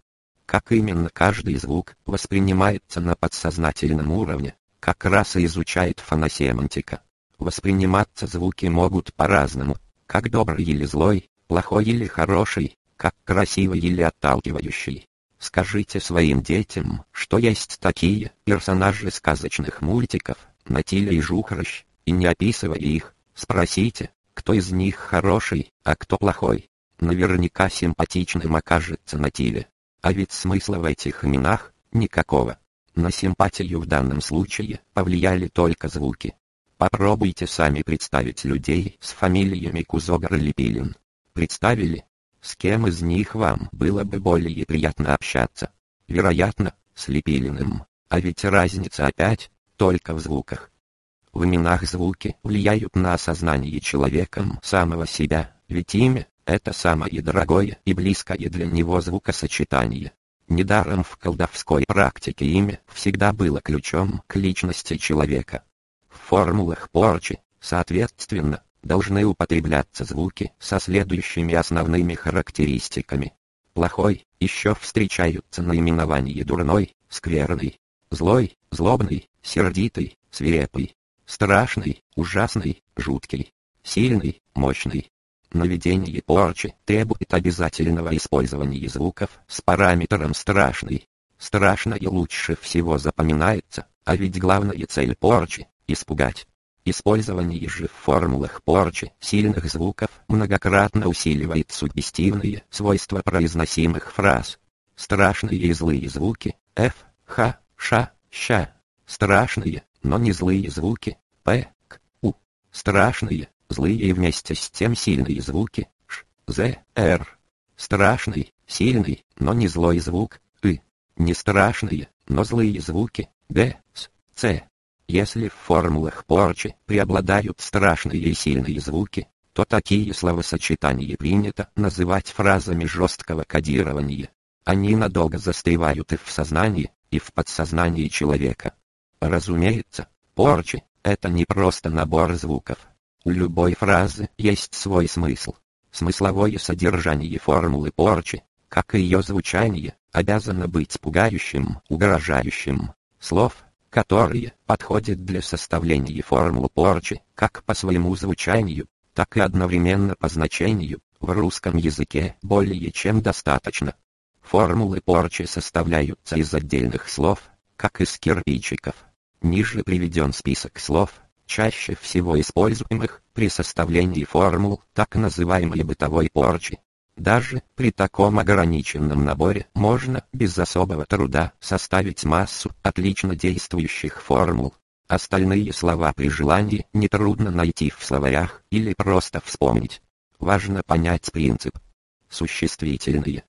Как именно каждый звук воспринимается на подсознательном уровне, как раз и изучает фоносемантика. Восприниматься звуки могут по-разному, как добрый или злой, плохой или хороший, как красивый или отталкивающий. Скажите своим детям, что есть такие персонажи сказочных мультиков, Натилья и Жухрыщ, и не описывая их, спросите, кто из них хороший, а кто плохой. Наверняка симпатичным окажется Натилья. А ведь смысла в этих именах никакого. На симпатию в данном случае повлияли только звуки. Попробуйте сами представить людей с фамилиями Кузогар или Пилин. Представили? С кем из них вам было бы более приятно общаться? Вероятно, с Лепилиным. А ведь разница опять только в звуках. В именах звуки влияют на осознание человеком самого себя, ведь имя – это самое дорогое и близкое для него звукосочетание. Недаром в колдовской практике имя всегда было ключом к личности человека. В формулах порчи, соответственно, должны употребляться звуки со следующими основными характеристиками. Плохой, еще встречаются наименования дурной, скверный, злой, злобный, сердитый, свирепый, страшный, ужасный, жуткий, сильный, мощный. Наведение порчи требует обязательного использования звуков с параметром страшный. Страшное лучше всего запоминается, а ведь главная цель порчи – испугать. Использование же в формулах порчи сильных звуков многократно усиливает суггестивные свойства произносимых фраз. Страшные и злые звуки – F, Х, Ш, Щ. Страшные, но не злые звуки – П, К, У. Страшные, злые и вместе с тем сильные звуки – Ш, З, Р. Страшный, сильный, но не злой звук – И. Не страшные, но злые звуки – Г, С, Ц. Если в формулах порчи преобладают страшные и сильные звуки, то такие словосочетания принято называть фразами жесткого кодирования. Они надолго застревают и в сознании, и в подсознании человека. Разумеется, порчи – это не просто набор звуков. У любой фразы есть свой смысл. Смысловое содержание формулы порчи, как и ее звучание, обязано быть пугающим, угрожающим. Слов, которые подходят для составления формул порчи, как по своему звучанию, так и одновременно по значению, в русском языке более чем достаточно. Формулы порчи составляются из отдельных слов, как из кирпичиков. Ниже приведен список слов, чаще всего используемых при составлении формул так называемой бытовой порчи. Даже при таком ограниченном наборе можно без особого труда составить массу отлично действующих формул. Остальные слова при желании нетрудно найти в словарях или просто вспомнить. Важно понять принцип. Существительные.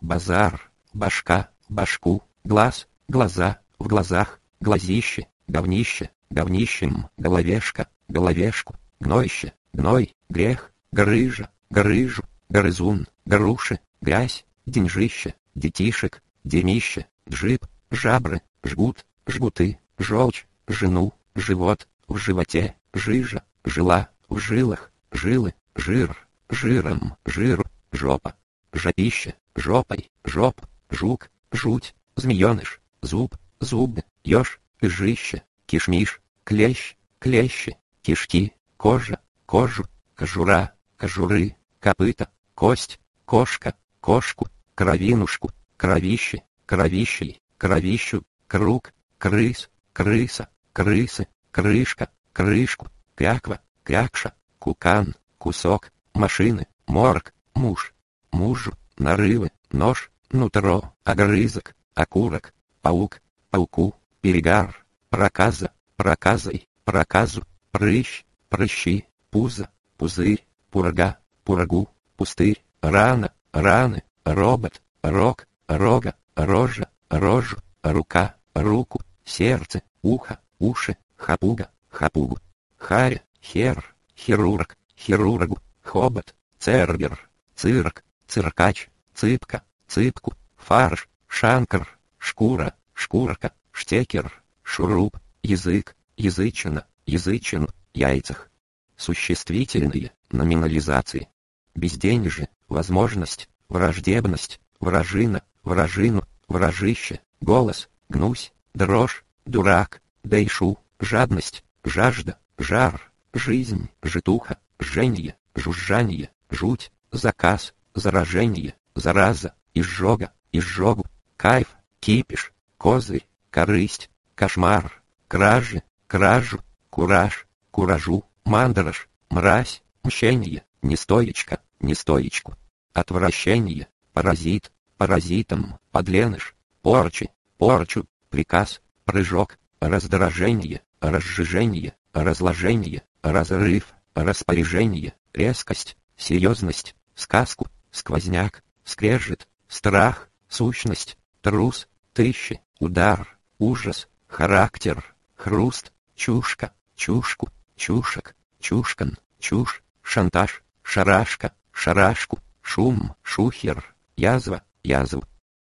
Базар, башка, башку, глаз, глаза, в глазах, глазище, говнище, говнищем, головешка, головешку, гноище, гной, грех, грыжа, грыжу, Горызун, груши, грязь, деньжище, детишек, демище, джип, жабры, жгут, жгуты, желчь, жену, живот, в животе, жижа, жила, в жилах, жилы, жир, жиром, жир, жопа, жопище, жопой, жоп, жук, жуть, змееныш, зуб, зуб, еж, жище, кишмиш, клещ, клещи, кишки, кожа, кожу, кожура, кожуры, копыта, кость, кошка, кошку, кровинушку, кровище, кровищей, кровищу, круг, крыс, крыса, крысы, крышка, крышку, кряква, крякша, кукан, кусок, машины, морг, муж, мужу, нарывы, нож, нутро, огрызок, окурок, паук, пауку, перегар, проказа, проказой, проказу, прыщ, прыщи, пузо, пузырь, пурга, пургу, пустырь, рана, раны, робот, рог, рога, рожа, рожу, рука, руку, сердце, ухо, уши, хапуга, хапугу, харя, хер, хирург, хирургу, хобот, цербер, цирк, циркач, цыпка, цыпку, фарш, шанкр, шкура, шкурка, штекер, шуруп, язык, язычина, язычин, яйцах. Существительные, номинализации, безденежье, возможность, враждебность, вражина, вражину, вражище, голос, гнусь, дрожь, дурак, дейшу, жадность, жажда, жар, жизнь, житуха, жженье, жужжанье, жуть, заказ, заражение, зараза, изжога, изжогу, кайф, кипиш, козырь, корысть, кошмар, кражи, кражу, кураж, куражу, мандраж, мразь, мщение, нестоечка, нестоечку, отвращение, паразит, паразитом, подленыш, порчи, порчу, приказ, прыжок, раздражение, разжижение, разложение, разрыв, распоряжение, резкость, серьезность, сказку, сквозняк, скрежет, страх, сущность, трус, тыщи, удар, ужас, характер, хруст, чушка, чушку, чушек, чушкан, чушь, шантаж, шарашка, шарашку, шум, шухер, язва, язву.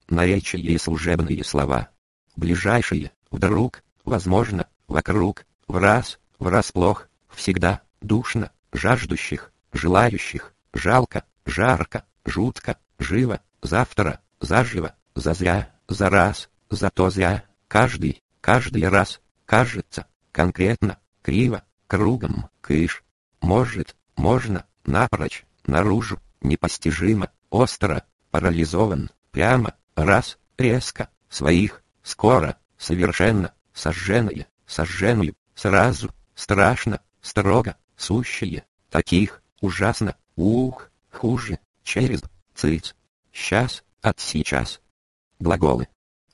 Наречие и служебные слова. Ближайшие, вдруг, возможно, вокруг, в раз, врасплох, всегда, душно, жаждущих, желающих, жалко, жарко, жутко, живо, завтра, заживо, зазря, за раз, зато зря, каждый, каждый раз, кажется, конкретно, криво, кругом, кыш. Может, можно, напрочь, наружу, непостижимо, остро, парализован, прямо, раз, резко, своих, скоро, совершенно, сожженные, сожженную, сразу, страшно, строго, сущие, таких, ужасно, ух, хуже, через, цыц, сейчас, от сейчас. Глаголы.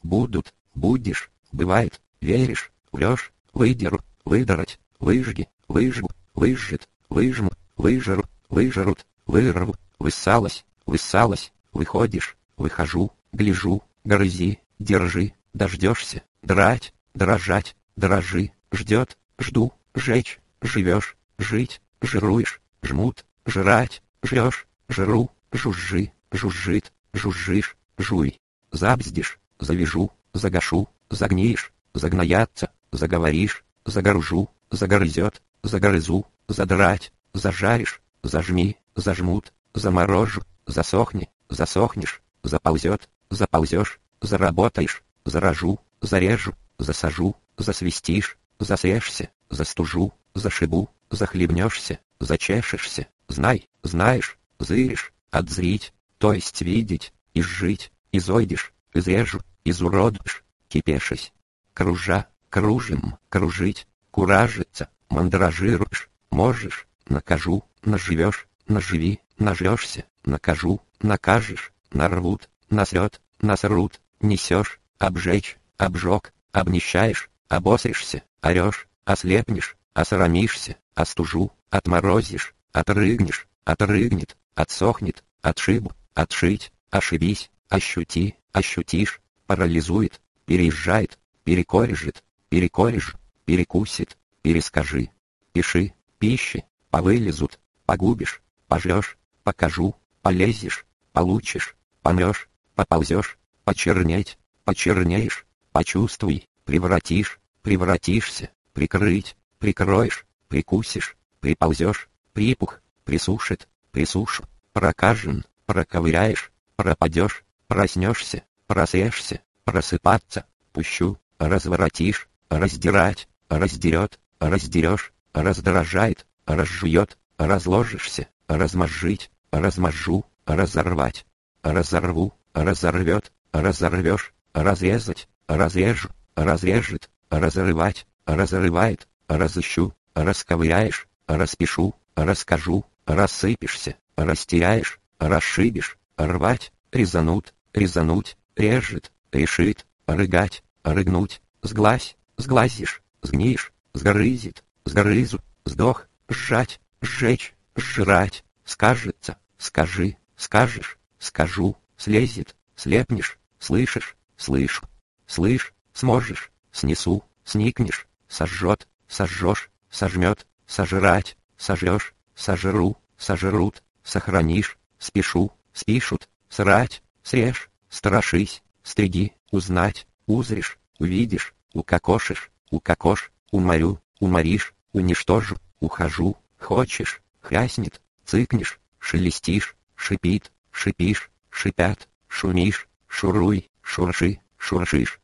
Будут, будешь, бывает, веришь, врешь, выдеру, выдрать, выжги, выжгу, выжжет, выжму, выжару, выжарут, вырву, высалась, высалась, выходишь, выхожу, гляжу, грызи, держи, дождешься, драть, дрожать, дрожи, ждет, жду, жечь, живешь, жить, жируешь, жмут, жрать, жрешь, жру, жужжи, жужжит, жужжишь, жуй, забздишь, завяжу, загашу, загнишь, загноятся, заговоришь, загоружу, загрызет, загрызу, задрать, зажаришь, зажми, зажмут, заморожу, засохни, засохнешь, заползет, заползешь, заработаешь, заражу, зарежу, засажу, засвистишь, засрешься, застужу, зашибу, захлебнешься, зачешешься, знай, знаешь, зыришь, отзрить, то есть видеть, изжить, изойдешь, изрежу, изуродишь, кипешись, кружа, кружим, кружить, куражиться, мандражируешь, можешь, накажу, наживешь, наживи, нажрешься, накажу, накажешь, нарвут, насрет, насрут, несешь, обжечь, обжег, обнищаешь, обосришься, орешь, ослепнешь, осрамишься, остужу, отморозишь, отрыгнешь, отрыгнет, отсохнет, отшибу, отшить, ошибись, ощути, ощутишь, парализует, переезжает, перекорежит, перекорежь, перекусит, перескажи, пиши, пищи, повылезут, погубишь, пожрешь, покажу, полезешь, получишь, помрешь, поползешь, почернеть, почернеешь, почувствуй, превратишь, превратишься, прикрыть, прикроешь, прикусишь, приползешь, припух, присушит, присушу, прокажен, проковыряешь, пропадешь, проснешься, просрешься, просыпаться, пущу, разворотишь, раздирать, раздерет, раздерешь, раздражает, разжует, разложишься, размозжить, размозжу, разорвать, разорву, разорвет, разорвешь, разрезать, разрежу, разрежет, разрывать, разрывает, разыщу, расковыряешь, распишу, расскажу, рассыпешься, растеряешь, расшибешь, рвать, резанут, резануть, режет, решит, рыгать, рыгнуть, сглазь, сглазишь, сгнишь, сгрызет, сгрызу, сдох, сжать, сжечь, сжрать, скажется, скажи, скажешь, скажу, слезет, слепнешь, слышишь, слышу, слышь, сможешь, снесу, сникнешь, сожжет, сожжешь, сожмет, сожрать, сожжешь, сожру, сожрут, сохранишь, спешу, спишут, срать, срежь, страшись, стриги, узнать, узришь, увидишь, укокошишь, укокош, уморю, уморишь, уничтожу, ухожу, хочешь, хряснет, цыкнешь, шелестишь, шипит, шипишь, шипят, шумишь, шуруй, шурши, шуршишь.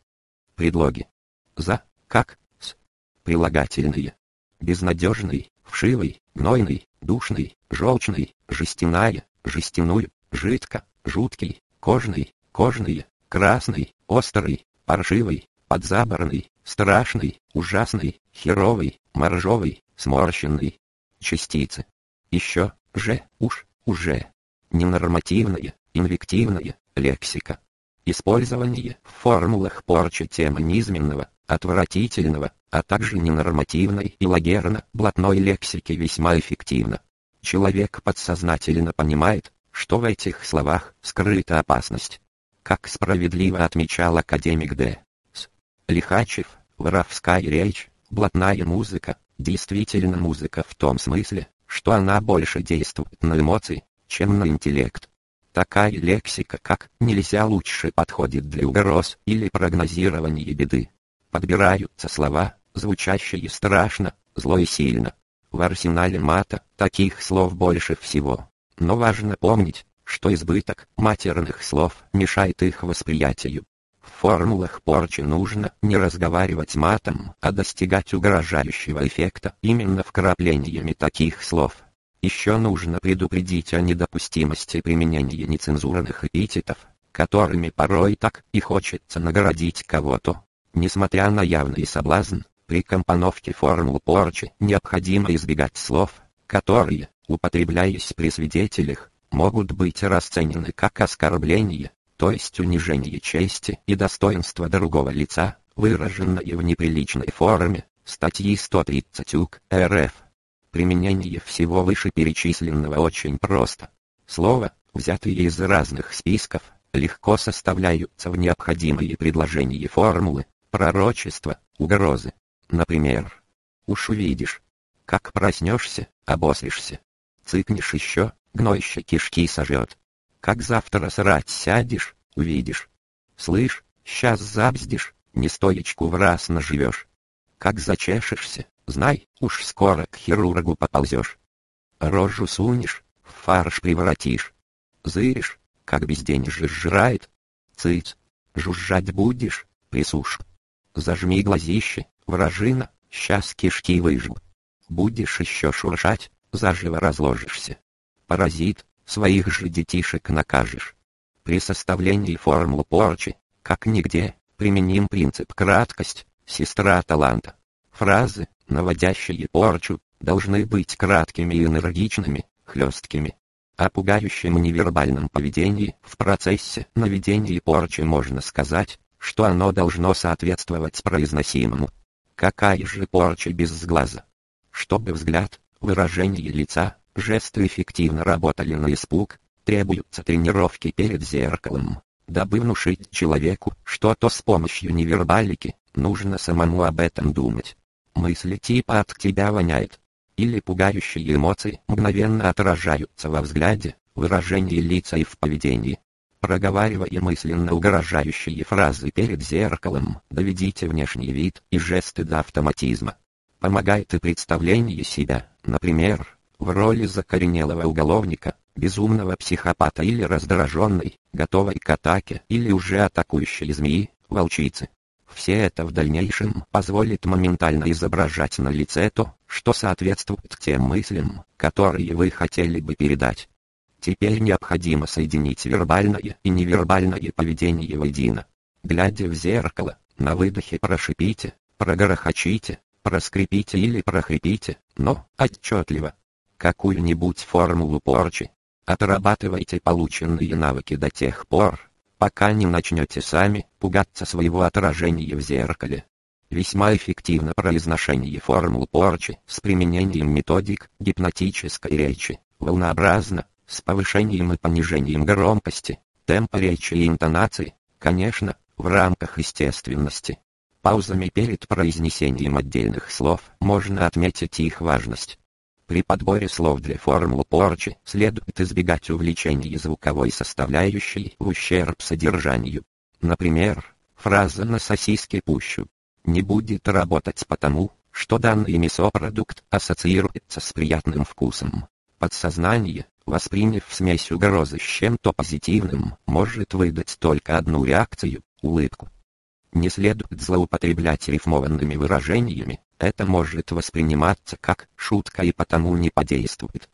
Предлоги. За, как, с. Прилагательные. Безнадежный, вшивый, гнойный, душный, желчный, жестяная, жестяную, жидко, жуткий, кожный, кожные, красный, острый, паршивый, подзаборный, страшный, ужасный, херовый, моржовый, сморщенный. Частицы. Еще, же, уж, уже. Ненормативная, инвективная, лексика. Использование в формулах порчи темы низменного, отвратительного, а также ненормативной и лагерно-блатной лексики весьма эффективно. Человек подсознательно понимает, что в этих словах скрыта опасность. Как справедливо отмечал академик Д. С. Лихачев, воровская речь, блатная музыка, действительно музыка в том смысле, что она больше действует на эмоции, чем на интеллект. Такая лексика как «нельзя лучше» подходит для угроз или прогнозирования беды. Подбираются слова, звучащие страшно, зло и сильно. В арсенале мата таких слов больше всего. Но важно помнить, что избыток матерных слов мешает их восприятию. В формулах порчи нужно не разговаривать матом, а достигать угрожающего эффекта именно вкраплениями таких слов. Еще нужно предупредить о недопустимости применения нецензурных эпитетов, которыми порой так и хочется наградить кого-то. Несмотря на явный соблазн, при компоновке формул порчи необходимо избегать слов, которые, употребляясь при свидетелях, могут быть расценены как оскорбление, то есть унижение чести и достоинства другого лица, выраженное в неприличной форме, статьи 130 УК РФ. Применение всего вышеперечисленного очень просто. Слово, взятые из разных списков, легко составляются в необходимые предложения формулы, пророчества, угрозы. Например, уж увидишь, как проснешься, обослишься. Цыкнешь еще, гнойще кишки сожжет. Как завтра срать сядешь, увидишь. Слышь, сейчас забздишь, не стоечку в раз наживешь. Как зачешешься, знай, уж скоро к хирургу поползешь. Рожу сунешь, в фарш превратишь. Зыришь, как безденежье сжирает. Цыц, жужжать будешь, присушь. Зажми глазище, вражина, сейчас кишки выжгу. Будешь еще шуршать, заживо разложишься. Паразит, своих же детишек накажешь. При составлении формул порчи, как нигде, применим принцип краткость, сестра таланта. Фразы, наводящие порчу, должны быть краткими и энергичными, хлесткими. О пугающем невербальном поведении в процессе наведения порчи можно сказать, что оно должно соответствовать произносимому. Какая же порча без сглаза? Чтобы взгляд, выражение лица, жесты эффективно работали на испуг, требуются тренировки перед зеркалом. Дабы внушить человеку что-то с помощью невербалики, нужно самому об этом думать. Мысли типа «от тебя воняет» или пугающие эмоции мгновенно отражаются во взгляде, выражении лица и в поведении. Проговаривая мысленно угрожающие фразы перед зеркалом, доведите внешний вид и жесты до автоматизма. Помогает и представление себя, например, в роли закоренелого уголовника, безумного психопата или раздраженной, готовой к атаке или уже атакующей змеи, волчицы. Все это в дальнейшем позволит моментально изображать на лице то, что соответствует тем мыслям, которые вы хотели бы передать. Теперь необходимо соединить вербальное и невербальное поведение воедино. Глядя в зеркало, на выдохе прошипите, прогорохочите, проскрипите или прохрипите, но отчетливо. Какую-нибудь формулу порчи. Отрабатывайте полученные навыки до тех пор, пока не начнете сами пугаться своего отражения в зеркале. Весьма эффективно произношение формул порчи с применением методик гипнотической речи, волнообразно, с повышением и понижением громкости, темпа речи и интонации, конечно, в рамках естественности. Паузами перед произнесением отдельных слов можно отметить их важность. При подборе слов для формул порчи следует избегать увлечения звуковой составляющей в ущерб содержанию. Например, фраза «на сосиски пущу» не будет работать потому, что данный мясопродукт ассоциируется с приятным вкусом. Подсознание, восприняв смесь угрозы с чем-то позитивным, может выдать только одну реакцию – улыбку. Не следует злоупотреблять рифмованными выражениями, это может восприниматься как шутка и потому не подействует.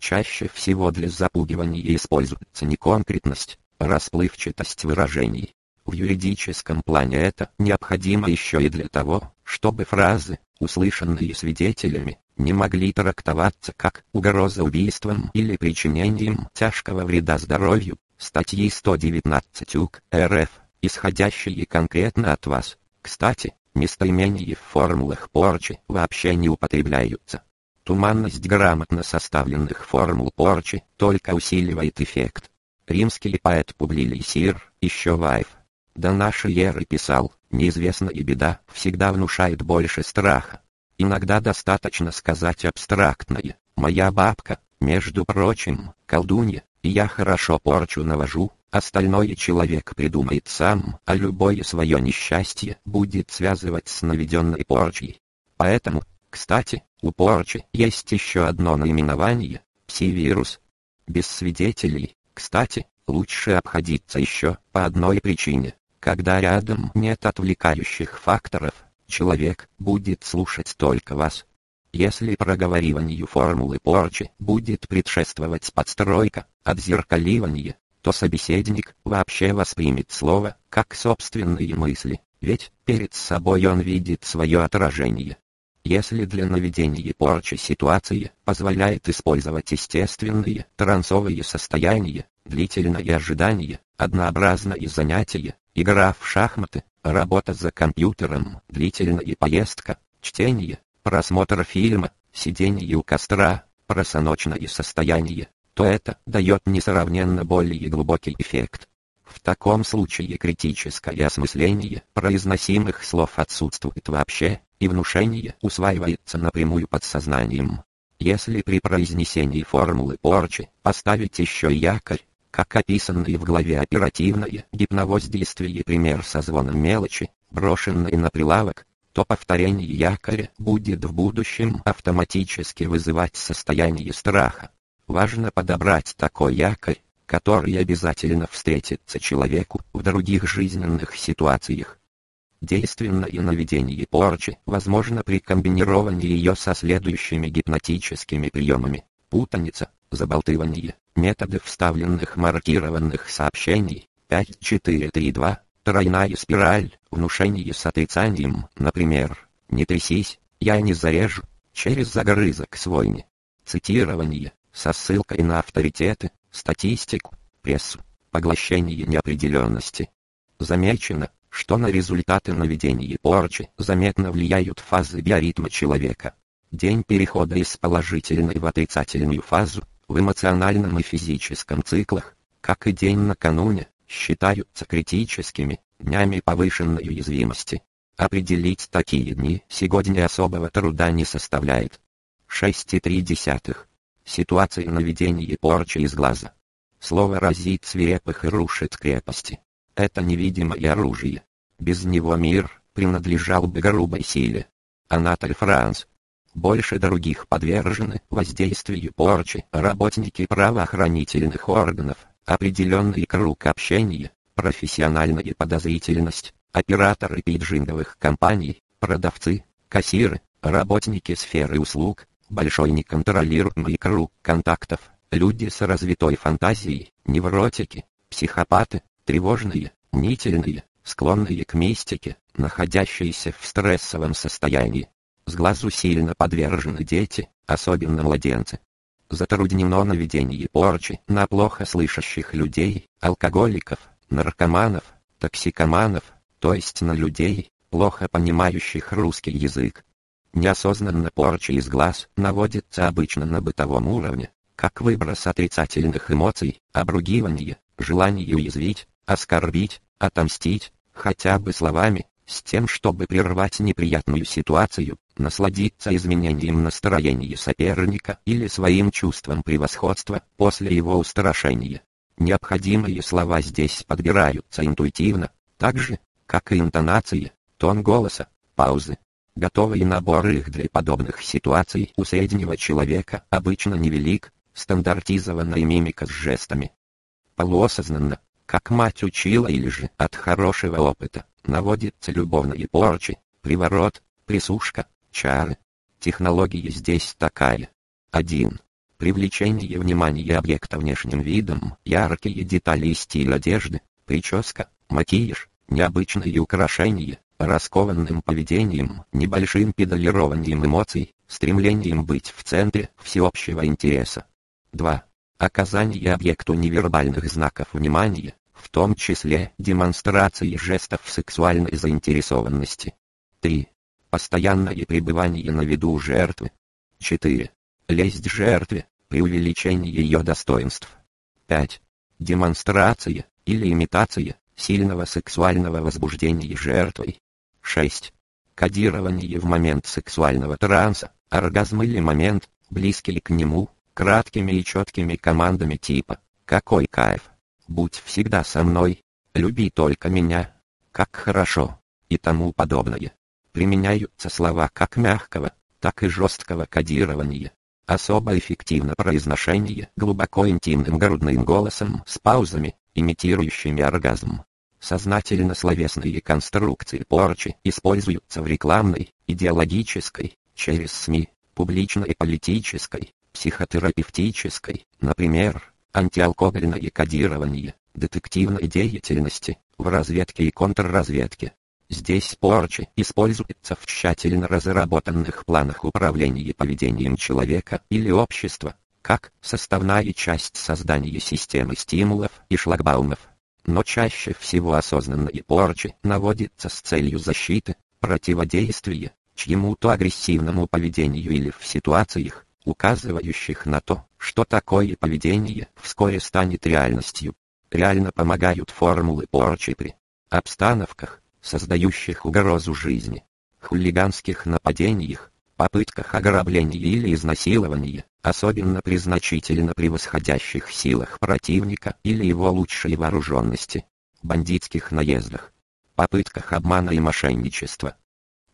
Чаще всего для запугивания используется не конкретность, а расплывчатость выражений. В юридическом плане это необходимо еще и для того, чтобы фразы, услышанные свидетелями, не могли трактоваться как угроза убийством или причинением тяжкого вреда здоровью, статьи 119 УК РФ, исходящие конкретно от вас. Кстати, местоимения в формулах порчи вообще не употребляются. Туманность грамотно составленных формул порчи только усиливает эффект. Римский поэт Публилий Сир, еще Вайф, до нашей эры писал, неизвестная беда всегда внушает больше страха. Иногда достаточно сказать абстрактное. Моя бабка, между прочим, колдунья, и я хорошо порчу навожу, остальное человек придумает сам, а любое свое несчастье будет связывать с наведенной порчей. Поэтому, кстати, у порчи есть еще одно наименование – пси-вирус. Без свидетелей, кстати, лучше обходиться еще по одной причине. Когда рядом нет отвлекающих факторов, человек будет слушать только вас. Если проговариванию формулы порчи будет предшествовать подстройка, отзеркаливание, то собеседник вообще воспримет слово как собственные мысли, ведь перед собой он видит свое отражение. Если для наведения порчи ситуация позволяет использовать естественные трансовые состояния, длительное ожидание, однообразное занятие, игра в шахматы, работа за компьютером, длительная поездка, чтение, просмотр фильма, сидение у костра, просоночное состояние, то это дает несравненно более глубокий эффект. В таком случае критическое осмысление произносимых слов отсутствует вообще, и внушение усваивается напрямую подсознанием. Если при произнесении формулы порчи поставить еще якорь, как описанный в главе оперативное гипновоздействие пример со звоном мелочи, брошенный на прилавок, то повторение якоря будет в будущем автоматически вызывать состояние страха. Важно подобрать такой якорь, который обязательно встретится человеку в других жизненных ситуациях. Действенное наведение порчи возможно при комбинировании ее со следующими гипнотическими приемами. Путаница, заболтывание, методы вставленных маркированных сообщений, 5432, тройная спираль, внушение с отрицанием, например, «Не трясись, я не зарежу», через загрызок свойни. Цитирование, со ссылкой на авторитеты, статистику, прессу, поглощение неопределенности. Замечено, что на результаты наведения порчи заметно влияют фазы биоритма человека. День перехода из положительной в отрицательную фазу в эмоциональном и физическом циклах, как и день накануне, считаются критическими, днями повышенной уязвимости. Определить такие дни сегодня особого труда не составляет. 6,3. Ситуации наведения порчи из глаза. Слово разит свирепых и рушит крепости. Это невидимое оружие. Без него мир принадлежал бы грубой силе. Анатоль Франц больше других подвержены воздействию порчи работники правоохранительных органов, определенный круг общения, профессиональная подозрительность, операторы пиджинговых компаний, продавцы, кассиры, работники сферы услуг, большой неконтролируемый круг контактов, люди с развитой фантазией, невротики, психопаты, тревожные, мнительные, склонные к мистике, находящиеся в стрессовом состоянии, с глазу сильно подвержены дети, особенно младенцы. Затруднено наведение порчи на плохо слышащих людей, алкоголиков, наркоманов, токсикоманов, то есть на людей, плохо понимающих русский язык. Неосознанно порча из глаз наводится обычно на бытовом уровне, как выброс отрицательных эмоций, обругивание, желание уязвить, оскорбить, отомстить, хотя бы словами, с тем, чтобы прервать неприятную ситуацию, насладиться изменением настроения соперника или своим чувством превосходства после его устрашения. Необходимые слова здесь подбираются интуитивно, так же, как и интонация, тон голоса, паузы. Готовый набор их для подобных ситуаций у среднего человека обычно невелик, стандартизованная мимика с жестами. Полуосознанно, как мать учила или же от хорошего опыта, Наводится любовные порчи, приворот, присушка, чары. Технология здесь такая. 1. Привлечение внимания объекта внешним видом, яркие детали и стиль одежды, прическа, макияж, необычные украшения, раскованным поведением, небольшим педалированием эмоций, стремлением быть в центре всеобщего интереса. 2. Оказание объекту невербальных знаков внимания, в том числе демонстрации жестов сексуальной заинтересованности. 3. Постоянное пребывание на виду жертвы. 4. Лесть жертве, преувеличение ее достоинств. 5. Демонстрация, или имитация, сильного сексуального возбуждения жертвой. 6. Кодирование в момент сексуального транса, оргазм или момент, близкий к нему, краткими и четкими командами типа «Какой кайф! Будь всегда со мной! Люби только меня! Как хорошо!» и тому подобное. Применяются слова как мягкого, так и жесткого кодирования. Особо эффективно произношение глубоко интимным грудным голосом с паузами, имитирующими оргазм. Сознательно словесные конструкции порчи используются в рекламной, идеологической, через СМИ, публичной политической, психотерапевтической, например, антиалкогольное кодирование, детективной деятельности, в разведке и контрразведке. Здесь порчи используется в тщательно разработанных планах управления поведением человека или общества, как составная часть создания системы стимулов и шлагбаумов но чаще всего осознанные порчи наводятся с целью защиты, противодействия, чьему-то агрессивному поведению или в ситуациях, указывающих на то, что такое поведение вскоре станет реальностью. Реально помогают формулы порчи при обстановках, создающих угрозу жизни, хулиганских нападениях, попытках ограбления или изнасилования, особенно при значительно превосходящих силах противника или его лучшей вооруженности, бандитских наездах, попытках обмана и мошенничества,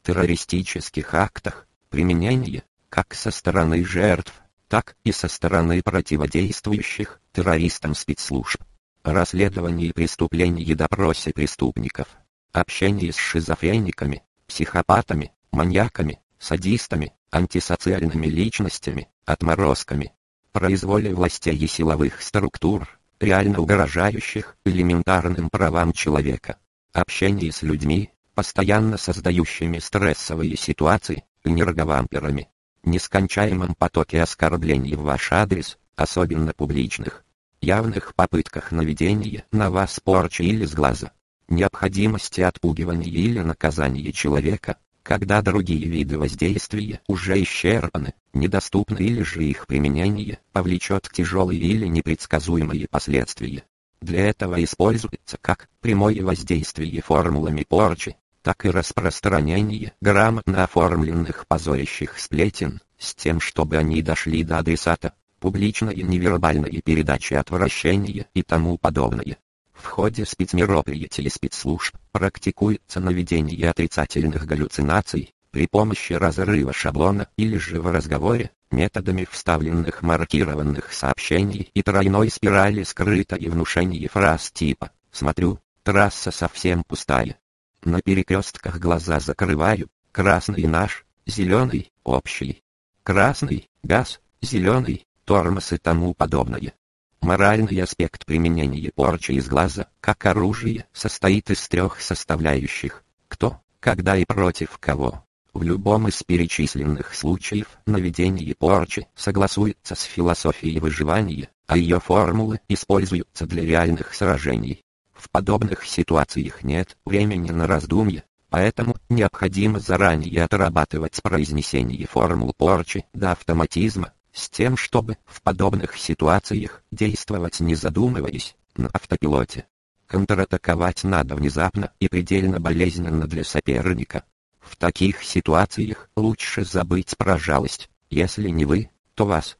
террористических актах, применения, как со стороны жертв, так и со стороны противодействующих террористам спецслужб, расследовании преступлений и допросе преступников, общении с шизофрениками, психопатами, маньяками, садистами, антисоциальными личностями, отморозками, произволе властей и силовых структур, реально угрожающих элементарным правам человека, общении с людьми, постоянно создающими стрессовые ситуации, энерговампирами, нескончаемом потоке оскорблений в ваш адрес, особенно публичных, явных попытках наведения на вас порчи или сглаза, необходимости отпугивания или наказания человека, когда другие виды воздействия уже исчерпаны, недоступны или же их применение повлечет тяжелые или непредсказуемые последствия. Для этого используется как прямое воздействие формулами порчи, так и распространение грамотно оформленных позорящих сплетен, с тем чтобы они дошли до адресата, публичная невербальная передача отвращения и тому подобное. В ходе спецмероприятий спецслужб практикуется наведение отрицательных галлюцинаций при помощи разрыва шаблона или же в разговоре, методами вставленных маркированных сообщений и тройной спирали скрыто и внушение фраз типа «Смотрю, трасса совсем пустая». На перекрестках глаза закрываю, красный наш, зеленый, общий. Красный, газ, зеленый, тормоз и тому подобное. Моральный аспект применения порчи из глаза, как оружие, состоит из трех составляющих. Кто, когда и против кого. В любом из перечисленных случаев наведение порчи согласуется с философией выживания, а ее формулы используются для реальных сражений. В подобных ситуациях нет времени на раздумья, поэтому необходимо заранее отрабатывать произнесение формул порчи до автоматизма, с тем, чтобы в подобных ситуациях действовать не задумываясь, на автопилоте. Контратаковать надо внезапно и предельно болезненно для соперника. В таких ситуациях лучше забыть про жалость, если не вы, то вас.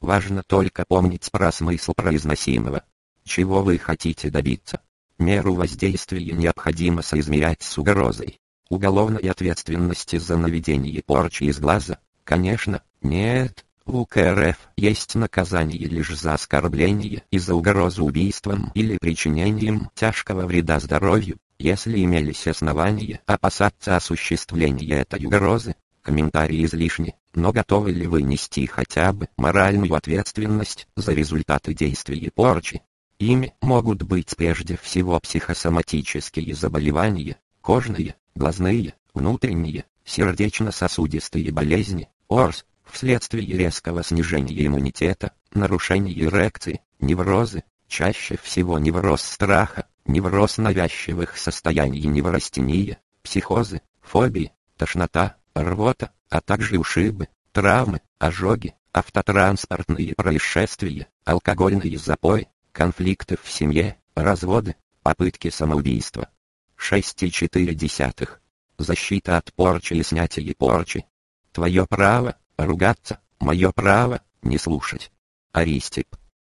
Важно только помнить про смысл произносимого. Чего вы хотите добиться? Меру воздействия необходимо соизмерять с угрозой. Уголовной ответственности за наведение порчи из глаза, конечно, нет, у КРФ есть наказание лишь за оскорбление и за угрозу убийством или причинением тяжкого вреда здоровью, Если имелись основания опасаться осуществления этой угрозы, комментарии излишни, но готовы ли вы нести хотя бы моральную ответственность за результаты действий порчи? Ими могут быть прежде всего психосоматические заболевания, кожные, глазные, внутренние, сердечно-сосудистые болезни, ОРС, вследствие резкого снижения иммунитета, нарушения эрекции, неврозы, чаще всего невроз страха, невроз навязчивых состояний неврастения, психозы, фобии, тошнота, рвота, а также ушибы, травмы, ожоги, автотранспортные происшествия, алкогольные запои, конфликты в семье, разводы, попытки самоубийства. 6,4. Защита от порчи и снятие порчи. Твое право – ругаться, мое право – не слушать. Аристип.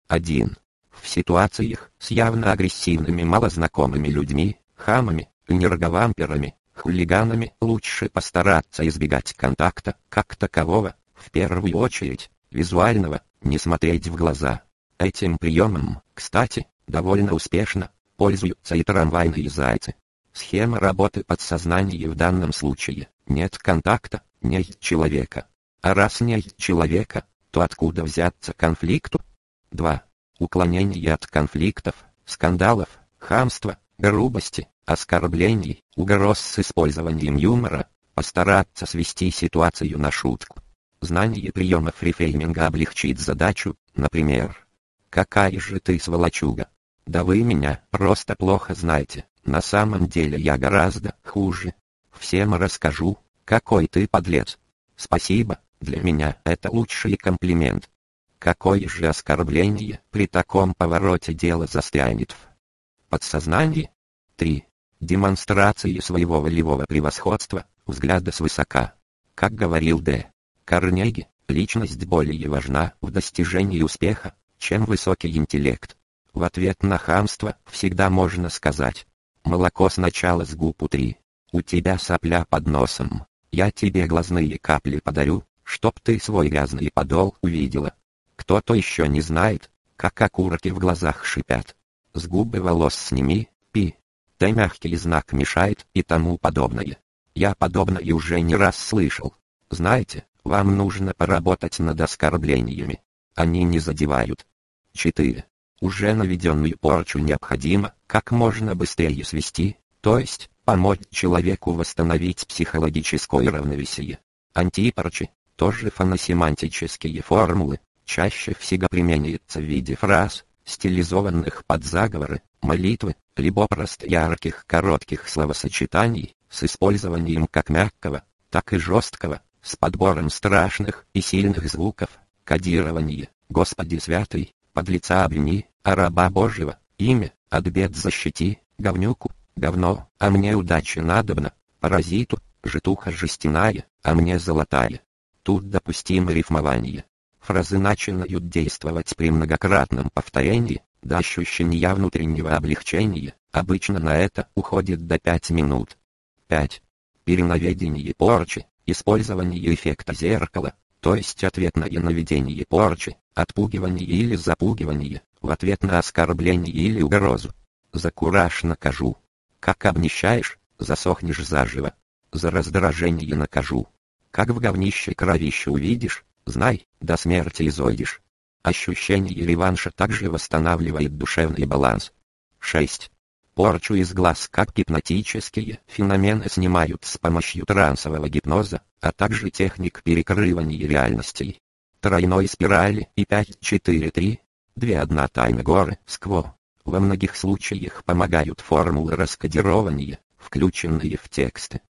1. В ситуациях с явно агрессивными малознакомыми людьми, хамами, энерговампирами, хулиганами лучше постараться избегать контакта, как такового, в первую очередь, визуального, не смотреть в глаза. Этим приемом, кстати, довольно успешно пользуются и трамвайные зайцы. Схема работы подсознания в данном случае. Нет контакта, нет человека. А раз нет человека, то откуда взяться конфликту? 2. Уклонение от конфликтов, скандалов, хамства, грубости, оскорблений, угроз с использованием юмора, постараться свести ситуацию на шутку. Знание приемов рефрейминга облегчит задачу, например, Какая же ты сволочуга. Да вы меня просто плохо знаете. На самом деле я гораздо хуже. Всем расскажу, какой ты подлец. Спасибо, для меня это лучший комплимент. Какое же оскорбление при таком повороте дела застрянет в подсознании? 3. Демонстрации своего волевого превосходства, взгляда свысока. Как говорил Д. Карнеги, личность более важна в достижении успеха, чем высокий интеллект. В ответ на хамство всегда можно сказать «Молоко сначала с губ утри, у тебя сопля под носом, я тебе глазные капли подарю, чтоб ты свой грязный подол увидела». Кто-то еще не знает, как окурки в глазах шипят. С губы волос сними, пи. Ты мягкий знак мешает и тому подобное. Я подобное уже не раз слышал. Знаете, вам нужно поработать над оскорблениями. Они не задевают, 4. Уже наведенную порчу необходимо как можно быстрее свести, то есть помочь человеку восстановить психологическое равновесие. Антипорчи, тоже фоносемантические формулы, чаще всего применяются в виде фраз, стилизованных под заговоры, молитвы, либо просто ярких коротких словосочетаний, с использованием как мягкого, так и жесткого, с подбором страшных и сильных звуков, кодирование, Господи святый, подлеца обвини, а раба Божьего, имя, от бед защити, говнюку, говно, а мне удачи надобно, паразиту, житуха жестяная, а мне золотая. Тут допустимо рифмование. Фразы начинают действовать при многократном повторении, до ощущения внутреннего облегчения, обычно на это уходит до 5 минут. 5. Перенаведение порчи, использование эффекта зеркала, то есть ответное наведение порчи, отпугивание или запугивание, в ответ на оскорбление или угрозу. За накажу. Как обнищаешь, засохнешь заживо. За раздражение накажу. Как в говнище кровище увидишь, знай, до смерти изойдешь. Ощущение реванша также восстанавливает душевный баланс. 6. Порчу из глаз как гипнотические феномены снимают с помощью трансового гипноза, а также техник перекрывания реальностей. Тройной спирали и 5-4-3, 2-1 тайна горы, скво. Во многих случаях помогают формулы раскодирования, включенные в тексты.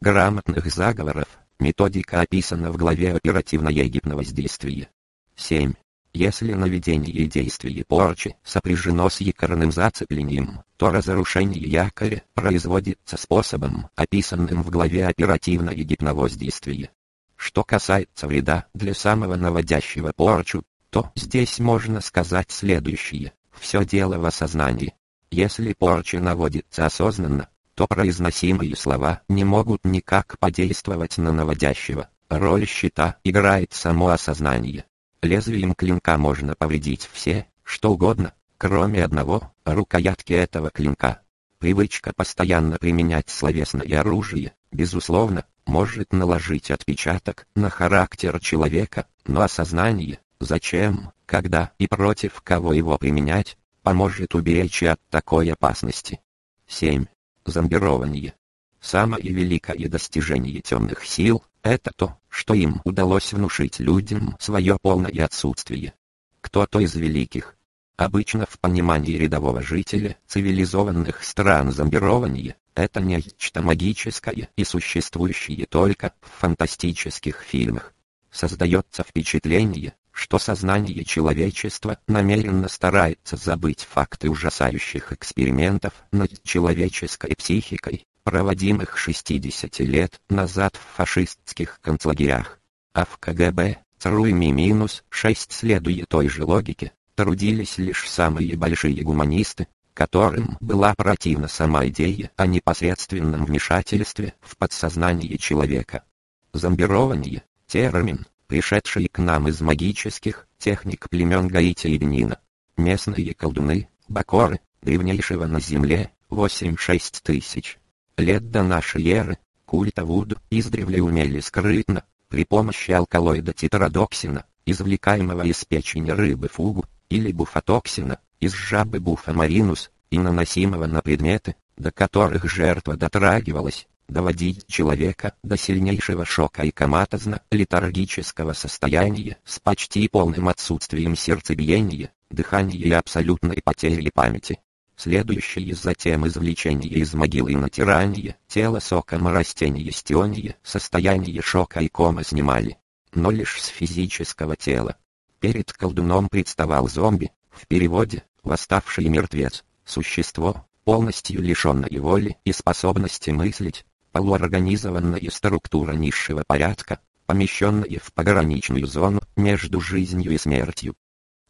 Грамотных заговоров, методика описана в главе «Оперативное гипновоздействие». 7. Если наведение и действие порчи сопряжено с якорным зацеплением, то разрушение якоря производится способом, описанным в главе «Оперативное гипновоздействие». Что касается вреда для самого наводящего порчу, то здесь можно сказать следующее. Все дело в осознании. Если порча наводится осознанно, то произносимые слова не могут никак подействовать на наводящего. Роль щита играет само осознание. Лезвием клинка можно повредить все, что угодно, кроме одного, рукоятки этого клинка. Привычка постоянно применять словесное оружие, безусловно, может наложить отпечаток на характер человека, но осознание, зачем, когда и против кого его применять, поможет уберечь от такой опасности. 7. Зомбирование. Самое великое достижение темных сил – это то, что им удалось внушить людям свое полное отсутствие. Кто-то из великих. Обычно в понимании рядового жителя цивилизованных стран зомбирование – это нечто магическое и существующее только в фантастических фильмах. Создается впечатление, что сознание человечества намеренно старается забыть факты ужасающих экспериментов над человеческой психикой, проводимых 60 лет назад в фашистских концлагерях. А в КГБ, ЦРУ и Ми-6 следуя той же логике, трудились лишь самые большие гуманисты, которым была противна сама идея о непосредственном вмешательстве в подсознание человека. Зомбирование – термин, пришедший к нам из магических техник племен Гаити и Бенина. Местные колдуны, бакоры, древнейшего на земле, 8-6 тысяч лет до нашей эры, культа Вуду издревле умели скрытно, при помощи алкалоида тетрадоксина, извлекаемого из печени рыбы фугу, или буфатоксина, из жабы буфамаринус, и наносимого на предметы, до которых жертва дотрагивалась, доводить человека до сильнейшего шока и коматозно-летаргического состояния с почти полным отсутствием сердцебиения, дыхания и абсолютной потери памяти. Следующее затем извлечение из могилы и натирание, тело соком растения стиония, состояние шока и комы снимали. Но лишь с физического тела. Перед колдуном представал зомби, в переводе «восставший мертвец», существо, полностью лишенное воли и способности мыслить, полуорганизованная структура низшего порядка, помещенная в пограничную зону между жизнью и смертью.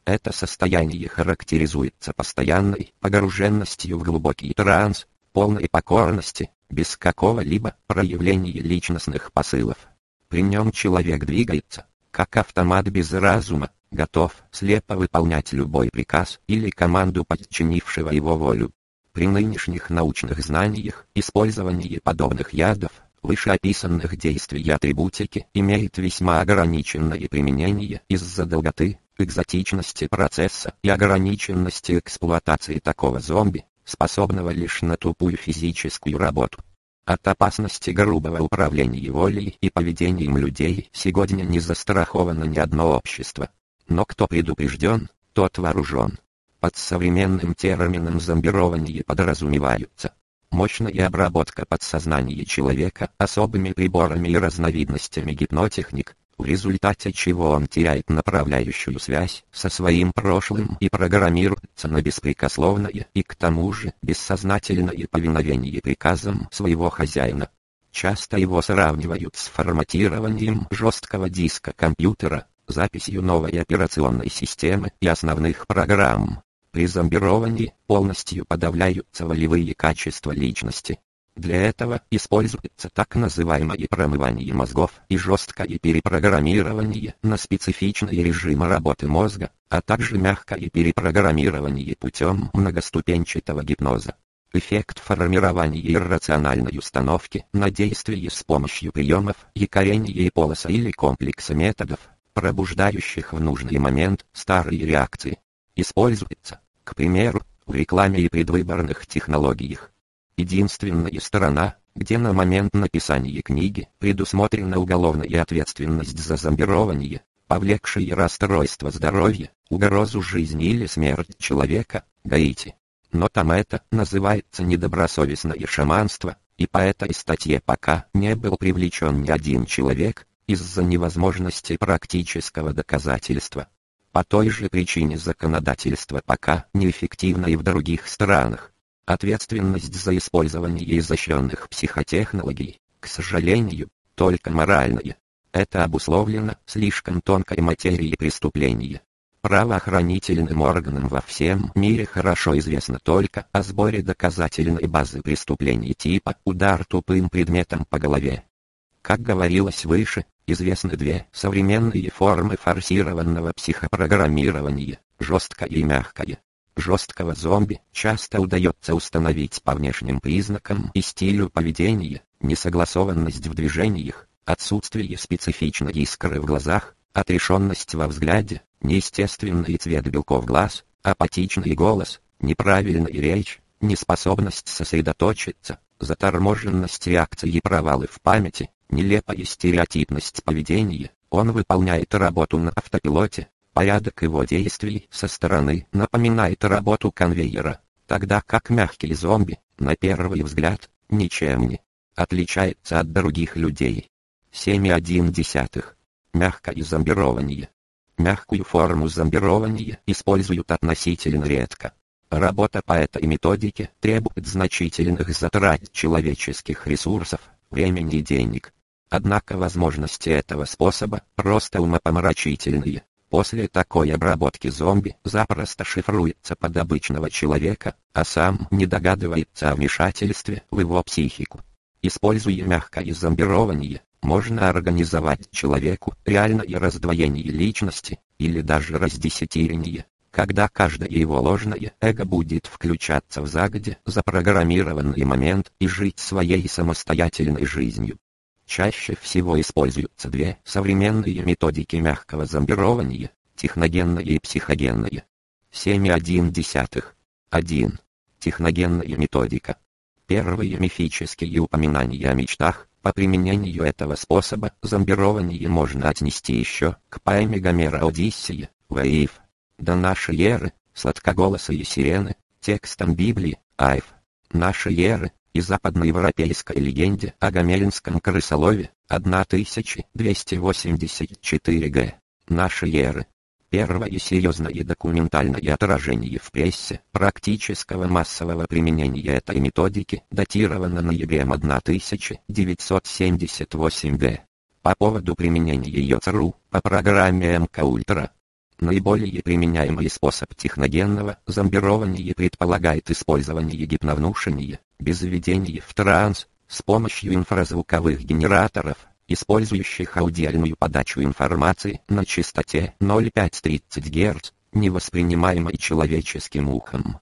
Это состояние характеризуется постоянной погруженностью в глубокий транс, полной покорности, без какого-либо проявления личностных посылов. При нем человек двигается, как автомат без разума, готов слепо выполнять любой приказ или команду подчинившего его волю. При нынешних научных знаниях использование подобных ядов, вышеописанных действий атрибутики имеет весьма ограниченное применение из-за долготы, экзотичности процесса и ограниченности эксплуатации такого зомби, способного лишь на тупую физическую работу. От опасности грубого управления волей и поведением людей сегодня не застраховано ни одно общество. Но кто предупрежден, тот вооружен. Под современным термином зомбирование подразумеваются мощная обработка подсознания человека особыми приборами и разновидностями гипнотехник, в результате чего он теряет направляющую связь со своим прошлым и программируется на беспрекословное и к тому же бессознательное повиновение приказам своего хозяина. Часто его сравнивают с форматированием жесткого диска компьютера, записью новой операционной системы и основных программ. При зомбировании полностью подавляются волевые качества личности, для этого используется так называемое промывание мозгов и жесткое перепрограммирование на специфичные режимы работы мозга, а также мягкое перепрограммирование путем многоступенчатого гипноза. Эффект формирования иррациональной установки на действие с помощью приемов и полоса или комплекса методов, пробуждающих в нужный момент старые реакции, используется, к примеру, в рекламе и предвыборных технологиях. Единственная сторона, где на момент написания книги предусмотрена уголовная ответственность за зомбирование, повлекшее расстройство здоровья, угрозу жизни или смерть человека, Гаити. Но там это называется недобросовестное шаманство, и по этой статье пока не был привлечен ни один человек, из-за невозможности практического доказательства. По той же причине законодательство пока неэффективно и в других странах. Ответственность за использование изощренных психотехнологий, к сожалению, только моральная. Это обусловлено слишком тонкой материей преступления. Правоохранительным органам во всем мире хорошо известно только о сборе доказательной базы преступлений типа удар тупым предметом по голове. Как говорилось выше, известны две современные формы форсированного психопрограммирования – жесткое и мягкое. Жесткого зомби часто удается установить по внешним признакам и стилю поведения, несогласованность в движениях, отсутствие специфичной искры в глазах, отрешенность во взгляде, неестественный цвет белков глаз, апатичный голос, неправильная речь, неспособность сосредоточиться, заторможенность реакции и провалы в памяти, нелепая стереотипность поведения, он выполняет работу на автопилоте, порядок его действий со стороны напоминает работу конвейера, тогда как мягкий зомби, на первый взгляд, ничем не отличается от других людей. 7,1. Мягкое зомбирование. Мягкую форму зомбирования используют относительно редко. Работа по этой методике требует значительных затрат человеческих ресурсов, времени и денег. Однако возможности этого способа просто умопомрачительные. После такой обработки зомби запросто шифруется под обычного человека, а сам не догадывается о вмешательстве в его психику. Используя мягкое зомбирование, можно организовать человеку реальное раздвоение личности, или даже раздесятирение, когда каждое его ложное эго будет включаться в загоде запрограммированный момент и жить своей самостоятельной жизнью. Чаще всего используются две современные методики мягкого зомбирования, техногенная и психогенная. 7,1. 1. Техногенная методика. Первые мифические упоминания о мечтах, по применению этого способа зомбирование можно отнести еще к поэме Гомера «Одиссея», «Ваиф». До нашей эры, сладкоголосые сирены, текстом Библии, Айф. Нашей эры, и западноевропейской легенде о гомелинском крысолове, 1284 г. нашей эры. Первое серьезное документальное отражение в прессе практического массового применения этой методики датировано ноябрем 1978 г. По поводу применения ее ЦРУ по программе МК Ультра Наиболее применяемый способ техногенного зомбирования предполагает использование гипновнушения, без введения в транс, с помощью инфразвуковых генераторов, использующих аудиальную подачу информации на частоте 0,530 Гц, невоспринимаемой человеческим ухом.